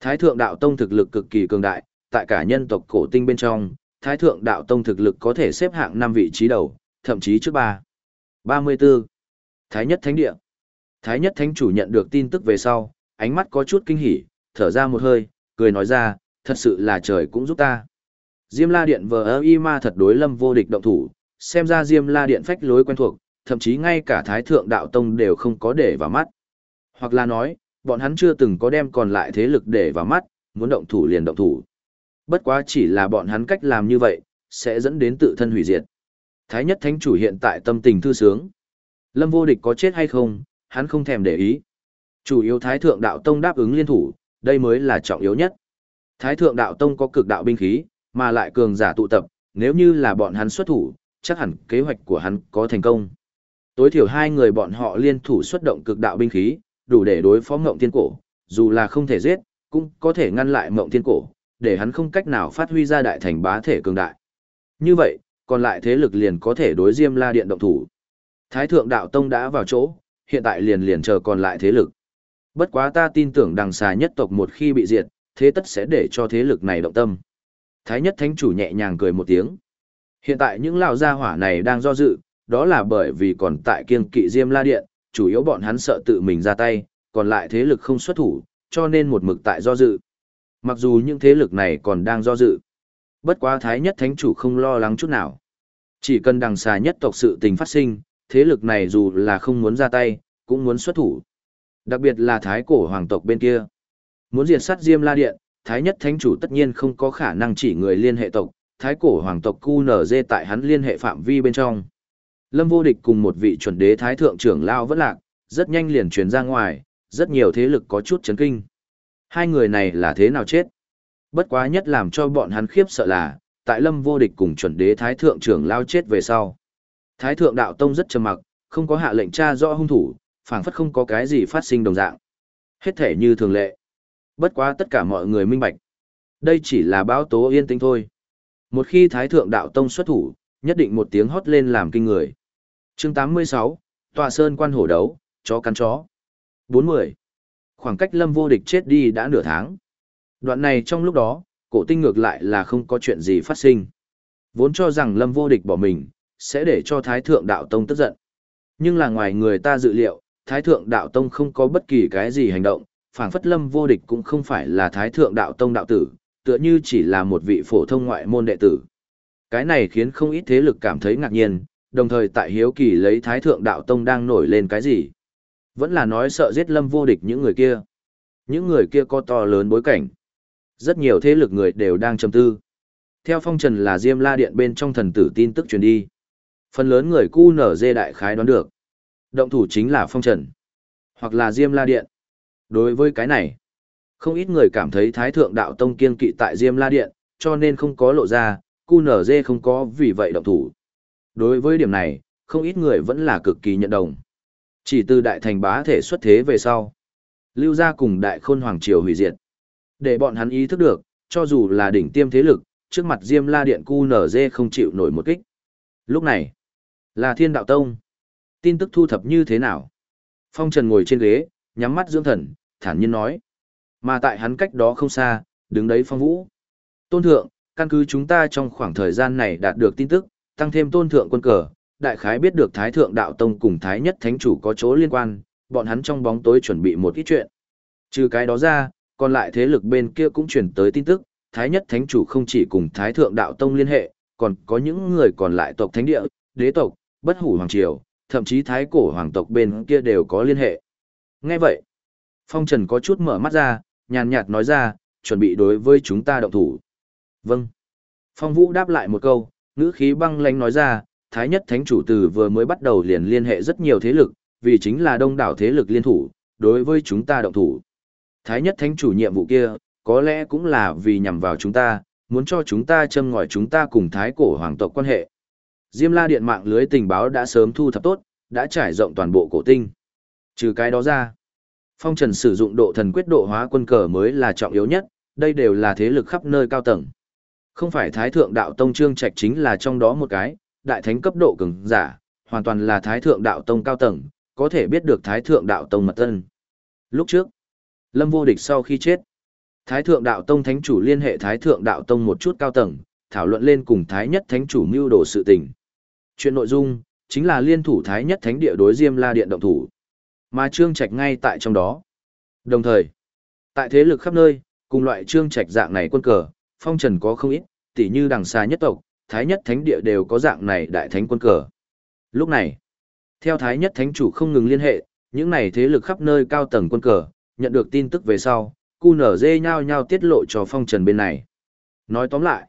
Thái Thượng Đạo Tông thực lực cực kỳ cường đại, tại cả nhân tộc cổ tinh bên trong, Thái Thượng Đạo Tông thực lực có thể xếp hạng 5 vị trí đầu, thậm chí trước 3. 34. Thái Nhất Thánh Địa Thái Nhất Thánh Chủ nhận được tin tức về sau, ánh mắt có chút kinh hỉ, thở ra một hơi, cười nói ra, thật sự là trời cũng giúp ta. Diêm La Điện vờ ơ y ma thật đối lâm vô địch động thủ, xem ra Diêm La Điện phách lối quen thuộc, thậm chí ngay cả Thái Thượng Đạo Tông đều không có để vào mắt. Hoặc là nói, bọn hắn chưa từng có đem còn lại thế lực để vào mắt, muốn động thủ liền động thủ. Bất quá chỉ là bọn hắn cách làm như vậy, sẽ dẫn đến tự thân hủy diệt. Thái nhất thánh chủ hiện tại tâm tình thư sướng. Lâm vô địch có chết hay không, hắn không thèm để ý. Chủ yếu Thái Thượng Đạo Tông đáp ứng liên thủ, đây mới là trọng yếu nhất. Thái Thượng Đạo Tông có cực đạo binh khí, mà lại cường giả tụ tập, nếu như là bọn hắn xuất thủ, chắc hẳn kế hoạch của hắn có thành công. Tối thiểu hai người bọn họ liên thủ xuất động cực đạo binh khí, đủ để đối phó Ngộng Thiên Cổ, dù là không thể giết, cũng có thể ngăn lại Ngộng Thiên Cổ, để hắn không cách nào phát huy ra đại thành bá thể cường đại. Như vậy, còn lại thế lực liền có thể đối Diêm La Điện động thủ. Thái Thượng Đạo Tông đã vào chỗ, hiện tại liền liền chờ còn lại thế lực. Bất quá ta tin tưởng đằng xà nhất tộc một khi bị diệt, thế tất sẽ để cho thế lực này động tâm. Thái nhất thánh chủ nhẹ nhàng cười một tiếng. Hiện tại những lão gia hỏa này đang do dự, đó là bởi vì còn tại kiêng kỵ Diêm La Điện, chủ yếu bọn hắn sợ tự mình ra tay, còn lại thế lực không xuất thủ, cho nên một mực tại do dự. Mặc dù những thế lực này còn đang do dự. Bất quá Thái nhất thánh chủ không lo lắng chút nào. Chỉ cần đằng xà nhất tộc sự tình phát sinh, thế lực này dù là không muốn ra tay, cũng muốn xuất thủ. Đặc biệt là Thái cổ hoàng tộc bên kia. Muốn diệt sát Diêm La Điện, Thái nhất thánh chủ tất nhiên không có khả năng chỉ người liên hệ tộc, Thái cổ hoàng tộc QNZ tại hắn liên hệ phạm vi bên trong. Lâm vô địch cùng một vị chuẩn đế thái thượng trưởng lao vẫn lạc, rất nhanh liền truyền ra ngoài, rất nhiều thế lực có chút chấn kinh. Hai người này là thế nào chết? Bất quá nhất làm cho bọn hắn khiếp sợ là, tại lâm vô địch cùng chuẩn đế thái thượng trưởng lao chết về sau. Thái thượng đạo tông rất trầm mặc, không có hạ lệnh tra rõ hung thủ, phảng phất không có cái gì phát sinh đồng dạng. Hết thể như thường lệ. Bất quá tất cả mọi người minh bạch. Đây chỉ là báo tố yên tĩnh thôi. Một khi Thái Thượng Đạo Tông xuất thủ, nhất định một tiếng hót lên làm kinh người. chương 86, Tòa Sơn quan hổ đấu, chó cắn chó. 40. Khoảng cách lâm vô địch chết đi đã nửa tháng. Đoạn này trong lúc đó, cổ tinh ngược lại là không có chuyện gì phát sinh. Vốn cho rằng lâm vô địch bỏ mình, sẽ để cho Thái Thượng Đạo Tông tức giận. Nhưng là ngoài người ta dự liệu, Thái Thượng Đạo Tông không có bất kỳ cái gì hành động, phảng phất lâm vô địch cũng không phải là Thái Thượng Đạo Tông đạo tử, tựa như chỉ là một vị phổ thông ngoại môn đệ tử. Cái này khiến không ít thế lực cảm thấy ngạc nhiên, đồng thời tại hiếu kỳ lấy Thái Thượng Đạo Tông đang nổi lên cái gì. Vẫn là nói sợ giết lâm vô địch những người kia. Những người kia có to lớn bối cảnh. Rất nhiều thế lực người đều đang trầm tư. Theo phong trần là Diêm La Điện bên trong thần tử tin tức truyền đi. Phần lớn người cu nở dê đại khái đoán được. Động thủ chính là phong trần. Hoặc là Diêm La Điện. Đối với cái này, không ít người cảm thấy Thái Thượng Đạo Tông kiên kỵ tại Diêm La Điện, cho nên không có lộ ra, cu nở dê không có vì vậy động thủ. Đối với điểm này, không ít người vẫn là cực kỳ nhận đồng. Chỉ từ đại thành bá thể xuất thế về sau. Lưu gia cùng đại khôn hoàng triều hủy diệt. Để bọn hắn ý thức được, cho dù là đỉnh tiêm thế lực, trước mặt Diêm La Điện cu nở dê không chịu nổi một kích. Lúc này, là Thiên Đạo Tông. Tin tức thu thập như thế nào? Phong Trần ngồi trên ghế, nhắm mắt dưỡng thần, thản nhiên nói. Mà tại hắn cách đó không xa, đứng đấy phong vũ. Tôn thượng, căn cứ chúng ta trong khoảng thời gian này đạt được tin tức, tăng thêm tôn thượng quân cờ, đại khái biết được Thái Thượng Đạo Tông cùng Thái Nhất Thánh Chủ có chỗ liên quan, bọn hắn trong bóng tối chuẩn bị một ít chuyện. Trừ cái đó ra, còn lại thế lực bên kia cũng chuyển tới tin tức, Thái Nhất Thánh Chủ không chỉ cùng Thái Thượng Đạo Tông liên hệ, còn có những người còn lại tộc Thánh Địa, Đế tộc, Bất Hủ Hoàng Triều, thậm chí Thái Cổ Hoàng tộc bên kia đều có liên hệ. Nghe vậy, Phong Trần có chút mở mắt ra, nhàn nhạt nói ra, chuẩn bị đối với chúng ta động thủ. Vâng. Phong Vũ đáp lại một câu, ngữ khí băng lãnh nói ra, Thái nhất thánh chủ từ vừa mới bắt đầu liền liên hệ rất nhiều thế lực, vì chính là đông đảo thế lực liên thủ, đối với chúng ta động thủ. Thái nhất thánh chủ nhiệm vụ kia, có lẽ cũng là vì nhằm vào chúng ta, muốn cho chúng ta châm ngòi chúng ta cùng thái cổ hoàng tộc quan hệ. Diêm la điện mạng lưới tình báo đã sớm thu thập tốt, đã trải rộng toàn bộ cổ tinh. Trừ cái đó ra, Phong Trần sử dụng độ thần quyết độ hóa quân cờ mới là trọng yếu nhất, đây đều là thế lực khắp nơi cao tầng. Không phải Thái Thượng Đạo Tông Trương Trạch chính là trong đó một cái, đại thánh cấp độ cường giả, hoàn toàn là Thái Thượng Đạo Tông cao tầng, có thể biết được Thái Thượng Đạo Tông mật tân. Lúc trước, Lâm Vô Địch sau khi chết, Thái Thượng Đạo Tông Thánh Chủ liên hệ Thái Thượng Đạo Tông một chút cao tầng, thảo luận lên cùng Thái Nhất Thánh Chủ mưu đồ sự tình. Chuyện nội dung, chính là liên thủ Thái Nhất Thánh Địa đối Diêm La Điện động thủ. Mà Trương Trạch ngay tại trong đó. Đồng thời, tại thế lực khắp nơi, cùng loại trương trạch dạng này quân cờ, phong trần có không ít, tỉ như đằng xa nhất tộc, thái nhất thánh địa đều có dạng này đại thánh quân cờ. Lúc này, theo thái nhất thánh chủ không ngừng liên hệ, những này thế lực khắp nơi cao tầng quân cờ, nhận được tin tức về sau, cu nở dê nhau nhau tiết lộ cho phong trần bên này. Nói tóm lại,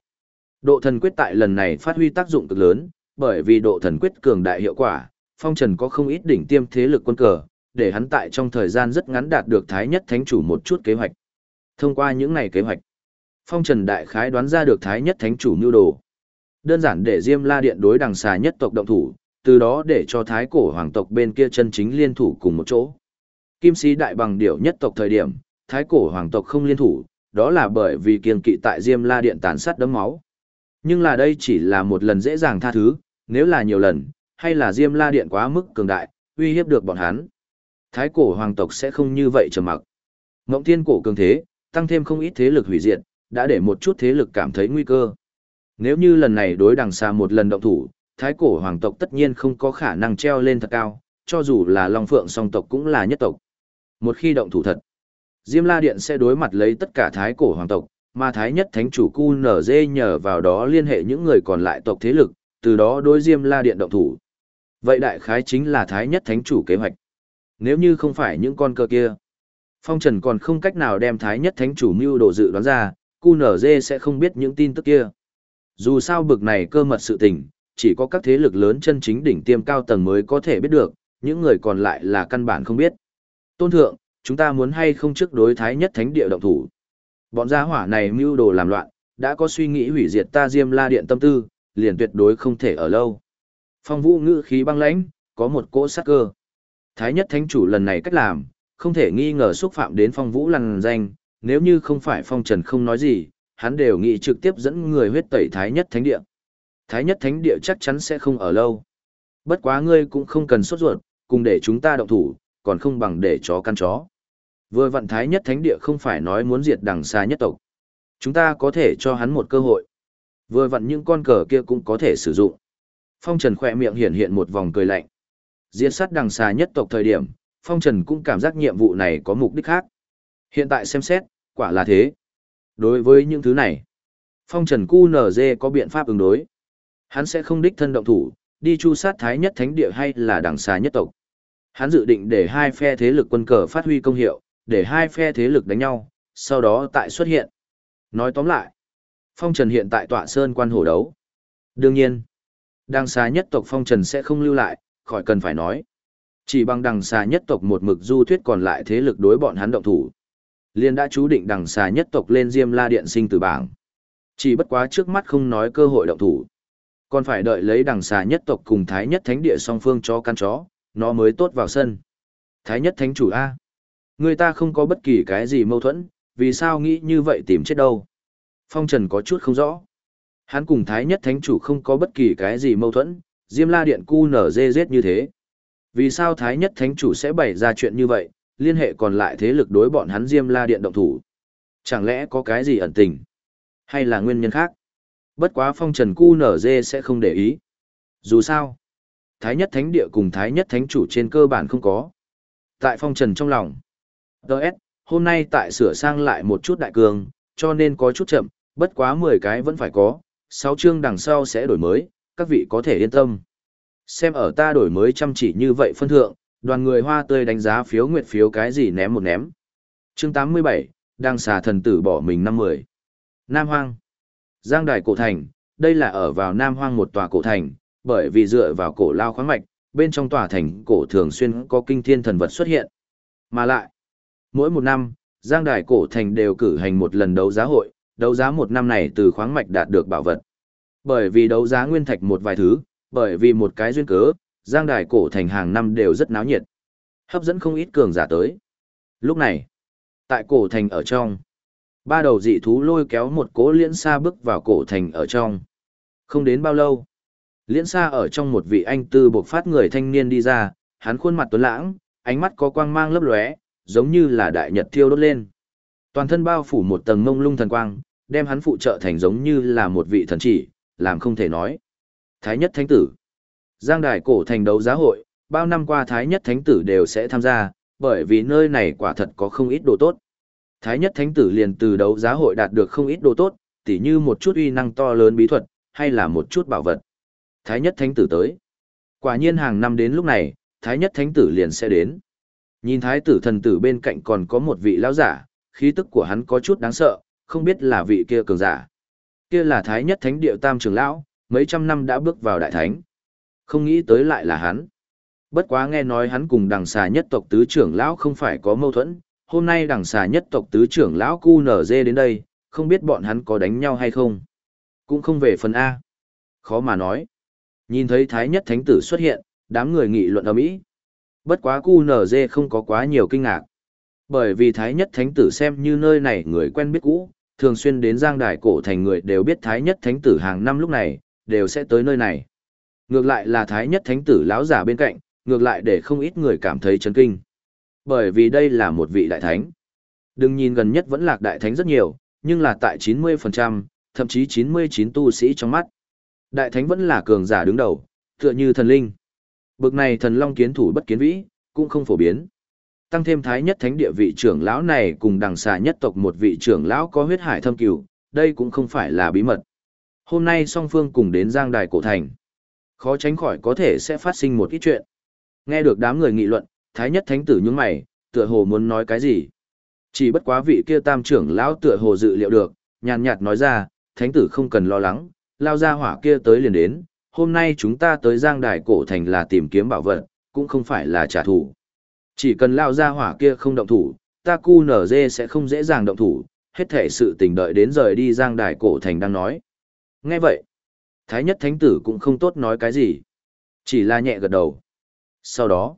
độ thần quyết tại lần này phát huy tác dụng cực lớn, bởi vì độ thần quyết cường đại hiệu quả, phong trần có không ít đỉnh tiêm thế lực quân cờ, để hắn tại trong thời gian rất ngắn đạt được thái nhất thánh chủ một chút kế hoạch. Thông qua những này kế hoạch, phong trần đại khái đoán ra được thái nhất thánh chủ mưu đồ. Đơn giản để Diêm La Điện đối đằng xà nhất tộc động thủ, từ đó để cho thái cổ hoàng tộc bên kia chân chính liên thủ cùng một chỗ. Kim sĩ đại bằng điểu nhất tộc thời điểm, thái cổ hoàng tộc không liên thủ, đó là bởi vì kiên kỵ tại Diêm La Điện tàn sát đấm máu. Nhưng là đây chỉ là một lần dễ dàng tha thứ, nếu là nhiều lần, hay là Diêm La Điện quá mức cường đại, uy hiếp được bọn hắn. Thái cổ hoàng tộc sẽ không như vậy trầm mặc. Ngộng thiên cổ cường thế, tăng thêm không ít thế lực hủy diệt, đã để một chút thế lực cảm thấy nguy cơ. Nếu như lần này đối đằng xa một lần động thủ, thái cổ hoàng tộc tất nhiên không có khả năng treo lên thật cao, cho dù là Long Phượng song tộc cũng là nhất tộc. Một khi động thủ thật, Diêm La Điện sẽ đối mặt lấy tất cả thái cổ hoàng tộc, mà thái nhất thánh chủ cu nở dê nhờ vào đó liên hệ những người còn lại tộc thế lực, từ đó đối Diêm La Điện động thủ. Vậy đại khái chính là thái nhất thánh chủ kế hoạch. Nếu như không phải những con cờ kia, Phong Trần còn không cách nào đem thái nhất thánh chủ mưu đồ dự đoán ra, cu nở dê sẽ không biết những tin tức kia. Dù sao bực này cơ mật sự tình, chỉ có các thế lực lớn chân chính đỉnh tiêm cao tầng mới có thể biết được, những người còn lại là căn bản không biết. Tôn thượng, chúng ta muốn hay không trước đối thái nhất thánh địa động thủ. Bọn gia hỏa này mưu đồ làm loạn, đã có suy nghĩ hủy diệt ta Diêm La Điện tâm tư, liền tuyệt đối không thể ở lâu. Phong Vũ ngữ khí băng lãnh, có một cỗ sát cơ. Thái nhất thánh chủ lần này cách làm, không thể nghi ngờ xúc phạm đến Phong Vũ lằn danh, nếu như không phải Phong Trần không nói gì, hắn đều nghĩ trực tiếp dẫn người huyết tẩy Thái nhất thánh địa. Thái nhất thánh địa chắc chắn sẽ không ở lâu. Bất quá ngươi cũng không cần sốt ruột, cùng để chúng ta động thủ, còn không bằng để chó căn chó. Vừa vận thái nhất thánh địa không phải nói muốn diệt đằng xa nhất tộc. Chúng ta có thể cho hắn một cơ hội. Vừa vặn những con cờ kia cũng có thể sử dụng. Phong Trần khỏe miệng hiện hiện một vòng cười lạnh. Diệt sát đằng xa nhất tộc thời điểm, Phong Trần cũng cảm giác nhiệm vụ này có mục đích khác. Hiện tại xem xét, quả là thế. Đối với những thứ này, Phong Trần cu QNZ có biện pháp ứng đối. Hắn sẽ không đích thân động thủ, đi chu sát thái nhất thánh địa hay là đằng xà nhất tộc. Hắn dự định để hai phe thế lực quân cờ phát huy công hiệu, để hai phe thế lực đánh nhau, sau đó tại xuất hiện. Nói tóm lại, Phong Trần hiện tại tọa sơn quan hổ đấu. Đương nhiên, đằng xà nhất tộc Phong Trần sẽ không lưu lại, khỏi cần phải nói. Chỉ bằng đằng xà nhất tộc một mực du thuyết còn lại thế lực đối bọn hắn động thủ. Liên đã chú định đằng xà nhất tộc lên Diêm La Điện sinh tử bảng. Chỉ bất quá trước mắt không nói cơ hội động thủ. Còn phải đợi lấy đằng xà nhất tộc cùng Thái nhất thánh địa song phương cho căn chó, nó mới tốt vào sân. Thái nhất thánh chủ A. Người ta không có bất kỳ cái gì mâu thuẫn, vì sao nghĩ như vậy tìm chết đâu. Phong Trần có chút không rõ. Hắn cùng Thái nhất thánh chủ không có bất kỳ cái gì mâu thuẫn, Diêm La Điện cu nở dê dết như thế. Vì sao Thái nhất thánh chủ sẽ bày ra chuyện như vậy, liên hệ còn lại thế lực đối bọn hắn Diêm La Điện động thủ. Chẳng lẽ có cái gì ẩn tình? Hay là nguyên nhân khác? Bất quá phong trần cu nở dê sẽ không để ý. Dù sao, Thái nhất thánh địa cùng Thái nhất thánh chủ trên cơ bản không có. Tại phong trần trong lòng. Đợt, hôm nay tại sửa sang lại một chút đại cường, cho nên có chút chậm, bất quá 10 cái vẫn phải có, 6 chương đằng sau sẽ đổi mới, các vị có thể yên tâm. Xem ở ta đổi mới chăm chỉ như vậy phân thượng, đoàn người hoa tươi đánh giá phiếu nguyệt phiếu cái gì ném một ném. Chương 87, đang xà thần tử bỏ mình năm mười. Nam Hoang. Giang Đài Cổ Thành, đây là ở vào Nam Hoang một tòa cổ thành, bởi vì dựa vào cổ lao khoáng mạch, bên trong tòa thành cổ thường xuyên có kinh thiên thần vật xuất hiện. Mà lại, mỗi một năm, Giang Đài Cổ Thành đều cử hành một lần đấu giá hội, đấu giá một năm này từ khoáng mạch đạt được bảo vật. Bởi vì đấu giá nguyên thạch một vài thứ, bởi vì một cái duyên cớ, Giang Đài Cổ Thành hàng năm đều rất náo nhiệt, hấp dẫn không ít cường giả tới. Lúc này, tại cổ thành ở trong, ba đầu dị thú lôi kéo một cỗ liễn xa bước vào cổ thành ở trong. Không đến bao lâu, liễn xa ở trong một vị anh tư buộc phát người thanh niên đi ra, hắn khuôn mặt tuấn lãng, ánh mắt có quang mang lấp lóe, giống như là đại nhật thiêu đốt lên. Toàn thân bao phủ một tầng mông lung thần quang, đem hắn phụ trợ thành giống như là một vị thần chỉ, làm không thể nói. Thái nhất thánh tử. Giang đài cổ thành đấu giá hội, bao năm qua Thái nhất thánh tử đều sẽ tham gia, bởi vì nơi này quả thật có không ít đồ tốt. Thái nhất thánh tử liền từ đấu giá hội đạt được không ít đồ tốt, tỉ như một chút uy năng to lớn bí thuật, hay là một chút bảo vật. Thái nhất thánh tử tới. Quả nhiên hàng năm đến lúc này, thái nhất thánh tử liền sẽ đến. Nhìn thái tử thần tử bên cạnh còn có một vị lão giả, khí tức của hắn có chút đáng sợ, không biết là vị kia cường giả. Kia là thái nhất thánh điệu tam Trường lão, mấy trăm năm đã bước vào đại thánh. Không nghĩ tới lại là hắn. Bất quá nghe nói hắn cùng đằng xà nhất tộc tứ trưởng lão không phải có mâu thuẫn, hôm nay đằng xà nhất tộc tứ trưởng lão cu nở dê đến đây, không biết bọn hắn có đánh nhau hay không. Cũng không về phần A. Khó mà nói. Nhìn thấy thái nhất thánh tử xuất hiện, đám người nghị luận ở mỹ Bất quá cu nở dê không có quá nhiều kinh ngạc. Bởi vì thái nhất thánh tử xem như nơi này người quen biết cũ, thường xuyên đến giang đài cổ thành người đều biết thái nhất thánh tử hàng năm lúc này, đều sẽ tới nơi này. Ngược lại là thái nhất thánh tử lão giả bên cạnh, ngược lại để không ít người cảm thấy chấn kinh. Bởi vì đây là một vị đại thánh. Đừng nhìn gần nhất vẫn lạc đại thánh rất nhiều, nhưng là tại 90%, thậm chí 99 tu sĩ trong mắt. Đại thánh vẫn là cường giả đứng đầu, tựa như thần linh. Bực này thần long kiến thủ bất kiến vĩ, cũng không phổ biến. Tăng thêm thái nhất thánh địa vị trưởng lão này cùng đằng xà nhất tộc một vị trưởng lão có huyết hải thâm cửu, đây cũng không phải là bí mật. Hôm nay song phương cùng đến giang đài cổ thành. Khó tránh khỏi có thể sẽ phát sinh một ít chuyện. Nghe được đám người nghị luận, thái nhất thánh tử nhướng mày, tựa hồ muốn nói cái gì. Chỉ bất quá vị kia tam trưởng lão tựa hồ dự liệu được, nhàn nhạt nói ra, thánh tử không cần lo lắng, lao ra hỏa kia tới liền đến, hôm nay chúng ta tới giang đài cổ thành là tìm kiếm bảo vật, cũng không phải là trả thù. Chỉ cần lao ra hỏa kia không động thủ, ta cu nở dê sẽ không dễ dàng động thủ, hết thể sự tình đợi đến rời đi giang đài cổ thành đang nói. Nghe vậy, Thái nhất thánh tử cũng không tốt nói cái gì, chỉ là nhẹ gật đầu. Sau đó,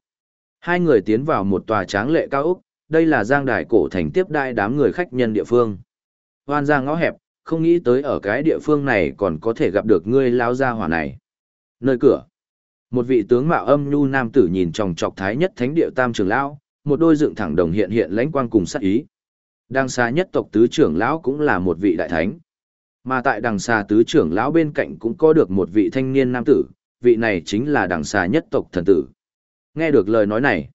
hai người tiến vào một tòa tráng lệ cao ốc, đây là giang đài cổ thành tiếp đai đám người khách nhân địa phương. Hoan ra ngõ hẹp, không nghĩ tới ở cái địa phương này còn có thể gặp được ngươi lao gia hỏa này. Nơi cửa, một vị tướng mạo âm nhu nam tử nhìn tròng trọc thái nhất thánh địa tam trưởng lão, một đôi dựng thẳng đồng hiện hiện lãnh quang cùng sát ý. Đang xa nhất tộc tứ trưởng lão cũng là một vị đại thánh. Mà tại đằng xa tứ trưởng lão bên cạnh cũng có được một vị thanh niên nam tử, vị này chính là đằng xa nhất tộc thần tử. Nghe được lời nói này,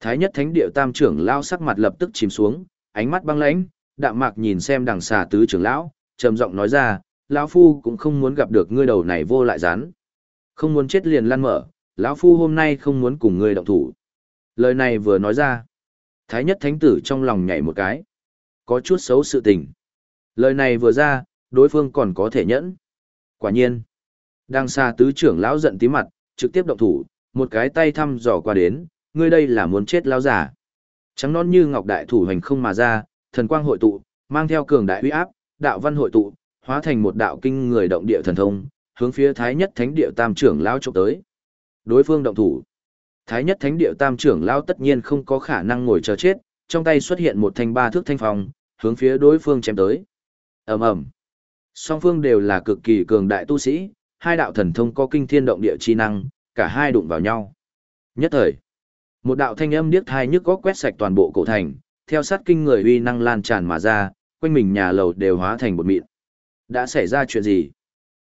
thái nhất thánh địa tam trưởng lão sắc mặt lập tức chìm xuống, ánh mắt băng lãnh, đạm mạc nhìn xem đằng xa tứ trưởng lão, trầm giọng nói ra, lão phu cũng không muốn gặp được ngươi đầu này vô lại rán. Không muốn chết liền lăn mở, lão phu hôm nay không muốn cùng ngươi động thủ. Lời này vừa nói ra, thái nhất thánh tử trong lòng nhảy một cái. Có chút xấu sự tình. Lời này vừa ra, đối phương còn có thể nhẫn. Quả nhiên, đang xa tứ trưởng lão giận tí mặt, trực tiếp động thủ, một cái tay thăm dò qua đến, ngươi đây là muốn chết lão giả. Trắng non như ngọc đại thủ hành không mà ra, thần quang hội tụ, mang theo cường đại uy áp, đạo văn hội tụ, hóa thành một đạo kinh người động địa thần thông, hướng phía Thái Nhất Thánh Địa Tam trưởng lão chụp tới. Đối phương động thủ. Thái Nhất Thánh Địa Tam trưởng lão tất nhiên không có khả năng ngồi chờ chết, trong tay xuất hiện một thanh ba thước thanh phong, hướng phía đối phương chém tới. Ầm ầm. Song phương đều là cực kỳ cường đại tu sĩ, hai đạo thần thông có kinh thiên động địa chi năng, cả hai đụng vào nhau. Nhất thời, một đạo thanh âm điếc thai nhức góc quét sạch toàn bộ cổ thành, theo sát kinh người uy năng lan tràn mà ra, quanh mình nhà lầu đều hóa thành bột mịn. Đã xảy ra chuyện gì?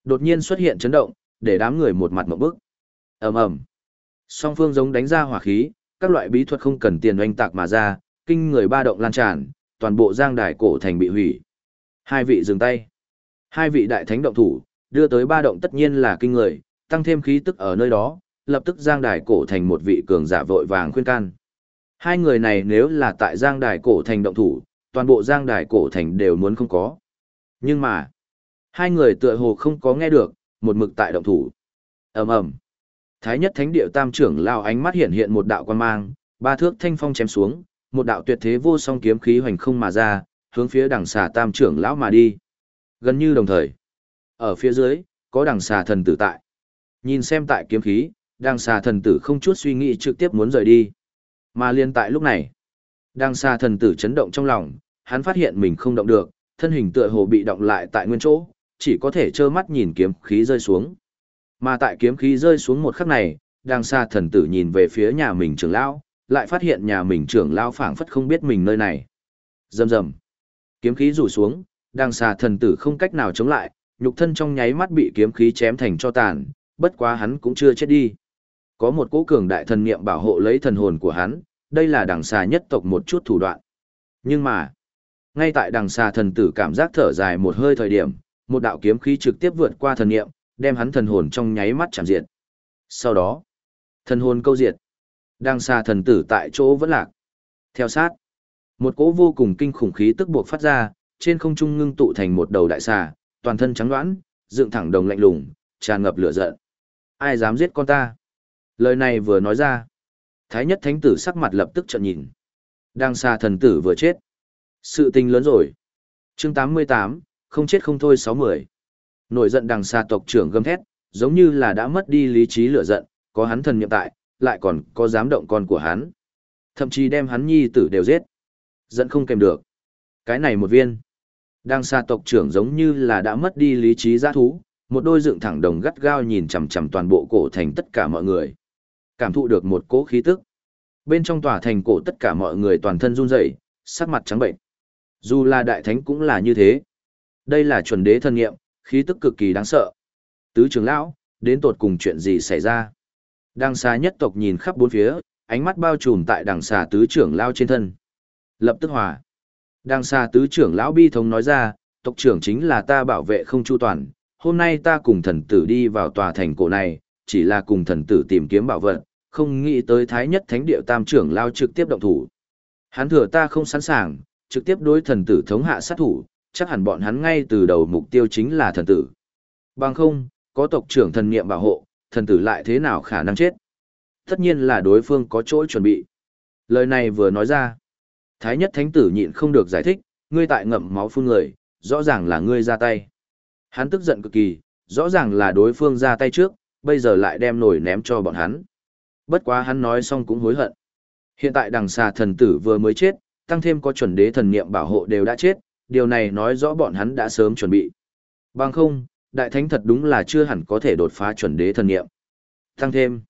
Đột nhiên xuất hiện chấn động, để đám người một mặt một bức. ầm ầm, Song phương giống đánh ra hỏa khí, các loại bí thuật không cần tiền oanh tạc mà ra, kinh người ba động lan tràn, toàn bộ giang đài cổ thành bị hủy. Hai vị dừng tay. Hai vị đại thánh động thủ, đưa tới ba động tất nhiên là kinh người, tăng thêm khí tức ở nơi đó, lập tức giang đài cổ thành một vị cường giả vội vàng khuyên can. Hai người này nếu là tại giang đài cổ thành động thủ, toàn bộ giang đài cổ thành đều muốn không có. Nhưng mà, hai người tựa hồ không có nghe được, một mực tại động thủ. ầm ầm Thái nhất thánh điệu tam trưởng lao ánh mắt hiện hiện một đạo quan mang, ba thước thanh phong chém xuống, một đạo tuyệt thế vô song kiếm khí hoành không mà ra, hướng phía đằng xà tam trưởng lão mà đi. Gần như đồng thời. Ở phía dưới, có đằng xà thần tử tại. Nhìn xem tại kiếm khí, đằng xà thần tử không chút suy nghĩ trực tiếp muốn rời đi. Mà liên tại lúc này, đằng xà thần tử chấn động trong lòng, hắn phát hiện mình không động được, thân hình tựa hồ bị động lại tại nguyên chỗ, chỉ có thể trơ mắt nhìn kiếm khí rơi xuống. Mà tại kiếm khí rơi xuống một khắc này, đằng xa thần tử nhìn về phía nhà mình trưởng lão, lại phát hiện nhà mình trưởng lão phảng phất không biết mình nơi này. Rầm rầm. Kiếm khí rủ xuống, đang xa thần tử không cách nào chống lại, nhục thân trong nháy mắt bị kiếm khí chém thành cho tàn, bất quá hắn cũng chưa chết đi. Có một cỗ cường đại thần niệm bảo hộ lấy thần hồn của hắn, đây là đằng xà nhất tộc một chút thủ đoạn. Nhưng mà, ngay tại đằng xà thần tử cảm giác thở dài một hơi thời điểm, một đạo kiếm khí trực tiếp vượt qua thần niệm, đem hắn thần hồn trong nháy mắt chạm diệt. Sau đó, thần hồn câu diệt. Đằng xà thần tử tại chỗ vẫn lạc. Theo sát, một cỗ vô cùng kinh khủng khí tức buộc phát ra, trên không trung ngưng tụ thành một đầu đại xà, toàn thân trắng đoán, dựng thẳng đồng lạnh lùng, tràn ngập lửa giận. Ai dám giết con ta? Lời này vừa nói ra, Thái nhất thánh tử sắc mặt lập tức trợn nhìn. Đang xa thần tử vừa chết. Sự tình lớn rồi. chương 88, không chết không thôi 60. Nổi giận đằng xa tộc trưởng gầm thét, giống như là đã mất đi lý trí lửa giận, có hắn thần niệm tại, lại còn có dám động con của hắn. Thậm chí đem hắn nhi tử đều giết. Giận không kèm được. Cái này một viên. Đang xa tộc trưởng giống như là đã mất đi lý trí giã thú, một đôi dựng thẳng đồng gắt gao nhìn chằm chằm toàn bộ cổ thành tất cả mọi người cảm thụ được một cỗ khí tức. Bên trong tòa thành cổ tất cả mọi người toàn thân run rẩy, sắc mặt trắng bệnh. Dù là đại thánh cũng là như thế. Đây là chuẩn đế thân nghiệm, khí tức cực kỳ đáng sợ. Tứ trưởng lão, đến tột cùng chuyện gì xảy ra? Đang xa nhất tộc nhìn khắp bốn phía, ánh mắt bao trùm tại đằng xà tứ trưởng lao trên thân. Lập tức hòa. Đang xa tứ trưởng lão bi thống nói ra, tộc trưởng chính là ta bảo vệ không chu toàn. Hôm nay ta cùng thần tử đi vào tòa thành cổ này, chỉ là cùng thần tử tìm kiếm bảo vật, không nghĩ tới thái nhất thánh địa tam trưởng lao trực tiếp động thủ. Hắn thừa ta không sẵn sàng, trực tiếp đối thần tử thống hạ sát thủ, chắc hẳn bọn hắn ngay từ đầu mục tiêu chính là thần tử. Bằng không, có tộc trưởng thần niệm bảo hộ, thần tử lại thế nào khả năng chết. Tất nhiên là đối phương có chỗ chuẩn bị. Lời này vừa nói ra. Thái nhất thánh tử nhịn không được giải thích, ngươi tại ngậm máu phun người, rõ ràng là ngươi ra tay. Hắn tức giận cực kỳ, rõ ràng là đối phương ra tay trước, bây giờ lại đem nổi ném cho bọn hắn. Bất quá hắn nói xong cũng hối hận. Hiện tại đằng xà thần tử vừa mới chết, tăng thêm có chuẩn đế thần niệm bảo hộ đều đã chết, điều này nói rõ bọn hắn đã sớm chuẩn bị. Bằng không, đại thánh thật đúng là chưa hẳn có thể đột phá chuẩn đế thần niệm. Tăng thêm,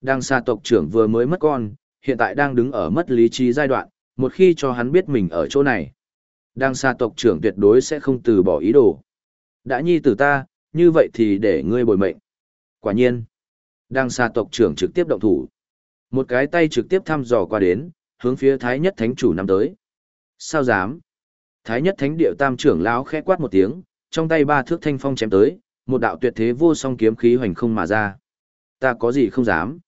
đằng xà tộc trưởng vừa mới mất con, hiện tại đang đứng ở mất lý trí giai đoạn, một khi cho hắn biết mình ở chỗ này. đang xa tộc trưởng tuyệt đối sẽ không từ bỏ ý đồ. Đã nhi tử ta, như vậy thì để ngươi bồi mệnh. Quả nhiên, đang xa tộc trưởng trực tiếp động thủ. Một cái tay trực tiếp thăm dò qua đến, hướng phía Thái Nhất Thánh chủ năm tới. Sao dám? Thái Nhất Thánh điệu tam trưởng lão khẽ quát một tiếng, trong tay ba thước thanh phong chém tới, một đạo tuyệt thế vô song kiếm khí hoành không mà ra. Ta có gì không dám?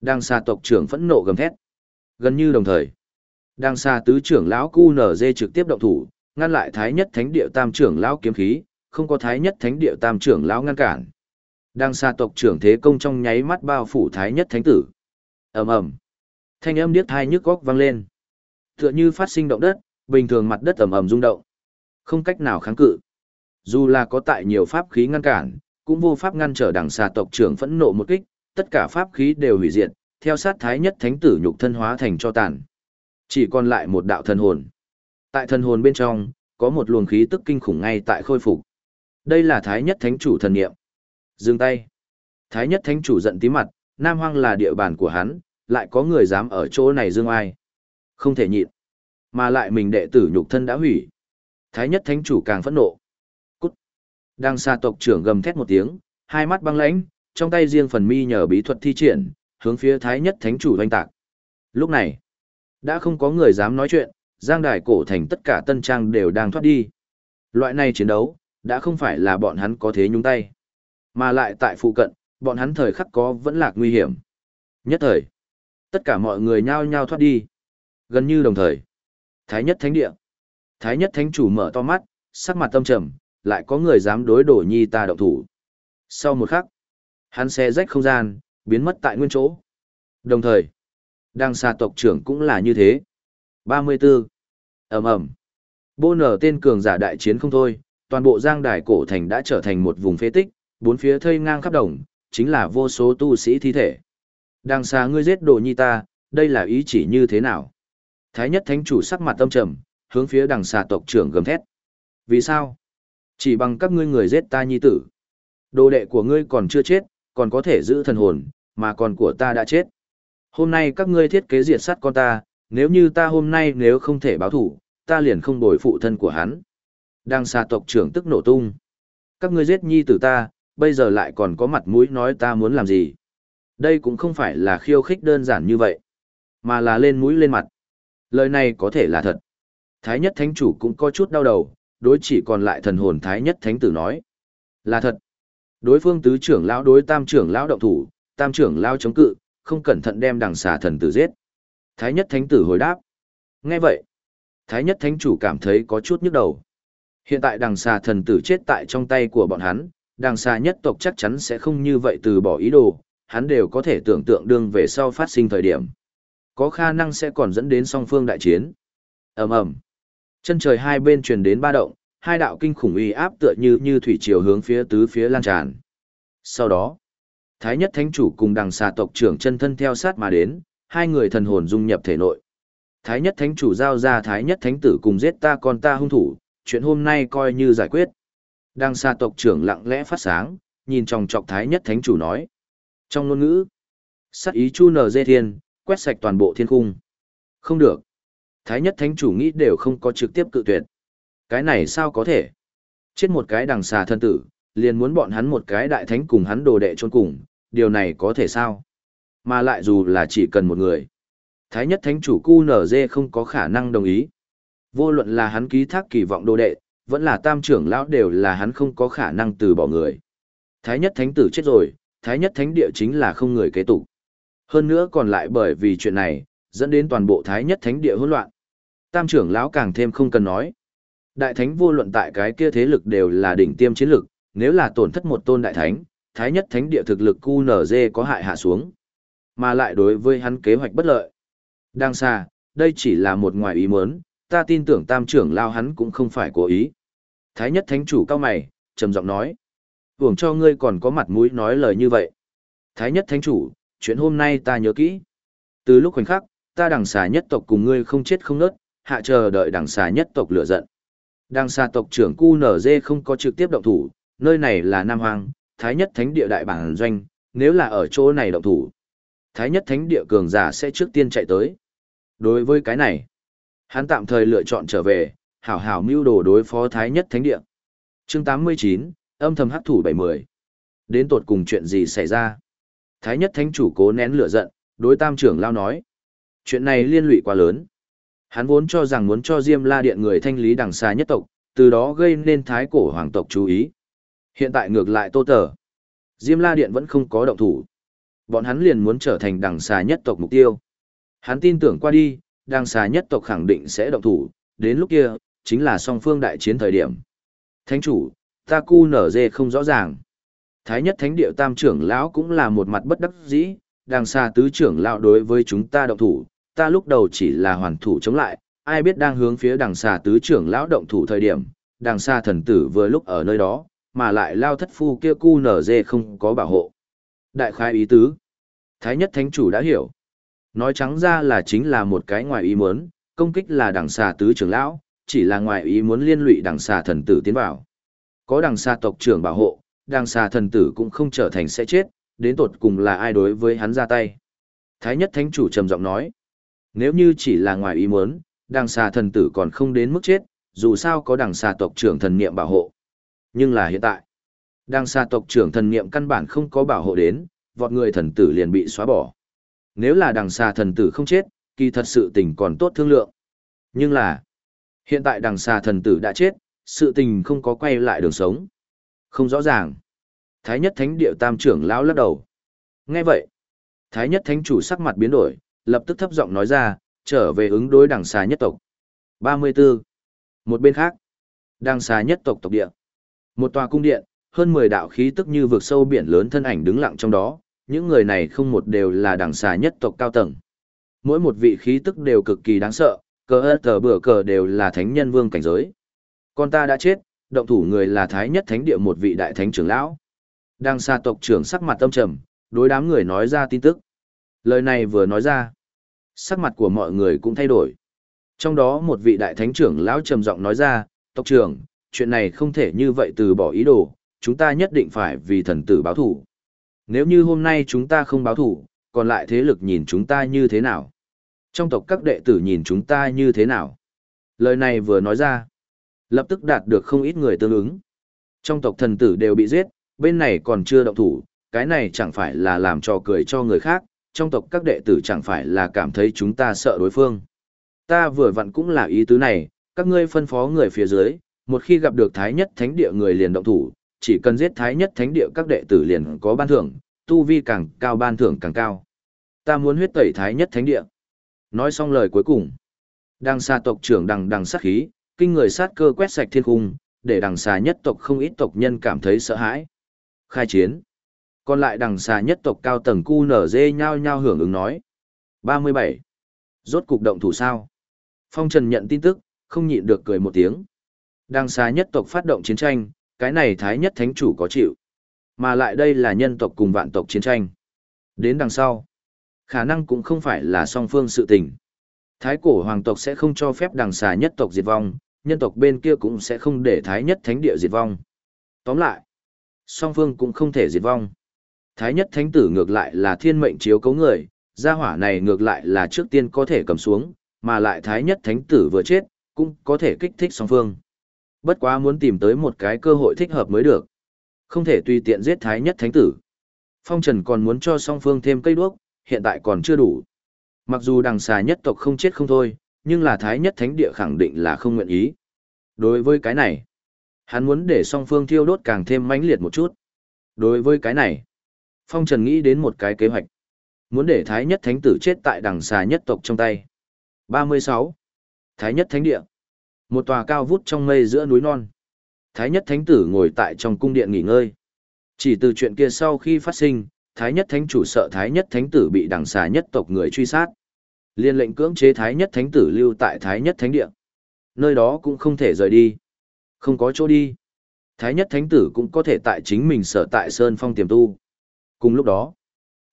Đang xa tộc trưởng phẫn nộ gầm thét. Gần như đồng thời, đang xa tứ trưởng lão cu nở dê trực tiếp động thủ, ngăn lại Thái Nhất Thánh địa tam trưởng lão kiếm khí, không có Thái Nhất Thánh địa tam trưởng lão ngăn cản. Đang xa tộc trưởng thế công trong nháy mắt bao phủ thái nhất thánh tử. ầm ầm Thanh âm điếc thai nhức góc vang lên. Tựa như phát sinh động đất, bình thường mặt đất ầm ầm rung động. Không cách nào kháng cự. Dù là có tại nhiều pháp khí ngăn cản, cũng vô pháp ngăn trở đằng xa tộc trưởng phẫn nộ một kích, tất cả pháp khí đều hủy diệt, theo sát thái nhất thánh tử nhục thân hóa thành cho tàn. Chỉ còn lại một đạo thần hồn. Tại thần hồn bên trong, có một luồng khí tức kinh khủng ngay tại khôi phục. Đây là thái nhất thánh chủ thần niệm. Dừng tay. Thái nhất thánh chủ giận tí mặt, Nam Hoang là địa bàn của hắn, lại có người dám ở chỗ này dương ai. Không thể nhịn. Mà lại mình đệ tử nhục thân đã hủy. Thái nhất thánh chủ càng phẫn nộ. Cút. Đang xa tộc trưởng gầm thét một tiếng, hai mắt băng lãnh, trong tay riêng phần mi nhờ bí thuật thi triển, hướng phía thái nhất thánh chủ doanh tạc. Lúc này, đã không có người dám nói chuyện, giang đài cổ thành tất cả tân trang đều đang thoát đi. Loại này chiến đấu, đã không phải là bọn hắn có thế nhúng tay. Mà lại tại phụ cận, bọn hắn thời khắc có vẫn lạc nguy hiểm. Nhất thời, tất cả mọi người nhao nhao thoát đi. Gần như đồng thời. Thái nhất thánh địa. Thái nhất thánh chủ mở to mắt, sắc mặt tâm trầm, lại có người dám đối đổ nhi ta động thủ. Sau một khắc, hắn xe rách không gian, biến mất tại nguyên chỗ. Đồng thời, đang xa tộc trưởng cũng là như thế. 34. ầm ầm Bô nở tên cường giả đại chiến không thôi, toàn bộ giang đài cổ thành đã trở thành một vùng phế tích, bốn phía thây ngang khắp đồng, chính là vô số tu sĩ thi thể. Đang xa ngươi giết đồ nhi ta, đây là ý chỉ như thế nào? Thái nhất thánh chủ sắc mặt tâm trầm, hướng phía đằng xà tộc trưởng gầm thét. Vì sao? Chỉ bằng các ngươi người giết ta nhi tử. Đồ đệ của ngươi còn chưa chết, còn có thể giữ thần hồn, mà còn của ta đã chết. Hôm nay các ngươi thiết kế diệt sát con ta, nếu như ta hôm nay nếu không thể báo thủ, ta liền không bồi phụ thân của hắn. Đang xa tộc trưởng tức nổ tung. Các ngươi giết nhi tử ta, bây giờ lại còn có mặt mũi nói ta muốn làm gì. Đây cũng không phải là khiêu khích đơn giản như vậy. mà là lên mũi lên mặt. Lời này có thể là thật. Thái nhất thánh chủ cũng có chút đau đầu, đối chỉ còn lại thần hồn thái nhất thánh tử nói. Là thật. Đối phương tứ trưởng lão đối tam trưởng lão động thủ, tam trưởng lão chống cự, không cẩn thận đem đằng xà thần tử giết. Thái nhất thánh tử hồi đáp. Nghe vậy, thái nhất thánh chủ cảm thấy có chút nhức đầu. Hiện tại đằng xà thần tử chết tại trong tay của bọn hắn, đằng xà nhất tộc chắc chắn sẽ không như vậy từ bỏ ý đồ, hắn đều có thể tưởng tượng đương về sau phát sinh thời điểm. Có khả năng sẽ còn dẫn đến song phương đại chiến. ầm ầm Chân trời hai bên truyền đến ba động, hai đạo kinh khủng uy áp tựa như như thủy triều hướng phía tứ phía lan tràn. Sau đó, Thái nhất thánh chủ cùng đằng xà tộc trưởng chân thân theo sát mà đến, hai người thần hồn dung nhập thể nội. Thái nhất thánh chủ giao ra thái nhất thánh tử cùng giết ta con ta hung thủ, chuyện hôm nay coi như giải quyết. Đằng xà tộc trưởng lặng lẽ phát sáng, nhìn trong trọc thái nhất thánh chủ nói. Trong ngôn ngữ, sắc ý chu nở dê thiên, quét sạch toàn bộ thiên cung. Không được. Thái nhất thánh chủ nghĩ đều không có trực tiếp cự tuyệt. Cái này sao có thể? Chết một cái đằng xà thân tử, liền muốn bọn hắn một cái đại thánh cùng hắn đồ đệ chôn cùng, điều này có thể sao? Mà lại dù là chỉ cần một người. Thái nhất thánh chủ QNZ không có khả năng đồng ý. Vô luận là hắn ký thác kỳ vọng đồ đệ, vẫn là tam trưởng lão đều là hắn không có khả năng từ bỏ người. Thái nhất thánh tử chết rồi, thái nhất thánh địa chính là không người kế tục. Hơn nữa còn lại bởi vì chuyện này, dẫn đến toàn bộ thái nhất thánh địa hỗn loạn. Tam trưởng lão càng thêm không cần nói. Đại thánh vô luận tại cái kia thế lực đều là đỉnh tiêm chiến lực, nếu là tổn thất một tôn đại thánh, thái nhất thánh địa thực lực QNZ có hại hạ xuống. Mà lại đối với hắn kế hoạch bất lợi. Đang xa, đây chỉ là một ngoài ý muốn, ta tin tưởng tam trưởng lao hắn cũng không phải cố ý. Thái nhất thánh chủ cao mày, trầm giọng nói. Hưởng cho ngươi còn có mặt mũi nói lời như vậy. Thái nhất thánh chủ, chuyện hôm nay ta nhớ kỹ. Từ lúc khoảnh khắc, ta đằng xà nhất tộc cùng ngươi không chết không nớt, hạ chờ đợi đằng xà nhất tộc lửa giận. Đằng xà tộc trưởng QNZ không có trực tiếp động thủ, nơi này là Nam Hoang, Thái nhất thánh địa đại bản doanh, nếu là ở chỗ này động thủ. Thái nhất thánh địa cường giả sẽ trước tiên chạy tới. Đối với cái này, hắn tạm thời lựa chọn trở về, hảo hảo mưu đồ đối phó Thái nhất thánh địa. chương 89, âm thầm hắc thủ 70. Đến tột cùng chuyện gì xảy ra? Thái nhất thánh chủ cố nén lửa giận, đối tam trưởng lao nói. Chuyện này liên lụy quá lớn. Hắn vốn cho rằng muốn cho Diêm La Điện người thanh lý đằng xa nhất tộc, từ đó gây nên thái cổ hoàng tộc chú ý. Hiện tại ngược lại tô tờ. Diêm La Điện vẫn không có động thủ. Bọn hắn liền muốn trở thành đằng xà nhất tộc mục tiêu. Hắn tin tưởng qua đi, đằng xà nhất tộc khẳng định sẽ động thủ, đến lúc kia, chính là song phương đại chiến thời điểm. Thánh chủ, ta cu nở dê không rõ ràng. Thái nhất thánh điệu tam trưởng lão cũng là một mặt bất đắc dĩ, đằng xa tứ trưởng lão đối với chúng ta động thủ, ta lúc đầu chỉ là hoàn thủ chống lại, ai biết đang hướng phía đằng xa tứ trưởng lão động thủ thời điểm, đằng xa thần tử vừa lúc ở nơi đó, mà lại lao thất phu kia cu nở dê không có bảo hộ. Đại khai ý tứ. Thái nhất thánh chủ đã hiểu. Nói trắng ra là chính là một cái ngoài ý muốn, công kích là đằng xà tứ trưởng lão, chỉ là ngoài ý muốn liên lụy đằng xà thần tử tiến vào. Có đằng xà tộc trưởng bảo hộ, đằng xà thần tử cũng không trở thành sẽ chết, đến tột cùng là ai đối với hắn ra tay. Thái nhất thánh chủ trầm giọng nói, nếu như chỉ là ngoài ý muốn, đằng xà thần tử còn không đến mức chết, dù sao có đằng xà tộc trưởng thần niệm bảo hộ. Nhưng là hiện tại, đằng xa tộc trưởng thần niệm căn bản không có bảo hộ đến, vọt người thần tử liền bị xóa bỏ. Nếu là đằng xa thần tử không chết, kỳ thật sự tình còn tốt thương lượng. Nhưng là, hiện tại đằng xa thần tử đã chết, sự tình không có quay lại đường sống. Không rõ ràng. Thái nhất thánh địa tam trưởng lão lắc đầu. Nghe vậy, Thái nhất thánh chủ sắc mặt biến đổi, lập tức thấp giọng nói ra, trở về ứng đối đằng xa nhất tộc. 34. Một bên khác, đằng xa nhất tộc tộc địa. Một tòa cung điện, hơn 10 đạo khí tức như vực sâu biển lớn thân ảnh đứng lặng trong đó, những người này không một đều là đẳng xà nhất tộc cao tầng. Mỗi một vị khí tức đều cực kỳ đáng sợ, cờ ơ tờ bửa cờ đều là thánh nhân vương cảnh giới. Con ta đã chết, động thủ người là thái nhất thánh địa một vị đại thánh trưởng lão. Đang xa tộc trưởng sắc mặt tâm trầm, đối đám người nói ra tin tức. Lời này vừa nói ra, sắc mặt của mọi người cũng thay đổi. Trong đó một vị đại thánh trưởng lão trầm giọng nói ra, tộc trưởng, chuyện này không thể như vậy từ bỏ ý đồ, chúng ta nhất định phải vì thần tử báo thủ. Nếu như hôm nay chúng ta không báo thủ, còn lại thế lực nhìn chúng ta như thế nào? Trong tộc các đệ tử nhìn chúng ta như thế nào? Lời này vừa nói ra, lập tức đạt được không ít người tương ứng. Trong tộc thần tử đều bị giết, bên này còn chưa động thủ, cái này chẳng phải là làm trò cười cho người khác, trong tộc các đệ tử chẳng phải là cảm thấy chúng ta sợ đối phương. Ta vừa vặn cũng là ý tứ này, các ngươi phân phó người phía dưới, một khi gặp được thái nhất thánh địa người liền động thủ, chỉ cần giết thái nhất thánh địa các đệ tử liền có ban thưởng, tu vi càng cao ban thưởng càng cao. Ta muốn huyết tẩy thái nhất thánh địa. Nói xong lời cuối cùng, đằng xa tộc trưởng đằng đằng sát khí, kinh người sát cơ quét sạch thiên cung, để đằng xa nhất tộc không ít tộc nhân cảm thấy sợ hãi. Khai chiến. Còn lại đằng xa nhất tộc cao tầng cu nở dê nhao nhao hưởng ứng nói. 37. Rốt cục động thủ sao? Phong Trần nhận tin tức, không nhịn được cười một tiếng đang xa nhất tộc phát động chiến tranh, cái này thái nhất thánh chủ có chịu. Mà lại đây là nhân tộc cùng vạn tộc chiến tranh. Đến đằng sau, khả năng cũng không phải là song phương sự tình. Thái cổ hoàng tộc sẽ không cho phép đằng xà nhất tộc diệt vong, nhân tộc bên kia cũng sẽ không để thái nhất thánh địa diệt vong. Tóm lại, song phương cũng không thể diệt vong. Thái nhất thánh tử ngược lại là thiên mệnh chiếu cấu người, gia hỏa này ngược lại là trước tiên có thể cầm xuống, mà lại thái nhất thánh tử vừa chết, cũng có thể kích thích song phương. Bất quá muốn tìm tới một cái cơ hội thích hợp mới được. Không thể tùy tiện giết thái nhất thánh tử. Phong Trần còn muốn cho song phương thêm cây đuốc, hiện tại còn chưa đủ. Mặc dù đằng xà nhất tộc không chết không thôi, nhưng là thái nhất thánh địa khẳng định là không nguyện ý. Đối với cái này, hắn muốn để song phương thiêu đốt càng thêm mãnh liệt một chút. Đối với cái này, Phong Trần nghĩ đến một cái kế hoạch. Muốn để thái nhất thánh tử chết tại đằng xà nhất tộc trong tay. 36. Thái nhất thánh địa. Một tòa cao vút trong mây giữa núi non. Thái nhất thánh tử ngồi tại trong cung điện nghỉ ngơi. Chỉ từ chuyện kia sau khi phát sinh, Thái nhất thánh chủ sợ Thái nhất thánh tử bị đằng xà nhất tộc người truy sát. Liên lệnh cưỡng chế Thái nhất thánh tử lưu tại Thái nhất thánh địa. Nơi đó cũng không thể rời đi. Không có chỗ đi. Thái nhất thánh tử cũng có thể tại chính mình sở tại Sơn Phong tiềm tu. Cùng lúc đó,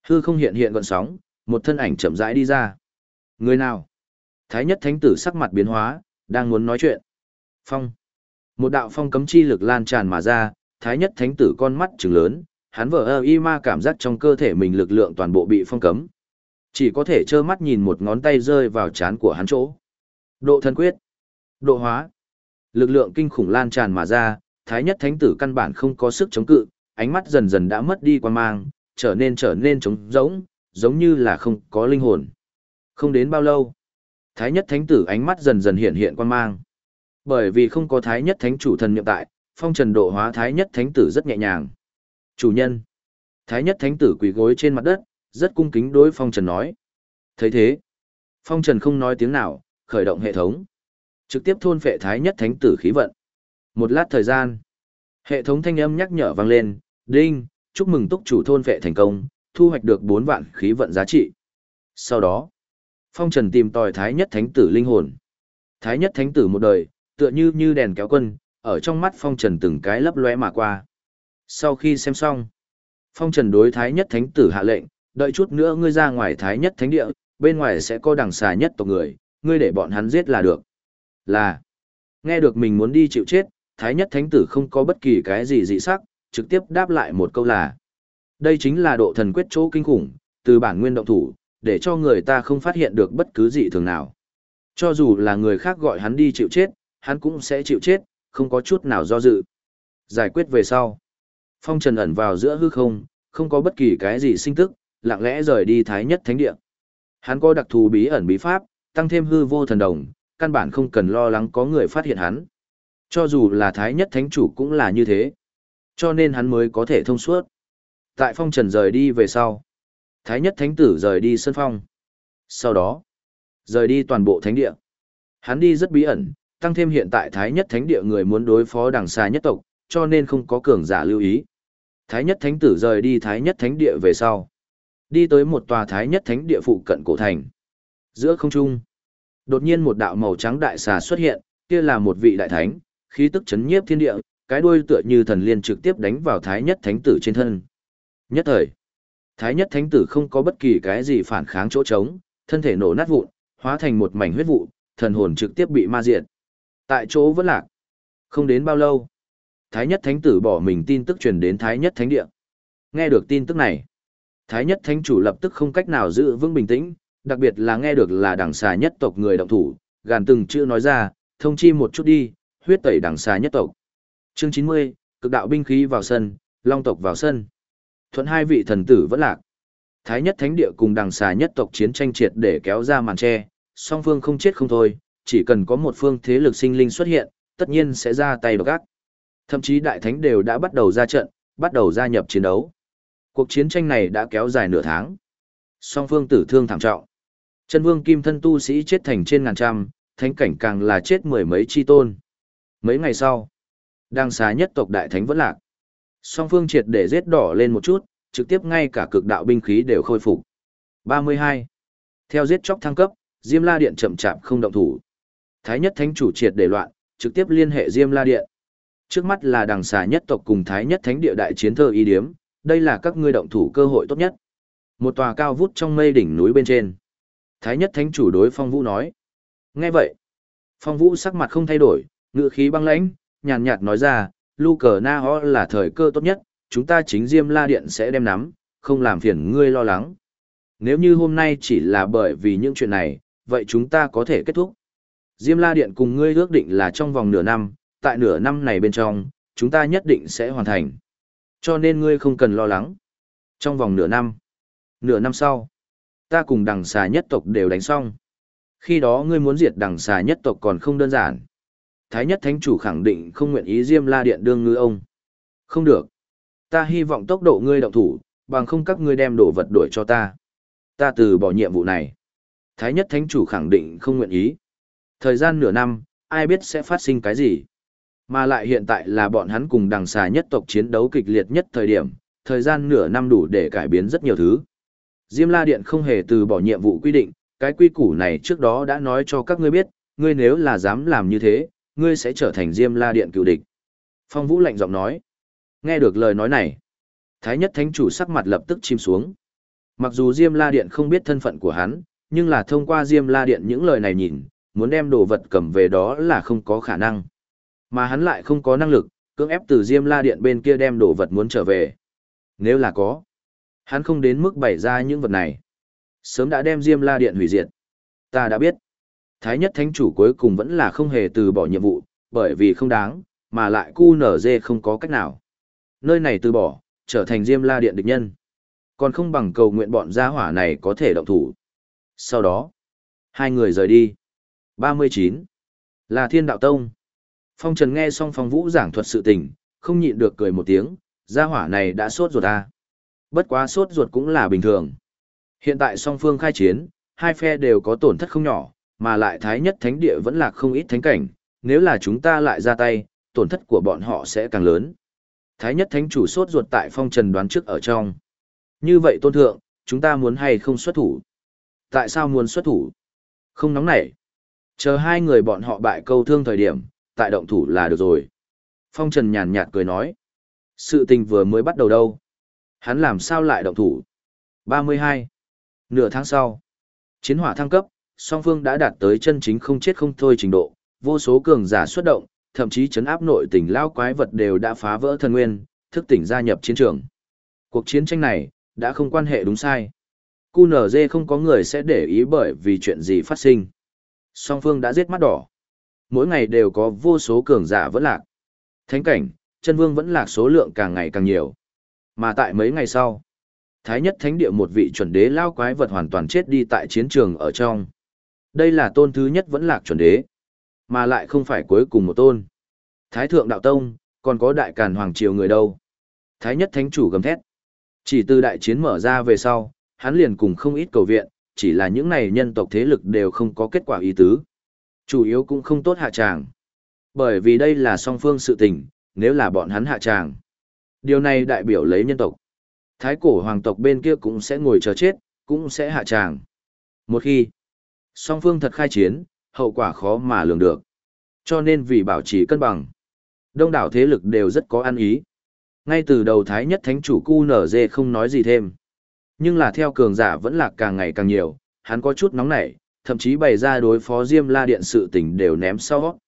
hư không hiện hiện gọn sóng, một thân ảnh chậm rãi đi ra. Người nào? Thái nhất thánh tử sắc mặt biến hóa, đang muốn nói chuyện. Phong. Một đạo phong cấm chi lực lan tràn mà ra, thái nhất thánh tử con mắt trừng lớn, hắn vờ ơ y ma cảm giác trong cơ thể mình lực lượng toàn bộ bị phong cấm. Chỉ có thể trơ mắt nhìn một ngón tay rơi vào chán của hắn chỗ. Độ thân quyết. Độ hóa. Lực lượng kinh khủng lan tràn mà ra, thái nhất thánh tử căn bản không có sức chống cự, ánh mắt dần dần đã mất đi quan mang, trở nên trở nên trống rỗng, giống như là không có linh hồn. Không đến bao lâu, thái nhất thánh tử ánh mắt dần dần hiện hiện quan mang. Bởi vì không có thái nhất thánh chủ thần nhậm tại, phong trần độ hóa thái nhất thánh tử rất nhẹ nhàng. Chủ nhân. Thái nhất thánh tử quỳ gối trên mặt đất, rất cung kính đối phong trần nói. thấy thế, phong trần không nói tiếng nào, khởi động hệ thống. Trực tiếp thôn phệ thái nhất thánh tử khí vận. Một lát thời gian, hệ thống thanh âm nhắc nhở vang lên, đinh, chúc mừng túc chủ thôn phệ thành công, thu hoạch được bốn vạn khí vận giá trị. Sau đó, phong trần tìm tòi thái nhất thánh tử linh hồn. Thái nhất thánh tử một đời, tựa như như đèn kéo quân, ở trong mắt phong trần từng cái lấp lóe mà qua. Sau khi xem xong, phong trần đối thái nhất thánh tử hạ lệnh, đợi chút nữa ngươi ra ngoài thái nhất thánh địa, bên ngoài sẽ có đằng xà nhất tộc người, ngươi để bọn hắn giết là được. Là, nghe được mình muốn đi chịu chết, thái nhất thánh tử không có bất kỳ cái gì dị sắc, trực tiếp đáp lại một câu là. Đây chính là độ thần quyết chỗ kinh khủng, từ bản nguyên động thủ, để cho người ta không phát hiện được bất cứ dị thường nào. Cho dù là người khác gọi hắn đi chịu chết, hắn cũng sẽ chịu chết, không có chút nào do dự. Giải quyết về sau. Phong trần ẩn vào giữa hư không, không có bất kỳ cái gì sinh tức, lặng lẽ rời đi thái nhất thánh địa. Hắn có đặc thù bí ẩn bí pháp, tăng thêm hư vô thần đồng, căn bản không cần lo lắng có người phát hiện hắn. Cho dù là thái nhất thánh chủ cũng là như thế. Cho nên hắn mới có thể thông suốt. Tại phong trần rời đi về sau. Thái nhất thánh tử rời đi sân phong. Sau đó, rời đi toàn bộ thánh địa. Hắn đi rất bí ẩn, tăng thêm hiện tại Thái Nhất Thánh Địa người muốn đối phó đằng xa nhất tộc, cho nên không có cường giả lưu ý. Thái Nhất Thánh Tử rời đi Thái Nhất Thánh Địa về sau. Đi tới một tòa Thái Nhất Thánh Địa phụ cận cổ thành. Giữa không trung, đột nhiên một đạo màu trắng đại xà xuất hiện, kia là một vị đại thánh, khí tức chấn nhiếp thiên địa, cái đuôi tựa như thần liên trực tiếp đánh vào Thái Nhất Thánh Tử trên thân. Nhất thời, Thái Nhất Thánh Tử không có bất kỳ cái gì phản kháng chỗ trống, thân thể nổ nát vụn, hóa thành một mảnh huyết vụ, thần hồn trực tiếp bị ma diệt. Tại chỗ vẫn lạc. Không đến bao lâu, Thái Nhất Thánh Tử bỏ mình tin tức truyền đến Thái Nhất Thánh Địa. Nghe được tin tức này, Thái Nhất Thánh Chủ lập tức không cách nào giữ vững bình tĩnh, đặc biệt là nghe được là đảng xà nhất tộc người động thủ, gàn từng chữ nói ra, thông chi một chút đi, huyết tẩy đảng xà nhất tộc. Chương 90, cực đạo binh khí vào sân, long tộc vào sân. Thuận hai vị thần tử vẫn lạc. Thái nhất thánh địa cùng đằng xà nhất tộc chiến tranh triệt để kéo ra màn tre, song phương không chết không thôi, chỉ cần có một phương thế lực sinh linh xuất hiện, tất nhiên sẽ ra tay độc ác. Thậm chí đại thánh đều đã bắt đầu ra trận, bắt đầu gia nhập chiến đấu. Cuộc chiến tranh này đã kéo dài nửa tháng. Song phương tử thương thảm trọng. Chân vương kim thân tu sĩ chết thành trên ngàn trăm, thánh cảnh càng là chết mười mấy chi tôn. Mấy ngày sau, đang xá nhất tộc đại thánh vẫn lạc. Song phương triệt để giết đỏ lên một chút, trực tiếp ngay cả cực đạo binh khí đều khôi phục. 32. Theo giết chóc thăng cấp, Diêm La Điện chậm chạp không động thủ. Thái nhất thánh chủ triệt để loạn, trực tiếp liên hệ Diêm La Điện. Trước mắt là đằng xà nhất tộc cùng Thái nhất thánh địa đại chiến thơ y điếm, đây là các ngươi động thủ cơ hội tốt nhất. Một tòa cao vút trong mây đỉnh núi bên trên. Thái nhất thánh chủ đối Phong Vũ nói. Nghe vậy, Phong Vũ sắc mặt không thay đổi, ngựa khí băng lãnh, nhàn nhạt nói ra, Lu cờ na ho là thời cơ tốt nhất, chúng ta chính Diêm La Điện sẽ đem nắm, không làm phiền ngươi lo lắng. Nếu như hôm nay chỉ là bởi vì những chuyện này, vậy chúng ta có thể kết thúc. Diêm La Điện cùng ngươi ước định là trong vòng nửa năm, tại nửa năm này bên trong, chúng ta nhất định sẽ hoàn thành. Cho nên ngươi không cần lo lắng. Trong vòng nửa năm, nửa năm sau, ta cùng đằng xà nhất tộc đều đánh xong. Khi đó ngươi muốn diệt đằng xà nhất tộc còn không đơn giản. Thái nhất thánh chủ khẳng định không nguyện ý Diêm La Điện đương ngư ông. Không được. Ta hy vọng tốc độ ngươi động thủ, bằng không các ngươi đem đồ vật đổi cho ta. Ta từ bỏ nhiệm vụ này. Thái nhất thánh chủ khẳng định không nguyện ý. Thời gian nửa năm, ai biết sẽ phát sinh cái gì. Mà lại hiện tại là bọn hắn cùng đằng xà nhất tộc chiến đấu kịch liệt nhất thời điểm, thời gian nửa năm đủ để cải biến rất nhiều thứ. Diêm La Điện không hề từ bỏ nhiệm vụ quy định, cái quy củ này trước đó đã nói cho các ngươi biết, ngươi nếu là dám làm như thế, ngươi sẽ trở thành Diêm La Điện cựu địch. Phong Vũ lạnh giọng nói. Nghe được lời nói này, Thái nhất thánh chủ sắc mặt lập tức chìm xuống. Mặc dù Diêm La Điện không biết thân phận của hắn, nhưng là thông qua Diêm La Điện những lời này nhìn, muốn đem đồ vật cầm về đó là không có khả năng. Mà hắn lại không có năng lực, cưỡng ép từ Diêm La Điện bên kia đem đồ vật muốn trở về. Nếu là có, hắn không đến mức bày ra những vật này. Sớm đã đem Diêm La Điện hủy diệt. Ta đã biết. Thái nhất thánh chủ cuối cùng vẫn là không hề từ bỏ nhiệm vụ, bởi vì không đáng, mà lại cu nở dê không có cách nào. Nơi này từ bỏ, trở thành Diêm La Điện địch nhân. Còn không bằng cầu nguyện bọn gia hỏa này có thể động thủ. Sau đó, hai người rời đi. 39. Là Thiên Đạo Tông. Phong Trần nghe xong Phong Vũ giảng thuật sự tình, không nhịn được cười một tiếng, gia hỏa này đã sốt ruột à? Bất quá sốt ruột cũng là bình thường. Hiện tại song phương khai chiến, hai phe đều có tổn thất không nhỏ, mà lại thái nhất thánh địa vẫn là không ít thánh cảnh, nếu là chúng ta lại ra tay, tổn thất của bọn họ sẽ càng lớn. Thái nhất thánh chủ sốt ruột tại phong trần đoán trước ở trong. Như vậy tôn thượng, chúng ta muốn hay không xuất thủ? Tại sao muốn xuất thủ? Không nóng nảy. Chờ hai người bọn họ bại câu thương thời điểm, tại động thủ là được rồi. Phong trần nhàn nhạt cười nói. Sự tình vừa mới bắt đầu đâu. Hắn làm sao lại động thủ? 32. Nửa tháng sau, chiến hỏa thăng cấp, song phương đã đạt tới chân chính không chết không thôi trình độ, vô số cường giả xuất động, thậm chí chấn áp nội tình lao quái vật đều đã phá vỡ thần nguyên, thức tỉnh gia nhập chiến trường. Cuộc chiến tranh này, đã không quan hệ đúng sai. QNZ không có người sẽ để ý bởi vì chuyện gì phát sinh. Song phương đã giết mắt đỏ. Mỗi ngày đều có vô số cường giả vẫn lạc. Thánh cảnh, chân vương vẫn lạc số lượng càng ngày càng nhiều. Mà tại mấy ngày sau, Thái nhất thánh địa một vị chuẩn đế lao quái vật hoàn toàn chết đi tại chiến trường ở trong. Đây là tôn thứ nhất vẫn lạc chuẩn đế, mà lại không phải cuối cùng một tôn. Thái thượng đạo tông, còn có đại càn hoàng triều người đâu. Thái nhất thánh chủ gầm thét. Chỉ từ đại chiến mở ra về sau, hắn liền cùng không ít cầu viện, chỉ là những này nhân tộc thế lực đều không có kết quả ý tứ. Chủ yếu cũng không tốt hạ tràng. Bởi vì đây là song phương sự tình, nếu là bọn hắn hạ tràng. Điều này đại biểu lấy nhân tộc. Thái cổ hoàng tộc bên kia cũng sẽ ngồi chờ chết, cũng sẽ hạ tràng. Một khi song phương thật khai chiến, hậu quả khó mà lường được. Cho nên vì bảo trì cân bằng, đông đảo thế lực đều rất có ăn ý. Ngay từ đầu Thái nhất thánh chủ cu nở dê không nói gì thêm. Nhưng là theo cường giả vẫn là càng ngày càng nhiều, hắn có chút nóng nảy, thậm chí bày ra đối phó Diêm La Điện sự tình đều ném sau.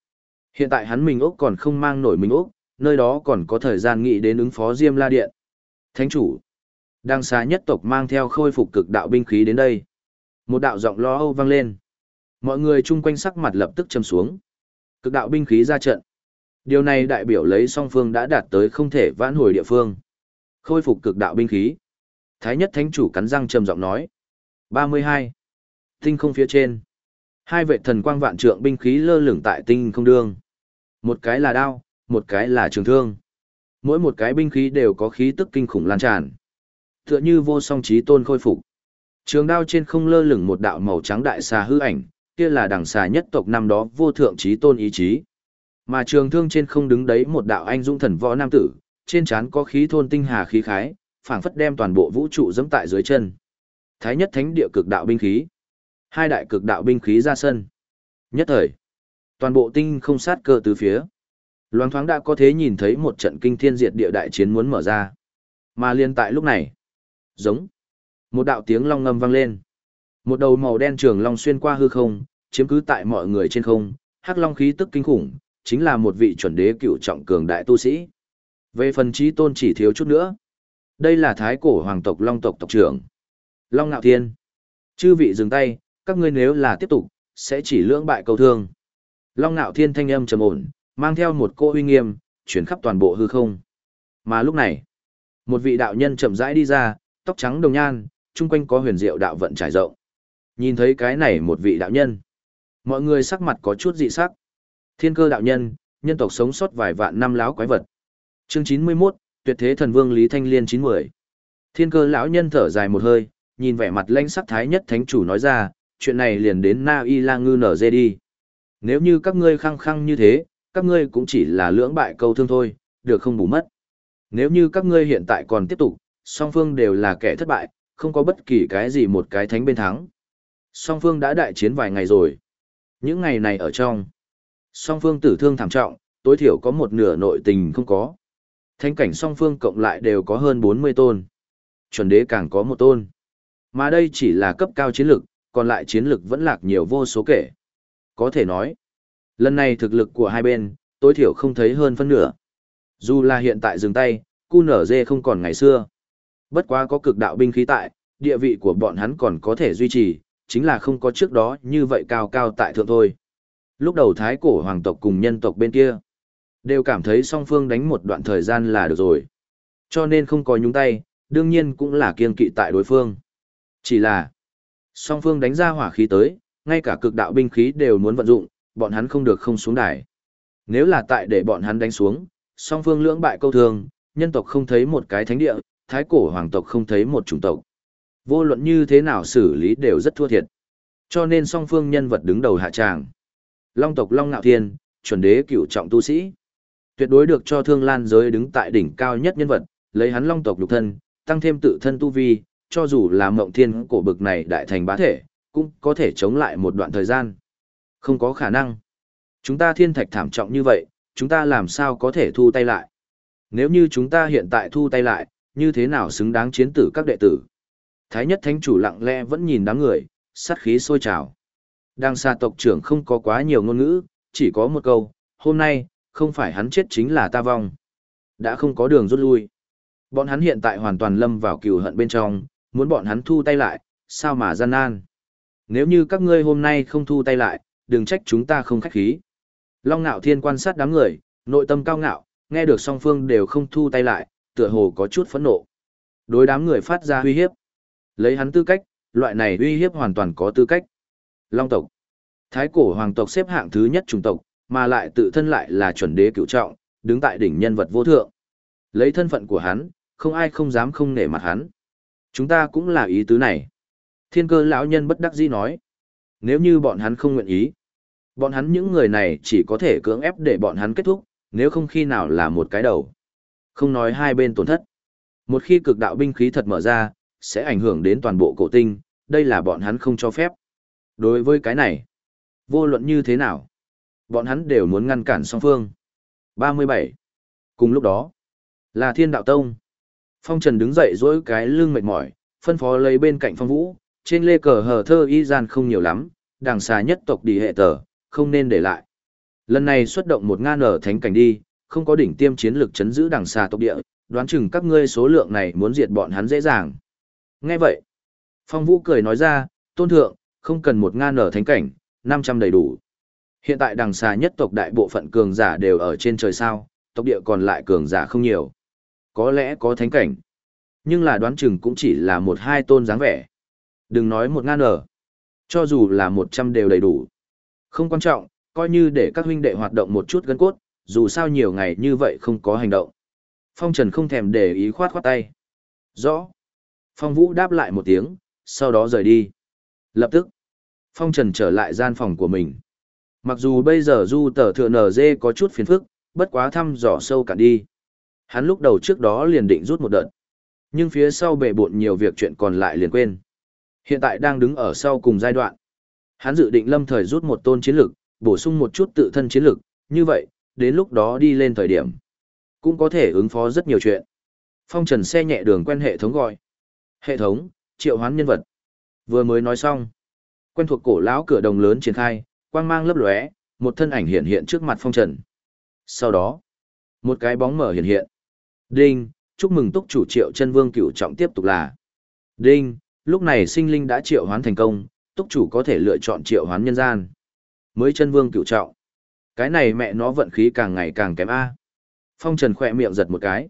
Hiện tại hắn mình Úc còn không mang nổi mình Úc, nơi đó còn có thời gian nghĩ đến ứng phó Diêm La Điện. Thánh chủ, đang xa nhất tộc mang theo khôi phục cực đạo binh khí đến đây. Một đạo giọng lo âu vang lên. Mọi người chung quanh sắc mặt lập tức châm xuống. Cực đạo binh khí ra trận. Điều này đại biểu lấy song phương đã đạt tới không thể vãn hồi địa phương. Khôi phục cực đạo binh khí. Thái nhất thánh chủ cắn răng trầm giọng nói. 32. Tinh không phía trên. Hai vệ thần quang vạn trượng binh khí lơ lửng tại tinh không đương. Một cái là đao, một cái là trường thương. Mỗi một cái binh khí đều có khí tức kinh khủng lan tràn. Tựa như vô song trí tôn khôi phục. Trường đao trên không lơ lửng một đạo màu trắng đại xà hư ảnh, kia là đằng xà nhất tộc năm đó vô thượng trí tôn ý chí. Mà trường thương trên không đứng đấy một đạo anh dũng thần võ nam tử, trên trán có khí thôn tinh hà khí khái, phảng phất đem toàn bộ vũ trụ dẫm tại dưới chân. Thái nhất thánh địa cực đạo binh khí. Hai đại cực đạo binh khí ra sân. Nhất thời, toàn bộ tinh không sát cơ từ phía. Loáng thoáng đã có thế nhìn thấy một trận kinh thiên diệt địa đại chiến muốn mở ra. Mà liên tại lúc này, giống một đạo tiếng long ngâm vang lên. Một đầu màu đen trường long xuyên qua hư không, chiếm cứ tại mọi người trên không, hắc long khí tức kinh khủng, chính là một vị chuẩn đế cựu trọng cường đại tu sĩ. Về phần trí tôn chỉ thiếu chút nữa. Đây là thái cổ hoàng tộc long tộc tộc trưởng. Long Nạo Thiên. Chư vị dừng tay, các ngươi nếu là tiếp tục, sẽ chỉ lưỡng bại cầu thương. Long Nạo Thiên thanh âm trầm ổn, mang theo một cô uy nghiêm, chuyển khắp toàn bộ hư không. Mà lúc này, một vị đạo nhân chậm rãi đi ra, tóc trắng đồng nhan, chung quanh có huyền diệu đạo vận trải rộng. Nhìn thấy cái này một vị đạo nhân, mọi người sắc mặt có chút dị sắc. Thiên cơ đạo nhân, nhân tộc sống sót vài vạn năm láo quái vật. Chương 91, Tuyệt thế thần vương Lý Thanh Liên 90. Thiên cơ lão nhân thở dài một hơi, nhìn vẻ mặt lãnh sắc thái nhất thánh chủ nói ra, chuyện này liền đến Na Y La Ngư nở dê đi. Nếu như các ngươi khăng khăng như thế, các ngươi cũng chỉ là lưỡng bại câu thương thôi, được không bù mất. Nếu như các ngươi hiện tại còn tiếp tục, song phương đều là kẻ thất bại, không có bất kỳ cái gì một cái thánh bên thắng. Song phương đã đại chiến vài ngày rồi. Những ngày này ở trong, song phương tử thương thảm trọng, tối thiểu có một nửa nội tình không có. Thanh cảnh song phương cộng lại đều có hơn 40 tôn. Chuẩn đế càng có một tôn. Mà đây chỉ là cấp cao chiến lực, còn lại chiến lực vẫn lạc nhiều vô số kể. Có thể nói, lần này thực lực của hai bên, tối thiểu không thấy hơn phân nửa. Dù là hiện tại dừng tay, cu nở dê không còn ngày xưa. Bất quá có cực đạo binh khí tại, địa vị của bọn hắn còn có thể duy trì, chính là không có trước đó như vậy cao cao tại thượng thôi. Lúc đầu thái cổ hoàng tộc cùng nhân tộc bên kia, đều cảm thấy song phương đánh một đoạn thời gian là được rồi. Cho nên không có nhúng tay, đương nhiên cũng là kiên kỵ tại đối phương. Chỉ là, song phương đánh ra hỏa khí tới, ngay cả cực đạo binh khí đều muốn vận dụng, bọn hắn không được không xuống đài. Nếu là tại để bọn hắn đánh xuống, song phương lưỡng bại câu thường, nhân tộc không thấy một cái thánh địa, thái cổ hoàng tộc không thấy một chủng tộc. Vô luận như thế nào xử lý đều rất thua thiệt. Cho nên song phương nhân vật đứng đầu hạ tràng. Long tộc Long ngạo Thiên, chuẩn đế cửu trọng tu sĩ. Tuyệt đối được cho thương lan giới đứng tại đỉnh cao nhất nhân vật, lấy hắn long tộc lục thân, tăng thêm tự thân tu vi, cho dù là mộng thiên cổ bực này đại thành bá thể, cũng có thể chống lại một đoạn thời gian. Không có khả năng. Chúng ta thiên thạch thảm trọng như vậy, chúng ta làm sao có thể thu tay lại? Nếu như chúng ta hiện tại thu tay lại, như thế nào xứng đáng chiến tử các đệ tử? Thái nhất thánh chủ lặng lẽ vẫn nhìn đám người, sát khí sôi trào. Đang xa tộc trưởng không có quá nhiều ngôn ngữ, chỉ có một câu, hôm nay, không phải hắn chết chính là ta vong. Đã không có đường rút lui. Bọn hắn hiện tại hoàn toàn lâm vào cừu hận bên trong, muốn bọn hắn thu tay lại, sao mà gian nan. Nếu như các ngươi hôm nay không thu tay lại, đừng trách chúng ta không khách khí. Long Nạo Thiên quan sát đám người, nội tâm cao ngạo, nghe được song phương đều không thu tay lại, tựa hồ có chút phẫn nộ. Đối đám người phát ra uy hiếp. Lấy hắn tư cách, loại này uy hiếp hoàn toàn có tư cách. Long tộc. Thái cổ hoàng tộc xếp hạng thứ nhất chủng tộc, mà lại tự thân lại là chuẩn đế cựu trọng, đứng tại đỉnh nhân vật vô thượng. Lấy thân phận của hắn, không ai không dám không nể mặt hắn. Chúng ta cũng là ý tứ này. Thiên cơ lão nhân bất đắc dĩ nói. Nếu như bọn hắn không nguyện ý, bọn hắn những người này chỉ có thể cưỡng ép để bọn hắn kết thúc, nếu không khi nào là một cái đầu. Không nói hai bên tổn thất. Một khi cực đạo binh khí thật mở ra, sẽ ảnh hưởng đến toàn bộ cổ tinh, đây là bọn hắn không cho phép. Đối với cái này, vô luận như thế nào, bọn hắn đều muốn ngăn cản song phương. 37. Cùng lúc đó, là thiên đạo tông. Phong Trần đứng dậy dỗi cái lưng mệt mỏi, phân phó lấy bên cạnh phong vũ, trên lê cờ hờ thơ y gian không nhiều lắm, đằng xa nhất tộc đi hệ tờ, không nên để lại. Lần này xuất động một ngàn ở thánh cảnh đi, không có đỉnh tiêm chiến lực chấn giữ đằng xa tộc địa, đoán chừng các ngươi số lượng này muốn diệt bọn hắn dễ dàng. Nghe vậy, phong vũ cười nói ra, tôn thượng, không cần một ngàn ở thánh cảnh, 500 đầy đủ. Hiện tại đằng xa nhất tộc đại bộ phận cường giả đều ở trên trời sao, tộc địa còn lại cường giả không nhiều. Có lẽ có thánh cảnh. Nhưng là đoán chừng cũng chỉ là một hai tôn dáng vẻ. Đừng nói một ngàn ở. Cho dù là một trăm đều đầy đủ. Không quan trọng, coi như để các huynh đệ hoạt động một chút gân cốt, dù sao nhiều ngày như vậy không có hành động. Phong Trần không thèm để ý khoát khoát tay. Rõ. Phong Vũ đáp lại một tiếng, sau đó rời đi. Lập tức, Phong Trần trở lại gian phòng của mình. Mặc dù bây giờ du tờ thừa NG có chút phiền phức, bất quá thăm dò sâu cả đi. Hắn lúc đầu trước đó liền định rút một đợt. Nhưng phía sau bể bộn nhiều việc chuyện còn lại liền quên. Hiện tại đang đứng ở sau cùng giai đoạn. Hắn dự định lâm thời rút một tôn chiến lực, bổ sung một chút tự thân chiến lực, như vậy, đến lúc đó đi lên thời điểm. Cũng có thể ứng phó rất nhiều chuyện. Phong trần xe nhẹ đường quen hệ thống gọi. Hệ thống, triệu hoán nhân vật. Vừa mới nói xong. Quen thuộc cổ lão cửa đồng lớn triển khai, quang mang lấp lóe, một thân ảnh hiện hiện trước mặt phong trần. Sau đó, một cái bóng mở hiện hiện. Đinh, chúc mừng túc chủ triệu chân vương cửu trọng tiếp tục là. Đinh, lúc này sinh linh đã triệu hoán thành công, túc chủ có thể lựa chọn triệu hoán nhân gian. Mới chân vương cửu trọng. Cái này mẹ nó vận khí càng ngày càng kém A. Phong trần khỏe miệng giật một cái.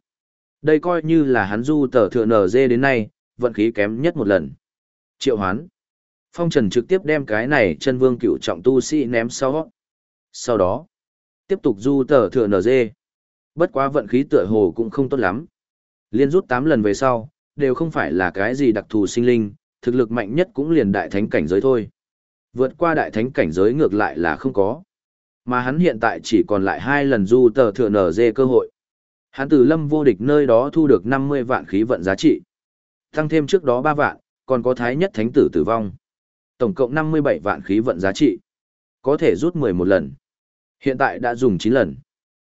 Đây coi như là hắn du tờ thượng dê đến nay, vận khí kém nhất một lần. Triệu hoán. Phong Trần trực tiếp đem cái này chân vương cựu trọng tu sĩ ném sau. Sau đó, tiếp tục du tờ thừa NG. Bất quá vận khí tựa hồ cũng không tốt lắm. Liên rút 8 lần về sau, đều không phải là cái gì đặc thù sinh linh, thực lực mạnh nhất cũng liền đại thánh cảnh giới thôi. Vượt qua đại thánh cảnh giới ngược lại là không có. Mà hắn hiện tại chỉ còn lại hai lần du tờ thừa NG cơ hội. Hắn từ lâm vô địch nơi đó thu được 50 vạn khí vận giá trị. Tăng thêm trước đó 3 vạn, còn có thái nhất thánh tử tử vong. Tổng cộng 57 vạn khí vận giá trị. Có thể rút 11 lần. Hiện tại đã dùng 9 lần.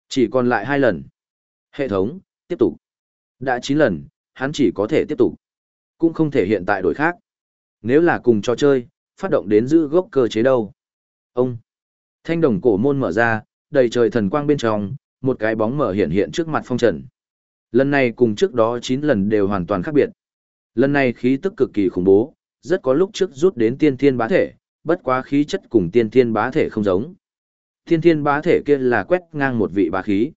Chỉ còn lại 2 lần. Hệ thống, tiếp tục. Đã 9 lần, hắn chỉ có thể tiếp tục. Cũng không thể hiện tại đổi khác. Nếu là cùng trò chơi, phát động đến giữ gốc cơ chế đâu. Ông. Thanh đồng cổ môn mở ra, đầy trời thần quang bên trong, một cái bóng mở hiện hiện trước mặt phong trần. Lần này cùng trước đó 9 lần đều hoàn toàn khác biệt. Lần này khí tức cực kỳ khủng bố, rất có lúc trước rút đến tiên thiên bá thể, bất quá khí chất cùng tiên thiên bá thể không giống. Tiên thiên bá thể kia là quét ngang một vị bá khí.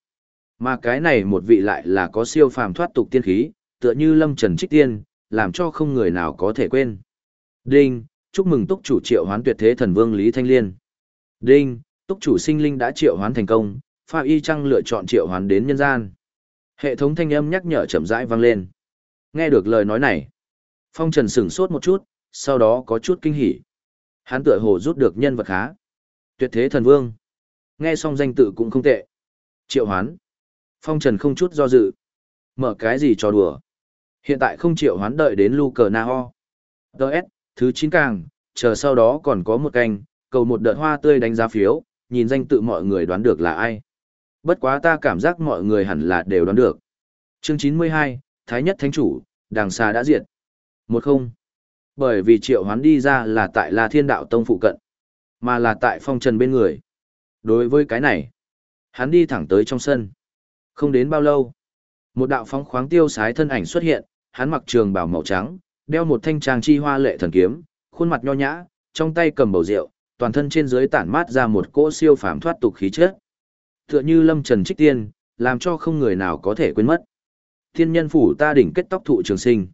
Mà cái này một vị lại là có siêu phàm thoát tục tiên khí, tựa như lâm trần trích tiên, làm cho không người nào có thể quên. Đinh, chúc mừng túc chủ triệu hoán tuyệt thế thần vương Lý Thanh Liên. Đinh, túc chủ sinh linh đã triệu hoán thành công, pha y trăng lựa chọn triệu hoán đến nhân gian. Hệ thống thanh âm nhắc nhở chậm rãi vang lên. Nghe được lời nói này, Phong Trần sửng sốt một chút, sau đó có chút kinh hỉ. Hắn tựa hồ rút được nhân vật khá. Tuyệt thế thần vương. Nghe xong danh tự cũng không tệ. Triệu hoán. Phong Trần không chút do dự. Mở cái gì cho đùa. Hiện tại không triệu hoán đợi đến lu cờ na ho. Đợt, thứ 9 càng, chờ sau đó còn có một canh, cầu một đợt hoa tươi đánh giá phiếu, nhìn danh tự mọi người đoán được là ai. Bất quá ta cảm giác mọi người hẳn là đều đoán được. Chương 92, Thái Nhất Thánh Chủ, Đàng Xa đã diệt. Một không. Bởi vì triệu hoán đi ra là tại La Thiên Đạo Tông phụ cận, mà là tại phong trần bên người. Đối với cái này, hắn đi thẳng tới trong sân. Không đến bao lâu, một đạo phóng khoáng tiêu sái thân ảnh xuất hiện, hắn mặc trường bào màu trắng, đeo một thanh trang chi hoa lệ thần kiếm, khuôn mặt nho nhã, trong tay cầm bầu rượu, toàn thân trên dưới tản mát ra một cỗ siêu phàm thoát tục khí chất. Tựa như lâm trần trích tiên, làm cho không người nào có thể quên mất. Thiên nhân phủ ta đỉnh kết tóc thụ trường sinh.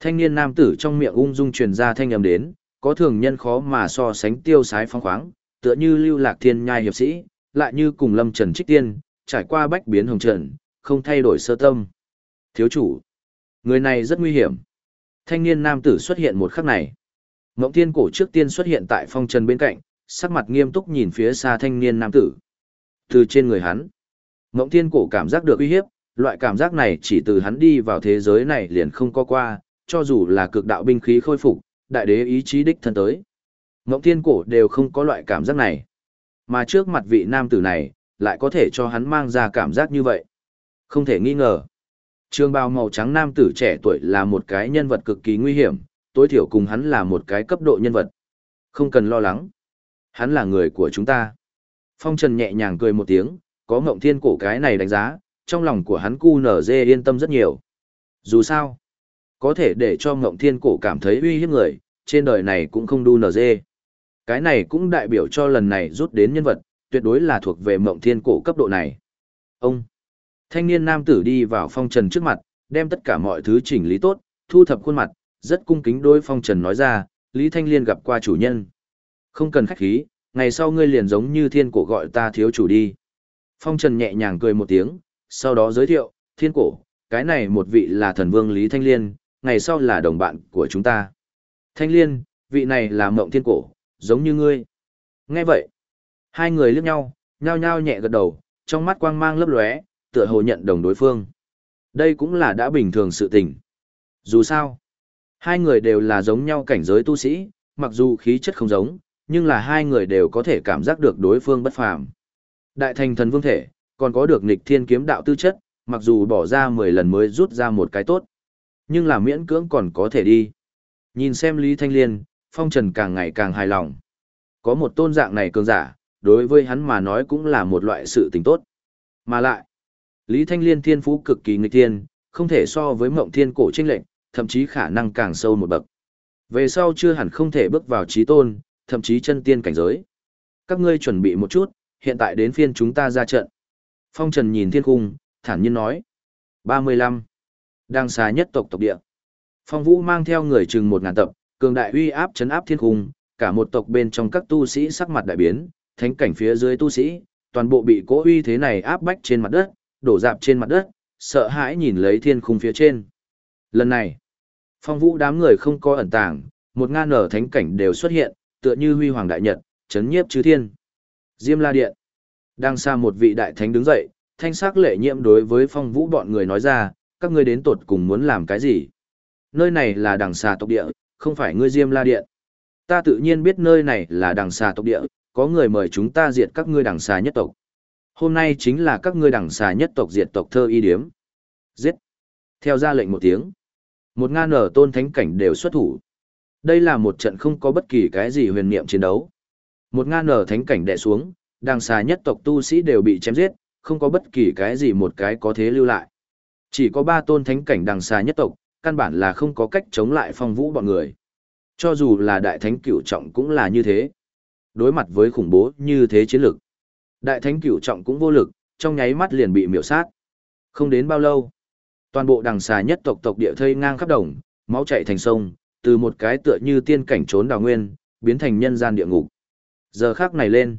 Thanh niên nam tử trong miệng ung dung truyền ra thanh âm đến, có thường nhân khó mà so sánh tiêu sái phong khoáng, tựa như lưu lạc thiên nhai hiệp sĩ, lại như cùng lâm trần trích tiên, trải qua bách biến hồng trần, không thay đổi sơ tâm. Thiếu chủ, người này rất nguy hiểm. Thanh niên nam tử xuất hiện một khắc này. Ngộng thiên cổ trước tiên xuất hiện tại phong trần bên cạnh, sắc mặt nghiêm túc nhìn phía xa thanh niên nam tử. Từ trên người hắn, Ngộng thiên cổ cảm giác được uy hiếp, loại cảm giác này chỉ từ hắn đi vào thế giới này liền không có qua, cho dù là cực đạo binh khí khôi phục, đại đế ý chí đích thân tới. Ngộng thiên cổ đều không có loại cảm giác này. Mà trước mặt vị nam tử này, lại có thể cho hắn mang ra cảm giác như vậy. Không thể nghi ngờ. Trường bào màu trắng nam tử trẻ tuổi là một cái nhân vật cực kỳ nguy hiểm, tối thiểu cùng hắn là một cái cấp độ nhân vật. Không cần lo lắng. Hắn là người của chúng ta. Phong Trần nhẹ nhàng cười một tiếng, có ngộng thiên cổ cái này đánh giá, trong lòng của hắn cu nở dê yên tâm rất nhiều. Dù sao, có thể để cho ngộng thiên cổ cảm thấy uy hiếp người, trên đời này cũng không đu nở dê. Cái này cũng đại biểu cho lần này rút đến nhân vật, tuyệt đối là thuộc về Ngộng thiên cổ cấp độ này. Ông, thanh niên nam tử đi vào phong trần trước mặt, đem tất cả mọi thứ chỉnh lý tốt, thu thập khuôn mặt, rất cung kính đối phong trần nói ra, Lý Thanh Liên gặp qua chủ nhân. Không cần khách khí, ngày sau ngươi liền giống như thiên cổ gọi ta thiếu chủ đi. Phong trần nhẹ nhàng cười một tiếng, sau đó giới thiệu, thiên cổ, cái này một vị là thần vương Lý Thanh Liên, ngày sau là đồng bạn của chúng ta. Thanh Liên, vị này là mộng thiên cổ, giống như ngươi. Nghe vậy, hai người liếc nhau, nhao nhao nhẹ gật đầu, trong mắt quang mang lấp lóe, tựa hồ nhận đồng đối phương. Đây cũng là đã bình thường sự tình. Dù sao, hai người đều là giống nhau cảnh giới tu sĩ, mặc dù khí chất không giống, nhưng là hai người đều có thể cảm giác được đối phương bất phàm. Đại thành thần vương thể, còn có được nghịch thiên kiếm đạo tư chất, mặc dù bỏ ra 10 lần mới rút ra một cái tốt, nhưng là miễn cưỡng còn có thể đi. Nhìn xem Lý Thanh Liên, Phong Trần càng ngày càng hài lòng. Có một tôn dạng này cường giả, đối với hắn mà nói cũng là một loại sự tình tốt. Mà lại, Lý Thanh Liên thiên phú cực kỳ nghịch thiên, không thể so với mộng thiên cổ trinh lệnh, thậm chí khả năng càng sâu một bậc. Về sau chưa hẳn không thể bước vào trí tôn, thậm chí chân tiên cảnh giới. Các ngươi chuẩn bị một chút, hiện tại đến phiên chúng ta ra trận. Phong Trần nhìn thiên cung, thản nhiên nói. 35. Đang xa nhất tộc tộc địa. Phong Vũ mang theo người chừng một ngàn tập, cường đại uy áp chấn áp thiên cung, cả một tộc bên trong các tu sĩ sắc mặt đại biến, thánh cảnh phía dưới tu sĩ, toàn bộ bị cố uy thế này áp bách trên mặt đất, đổ dạp trên mặt đất, sợ hãi nhìn lấy thiên khung phía trên. Lần này, phong vũ đám người không có ẩn tàng, một ngàn ở thánh cảnh đều xuất hiện, tựa như huy hoàng đại nhật, chấn nhiếp chư thiên. Diêm La Điện. Đang xa một vị đại thánh đứng dậy, thanh sắc lệ nhiễm đối với phong vũ bọn người nói ra, các ngươi đến tột cùng muốn làm cái gì? Nơi này là đằng xa tộc địa, không phải ngươi Diêm La Điện. Ta tự nhiên biết nơi này là đằng xa tộc địa, có người mời chúng ta diệt các ngươi đằng xa nhất tộc. Hôm nay chính là các ngươi đằng xa nhất tộc diệt tộc thơ y điếm. Giết. Theo ra lệnh một tiếng. Một nga ở tôn thánh cảnh đều xuất thủ. Đây là một trận không có bất kỳ cái gì huyền niệm chiến đấu. Một nga ở thánh cảnh đè xuống, đằng xa nhất tộc tu sĩ đều bị chém giết, không có bất kỳ cái gì một cái có thế lưu lại. Chỉ có ba tôn thánh cảnh đằng xa nhất tộc, căn bản là không có cách chống lại phong vũ bọn người. Cho dù là đại thánh cửu trọng cũng là như thế. Đối mặt với khủng bố như thế chiến lực. Đại thánh cửu trọng cũng vô lực, trong nháy mắt liền bị miểu sát. Không đến bao lâu, toàn bộ đằng xà nhất tộc tộc địa thây ngang khắp đồng, máu chảy thành sông, từ một cái tựa như tiên cảnh trốn đào nguyên, biến thành nhân gian địa ngục. Giờ khác này lên,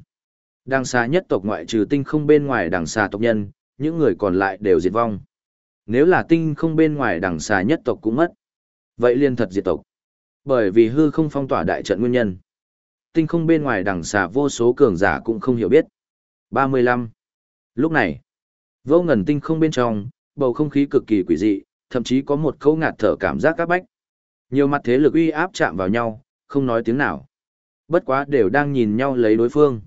đằng xa nhất tộc ngoại trừ tinh không bên ngoài đằng xa tộc nhân, những người còn lại đều diệt vong. Nếu là tinh không bên ngoài đằng xa nhất tộc cũng mất. Vậy liên thật diệt tộc. Bởi vì hư không phong tỏa đại trận nguyên nhân. Tinh không bên ngoài đằng xa vô số cường giả cũng không hiểu biết. 35. Lúc này, vô ngần tinh không bên trong, bầu không khí cực kỳ quỷ dị, thậm chí có một câu ngạt thở cảm giác các bách. Nhiều mặt thế lực uy áp chạm vào nhau, không nói tiếng nào. Bất quá đều đang nhìn nhau lấy đối phương.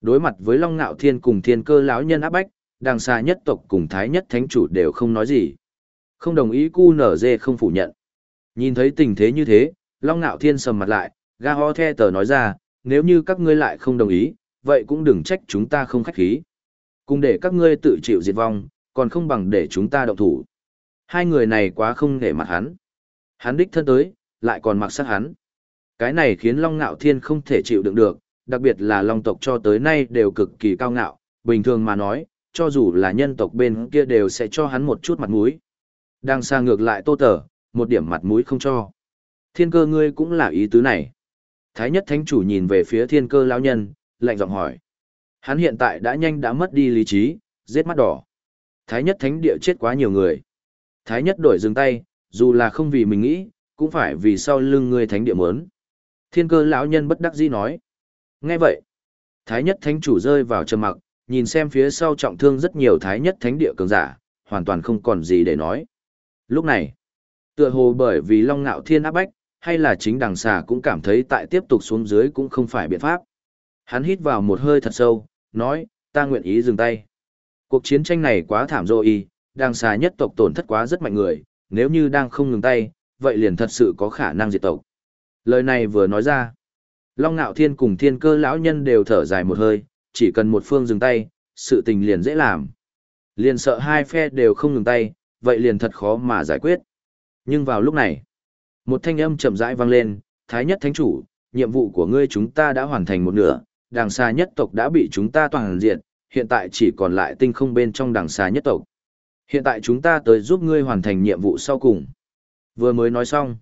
Đối mặt với Long Ngạo Thiên cùng Thiên Cơ lão nhân áp bách, đằng xa nhất tộc cùng Thái nhất thánh chủ đều không nói gì. Không đồng ý cu nở dê không phủ nhận. Nhìn thấy tình thế như thế, Long Ngạo Thiên sầm mặt lại, ga ho the tờ nói ra, nếu như các ngươi lại không đồng ý, vậy cũng đừng trách chúng ta không khách khí. Cùng để các ngươi tự chịu diệt vong, còn không bằng để chúng ta động thủ. Hai người này quá không để mặt hắn. Hắn đích thân tới, lại còn mặc sát hắn. Cái này khiến Long Ngạo Thiên không thể chịu đựng được, đặc biệt là Long tộc cho tới nay đều cực kỳ cao ngạo, bình thường mà nói, cho dù là nhân tộc bên kia đều sẽ cho hắn một chút mặt mũi. Đang xa ngược lại tô tở một điểm mặt mũi không cho. Thiên cơ ngươi cũng là ý tứ này. Thái nhất thánh chủ nhìn về phía thiên cơ lão nhân, lạnh giọng hỏi. Hắn hiện tại đã nhanh đã mất đi lý trí, giết mắt đỏ. Thái nhất thánh địa chết quá nhiều người. Thái nhất đổi dừng tay, dù là không vì mình nghĩ, cũng phải vì sau lưng ngươi thánh địa muốn. Thiên cơ lão nhân bất đắc dĩ nói. Nghe vậy, Thái nhất thánh chủ rơi vào trầm mặc, nhìn xem phía sau trọng thương rất nhiều Thái nhất thánh địa cường giả, hoàn toàn không còn gì để nói. Lúc này, tựa hồ bởi vì Long Ngạo Thiên áp bách, hay là chính đằng xà cũng cảm thấy tại tiếp tục xuống dưới cũng không phải biện pháp. Hắn hít vào một hơi thật sâu, nói, ta nguyện ý dừng tay. Cuộc chiến tranh này quá thảm rồi đằng xà nhất tộc tổn thất quá rất mạnh người, nếu như đang không ngừng tay, vậy liền thật sự có khả năng diệt tộc. Lời này vừa nói ra, Long Nạo Thiên cùng Thiên Cơ lão nhân đều thở dài một hơi, chỉ cần một phương dừng tay, sự tình liền dễ làm. Liền sợ hai phe đều không ngừng tay, vậy liền thật khó mà giải quyết. Nhưng vào lúc này, một thanh âm chậm rãi vang lên, Thái nhất thánh chủ, nhiệm vụ của ngươi chúng ta đã hoàn thành một nửa, đằng xa nhất tộc đã bị chúng ta toàn diện, hiện tại chỉ còn lại tinh không bên trong đằng xa nhất tộc. Hiện tại chúng ta tới giúp ngươi hoàn thành nhiệm vụ sau cùng. Vừa mới nói xong.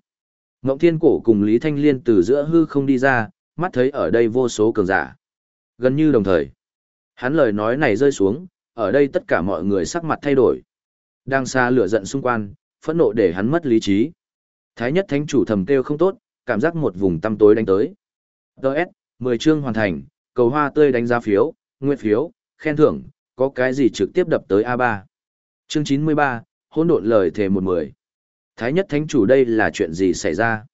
Ngộng Thiên Cổ cùng Lý Thanh Liên từ giữa hư không đi ra, mắt thấy ở đây vô số cường giả. Gần như đồng thời. Hắn lời nói này rơi xuống, ở đây tất cả mọi người sắc mặt thay đổi. Đang xa lửa giận xung quanh, phẫn nộ để hắn mất lý trí. Thái nhất thánh chủ thầm kêu không tốt, cảm giác một vùng tăm tối đánh tới. Đợt, 10 chương hoàn thành, cầu hoa tươi đánh giá phiếu, nguyện phiếu, khen thưởng, có cái gì trực tiếp đập tới A3. Chương 93, hỗn độn lời thề một mười. Thái nhất thánh chủ đây là chuyện gì xảy ra?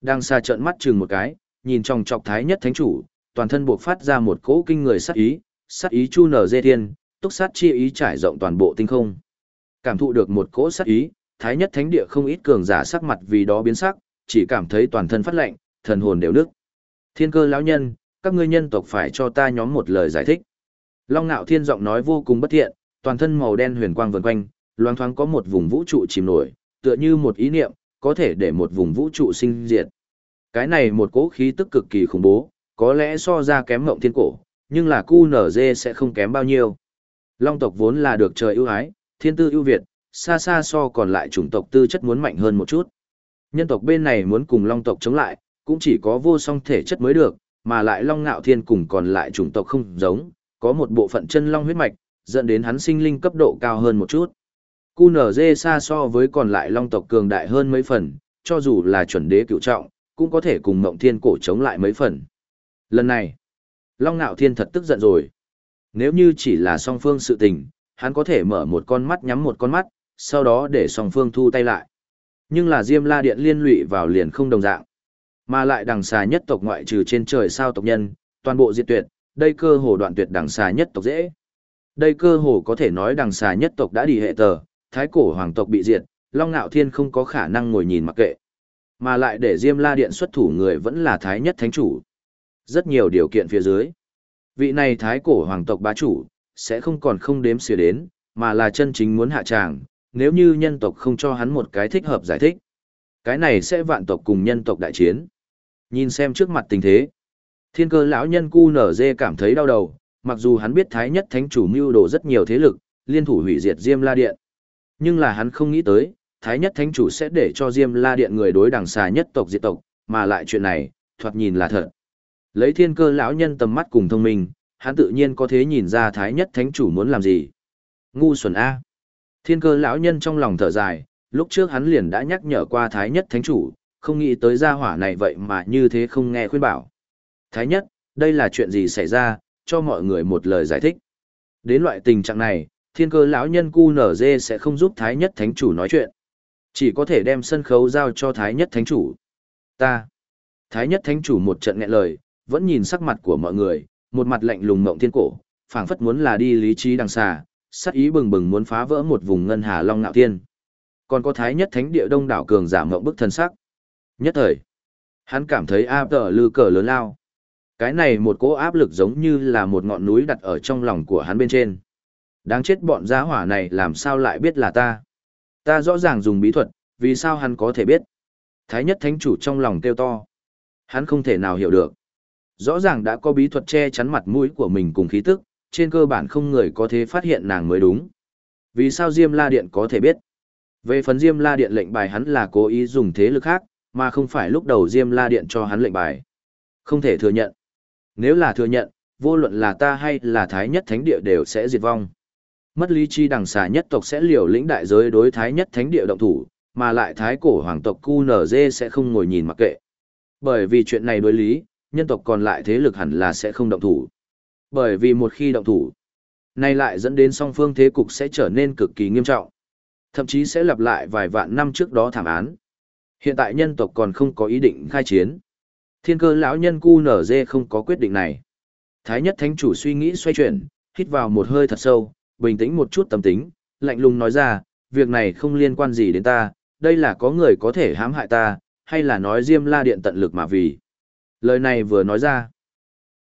Đang xa trợn mắt chừng một cái, nhìn trong chọc thái nhất thánh chủ, toàn thân buộc phát ra một cỗ kinh người sát ý, sát ý chu nở dê thiên, túc sát chi ý trải rộng toàn bộ tinh không. Cảm thụ được một cỗ sát ý, thái nhất thánh địa không ít cường giả sắc mặt vì đó biến sắc, chỉ cảm thấy toàn thân phát lạnh, thần hồn đều nức. Thiên cơ lão nhân, các ngươi nhân tộc phải cho ta nhóm một lời giải thích. Long Nạo Thiên giọng nói vô cùng bất thiện, toàn thân màu đen huyền quang vần quanh, loang thoáng có một vùng vũ trụ chìm nổi, tựa như một ý niệm, có thể để một vùng vũ trụ sinh diệt. Cái này một cỗ khí tức cực kỳ khủng bố, có lẽ so ra kém mộng thiên cổ, nhưng là QNZ dê sẽ không kém bao nhiêu. Long tộc vốn là được trời ưu ái, thiên tư ưu việt, xa xa so còn lại chủng tộc tư chất muốn mạnh hơn một chút. Nhân tộc bên này muốn cùng long tộc chống lại, cũng chỉ có vô song thể chất mới được, mà lại long ngạo thiên cùng còn lại chủng tộc không giống, có một bộ phận chân long huyết mạch, dẫn đến hắn sinh linh cấp độ cao hơn một chút. QNZ xa so với còn lại long tộc cường đại hơn mấy phần, cho dù là chuẩn đế cựu trọng, cũng có thể cùng mộng thiên cổ chống lại mấy phần. Lần này, Long Nạo Thiên thật tức giận rồi. Nếu như chỉ là song phương sự tình, hắn có thể mở một con mắt nhắm một con mắt, sau đó để song phương thu tay lại. Nhưng là Diêm La Điện liên lụy vào liền không đồng dạng. Mà lại đằng xà nhất tộc ngoại trừ trên trời sao tộc nhân, toàn bộ diệt tuyệt, đây cơ hồ đoạn tuyệt đằng xà nhất tộc dễ. Đây cơ hồ có thể nói đằng xà nhất tộc đã đi hệ tờ, thái cổ hoàng tộc bị diệt, Long Nạo Thiên không có khả năng ngồi nhìn mặc kệ. Mà lại để Diêm La Điện xuất thủ người vẫn là thái nhất thánh chủ. Rất nhiều điều kiện phía dưới. Vị này thái cổ hoàng tộc bá chủ, sẽ không còn không đếm xỉa đến, mà là chân chính muốn hạ tràng, nếu như nhân tộc không cho hắn một cái thích hợp giải thích. Cái này sẽ vạn tộc cùng nhân tộc đại chiến. Nhìn xem trước mặt tình thế. Thiên cơ lão nhân cu nở dê cảm thấy đau đầu, mặc dù hắn biết thái nhất thánh chủ mưu đồ rất nhiều thế lực, liên thủ hủy diệt Diêm La Điện. Nhưng là hắn không nghĩ tới, thái nhất thánh chủ sẽ để cho Diêm La Điện người đối đằng xà nhất tộc diệt tộc, mà lại chuyện này, thoạt nhìn là thật. Lấy thiên cơ lão nhân tầm mắt cùng thông minh, hắn tự nhiên có thế nhìn ra thái nhất thánh chủ muốn làm gì. Ngu xuẩn A. Thiên cơ lão nhân trong lòng thở dài, lúc trước hắn liền đã nhắc nhở qua thái nhất thánh chủ, không nghĩ tới gia hỏa này vậy mà như thế không nghe khuyên bảo. Thái nhất, đây là chuyện gì xảy ra, cho mọi người một lời giải thích. Đến loại tình trạng này, thiên cơ lão nhân cu nở dê sẽ không giúp thái nhất thánh chủ nói chuyện. Chỉ có thể đem sân khấu giao cho thái nhất thánh chủ. Ta. Thái nhất thánh chủ một trận nghẹn lời, vẫn nhìn sắc mặt của mọi người, một mặt lạnh lùng mộng thiên cổ, phảng phất muốn là đi lý trí đằng xa, sắc ý bừng bừng muốn phá vỡ một vùng ngân hà long nạo thiên. Còn có thái nhất thánh địa đông đảo cường giả mộng bức thân sắc. Nhất thời, hắn cảm thấy áp tờ lư cờ lớn lao. Cái này một cỗ áp lực giống như là một ngọn núi đặt ở trong lòng của hắn bên trên. Đáng chết bọn giá hỏa này làm sao lại biết là ta. Ta rõ ràng dùng bí thuật, vì sao hắn có thể biết. Thái nhất thánh chủ trong lòng kêu to. Hắn không thể nào hiểu được. Rõ ràng đã có bí thuật che chắn mặt mũi của mình cùng khí tức, trên cơ bản không người có thể phát hiện nàng mới đúng. Vì sao Diêm La Điện có thể biết? Về phần Diêm La Điện lệnh bài hắn là cố ý dùng thế lực khác, mà không phải lúc đầu Diêm La Điện cho hắn lệnh bài. Không thể thừa nhận. Nếu là thừa nhận, vô luận là ta hay là Thái Nhất Thánh Địa đều sẽ diệt vong. Mất lý chi đằng xà nhất tộc sẽ liều lĩnh đại giới đối Thái Nhất Thánh Địa động thủ, mà lại Thái cổ hoàng tộc QNZ sẽ không ngồi nhìn mặc kệ. Bởi vì chuyện này đối lý, nhân tộc còn lại thế lực hẳn là sẽ không động thủ. Bởi vì một khi động thủ, nay lại dẫn đến song phương thế cục sẽ trở nên cực kỳ nghiêm trọng. Thậm chí sẽ lặp lại vài vạn năm trước đó thảm án. Hiện tại nhân tộc còn không có ý định khai chiến. Thiên cơ lão nhân cu không có quyết định này. Thái nhất thánh chủ suy nghĩ xoay chuyển, hít vào một hơi thật sâu, bình tĩnh một chút tâm tính, lạnh lùng nói ra, việc này không liên quan gì đến ta, đây là có người có thể hãm hại ta, hay là nói Diêm La Điện tận lực mà vì. Lời này vừa nói ra.